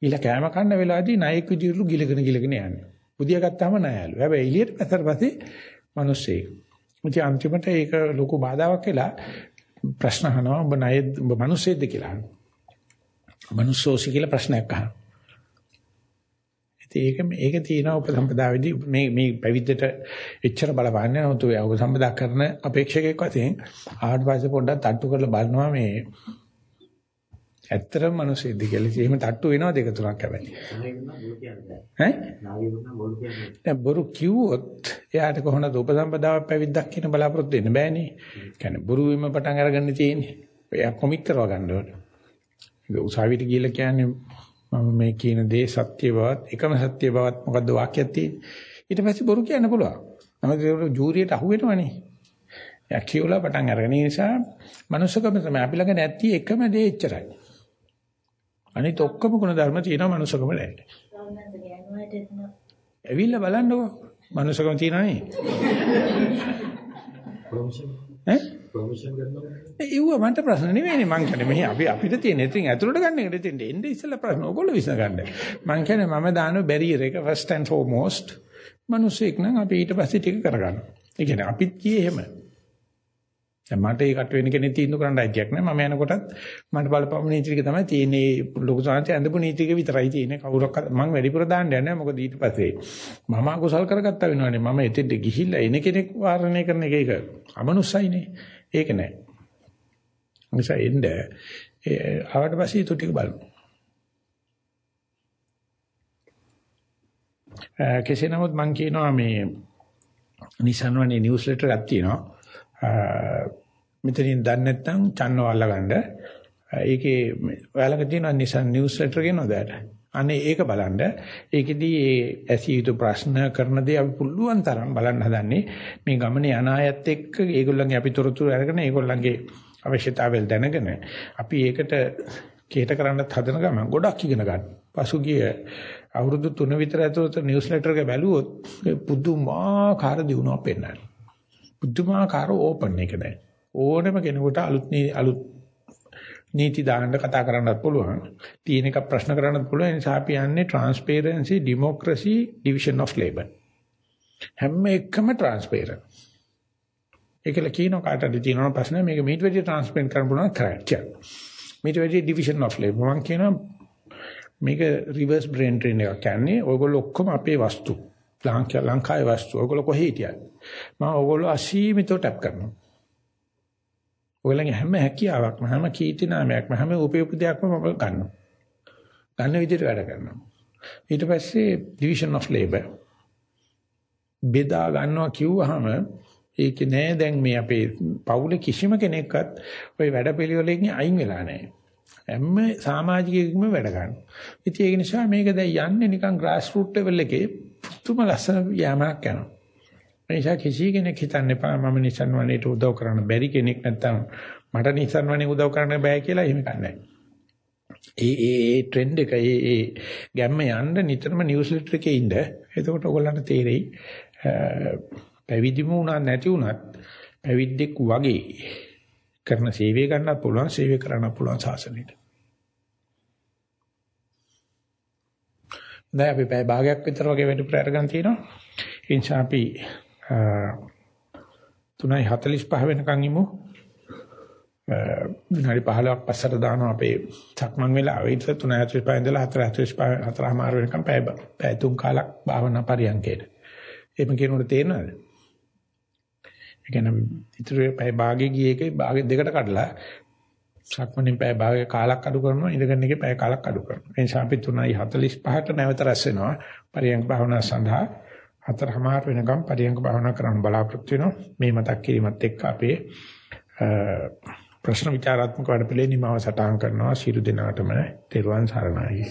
ඊළ කෑම කන්න වෙලාවේදී ණයෙක් විදිහට ගිලගෙන ගිලගෙන යන්නේ. බුදියා ගත්තාම ණයලු. හැබැයි එළියට පැත්තට පස්සේ මිනිස්සෙක්. මුචි අන්තිමට ඒක ලොකු බාධාවක් වෙලා ප්‍රශ්න අහනවා ඔබ ණය ඔබ මිනිස්සෙක්ද කියලා අහනවා. මිනිස්සෝසි කියලා ප්‍රශ්නයක් අහනවා. ඒක මේක තියෙනවා උපසම්පදාවේදී මේ මේ පැවිද්දට එච්චර බලපන්නේ නැවතු උපසම්පදා කරන අපේක්ෂකෙක් වශයෙන් ආවට පස්සේ පොඩ්ඩක් තට්ටු කරලා බලනවා මේ ඇත්තටම මිනිස්සෙක්ද කියලා. එහෙම තට්ටු වෙනවා දෙක තුනක් හැබැයි. ඈ? දැන් බොරු කිව්වොත් එයාට කොහොමද උපසම්පදාවක් පැවිද්දක් කියන බලාපොරොත්තු වෙන්න බෑනේ. කියන්නේ බොරු වීම පටන් අරගන්න තියෙන්නේ. එයා කොමික් කරව ගන්න ඕනේ. ඒක උසාවියට ගිහලා කියන්නේ මම මේ කියන දේ සත්‍ය බවත් එකම සත්‍ය බවත් මොකද්ද වාක්‍යයක් තියෙන්නේ. ඊට පස්සේ බොරු කියන්න පුළුවන්. නමුත් ඒක ජූරියට අහු වෙනවනේ. එයා කියවලා පටන් අරගෙන නිසා මනුස්සකම තමයි අපි ළඟ නැති එකම දේ එච්චරයි. අනිත ඔක්කොම ගුණ ධර්ම තියෙනවා මනුස්සකම නැහැ. ඇවිල්ලා බලන්නකෝ මනුස්සකම තියෙනවා නේ. ඈ? ඒව මන්ට ප්‍රශ්න නෙවෙයිනේ මං කියන්නේ මෙහි අපි අපිට තියෙන ඉතින් ඇතුළට ගන්න එකට ඉතින් එන්නේ ඉස්සෙල්ලා ප්‍රශ්න ඕගොල්ලෝ විසඳගන්න. මං කියන්නේ මම දාන බැරියර් එක first and foremost මිනිස්සෙක් නම් අපි ඊට පස්සේ ටික කරගන්නවා. ඒ කියන්නේ අපිත් කියේ එහෙම. දැන් මට ඒකට වෙන කෙනෙක් තීන්දුව කරන්න අයිතියක් නැහැ. මම යනකොටත් මට බලපෑම නීති ටික තමයි තියෙන්නේ. ලොකු සංහති ඇඳපු නීති ටික විතරයි තියෙන්නේ. කවුරක්වත් මම වැඩිපුර දාන්න යන්නේ නැහැ. මොකද ඊට පස්සේ මම අකුසල් කරගත්තා වෙනවනේ. මම එතෙන්ට ගිහිල්ලා එන කෙනෙක් වාරණය කරන එක ඒක අමනුස්සයිනේ. ඒක නෑ. නිසා එන්න ආවට පස්සේ ඊට ටික බලමු. කෙසේ නමුත් මම කියනවා මේ නිසන්වනේ නිවුස් ලෙටර් එකක් තියෙනවා. මෙතනින් දන්නේ නැත්නම් චන්නව අල්ලගන්න. ඒකේ ඔයාලක තියෙන නිසන් නිවුස් ලෙටර් කියනවාද? අනේ ඒක බලන්න. ඒකෙදී ඒ ඇසිය යුතු ප්‍රශ්න කරන දේ අපි පුළුවන් තරම් බලන්න හදන්නේ මේ ගමනේ යන අයත් එක්ක ඒගොල්ලන්ගේ අපි තොරතුරු අරගෙන ඒගොල්ලන්ගේ අවශ්‍යතාවල් දැනගෙන අපි ඒකට කේත කරන්නත් හදන ගමන් ගොඩක් ඉගෙන ගන්න. පසුගිය අවුරුදු 3 විතර ඇතුළත නිවුස් ලෙටර් එක බැලුවොත් පුදුමාකාර දියුණුවක් පෙන්වනවා. පුදුමාකාර ඕපන් එක දැන්. ඕනම කෙනෙකුට අලුත් අලුත් නීති දාන්න කතා කරන්නත් පුළුවන්. තියෙන එක ප්‍රශ්න කරන්නත් පුළුවන්. ඒ නිසා අපි යන්නේ transparency, democracy, division of labor. හැම එකම transparent. ඒකල කියනවා කාටද තියෙනවා ප්‍රශ්න මේක මීට වැඩි transparent කරන්න පුළුවන් කරච්ච. මීට වැඩි division of labor. මම කියනවා මේක reverse brain drain එකක් කියන්නේ ඔයගොල්ලෝ ඔක්කොම අපේ වස්තු. ලංකාවේ වස්තු. ඔයගොල්ලෝ කොහේ හිටියද? මම ඔයගොල්ලෝ අසීමිතව ටැප් කරනවා. ඔයගොල්ලන්ගේ හැම හැකියාවක්ම හැම කීර්ති නාමයක්ම හැම උපයෝගයක්ම මම ගන්නවා. ගන්න විදිහට වැඩ කරනවා. ඊට පස්සේ division of labor බෙදා ගන්නවා කිව්වහම ඒක නෑ දැන් මේ අපේ පවුලේ කිසිම කෙනෙක්වත් ওই වැඩපිළිවෙලෙන් අයින් වෙලා නෑ. හැම සමාජිකයෙක්ම වැඩ ගන්නවා. ඉතින් ඒක නිසා මේක දැන් යන්නේ නිකන් grass root level එකේ පුදුම ලස්සන යෑමක් යනවා. නිසා කිසි කෙනෙක් හිතන්න එපා මම නිසන් වනේට උදව් කරන්න බැරි කෙනෙක් නැත්තම් මට නිසන් වනේ උදව් කරන්න බෑ කියලා එහෙම කන්නේ ඒ ඒ ඒ ට්‍රෙන්ඩ් එක ඒ ඒ ගැම්ම යන්න නිතරම නිවුස් ලෙටර් එකේ ඉන්න. එතකොට ඔයගොල්ලන්ට තේරෙයි පැවිදිම වුණා නැති වුණත් පැවිද්දෙක් වගේ කරන සේවය ගන්නත් පුළුවන් සේවය කරන්න පුළුවන් සාසනෙට. දැන් අපි පැය භාගයක් විතර වගේ වැඩි ප්‍රයත්න තියෙනවා. ඒ නිසා අපි 3:45 වෙනකන් ඉමු. විනාඩි 15ක් පස්සට දානවා අපේ සක්මන් වෙලාවෙ ඉත 3:45 ඉඳලා 4:45 4:00මාර වෙනකම් පැය පැය තුන් කාලක් භාවනා පරියන්කේට. එහෙම කියනකොට තේරෙනවද? ඒ කියන්නේ ඉතුරු පැය භාගෙ ගිය එකේ භාගෙ දෙකට කඩලා සක්මණෙන් පැය භාගය කාලක් අඩු කරනවා ඉඳගෙන එකේ පැය කාලක් අඩු කරනවා. ඒ නිසා අපි 3:45ට නැවත රැස් වෙනවා පරියන්ක භාවනා සඳහා. හතරමාර වෙනකම් පරියන්ක භාවනා කරන්න බලාපොරොත්තු වෙනවා. මේ මතක් කිරීමත් එක්ක අපේ ප්‍රශ්න විචාරාත්මක වැඩපිළිවෙල නිමාව සටහන් කරනවා. සියලු දෙනාටම තෙරුවන් සරණයි.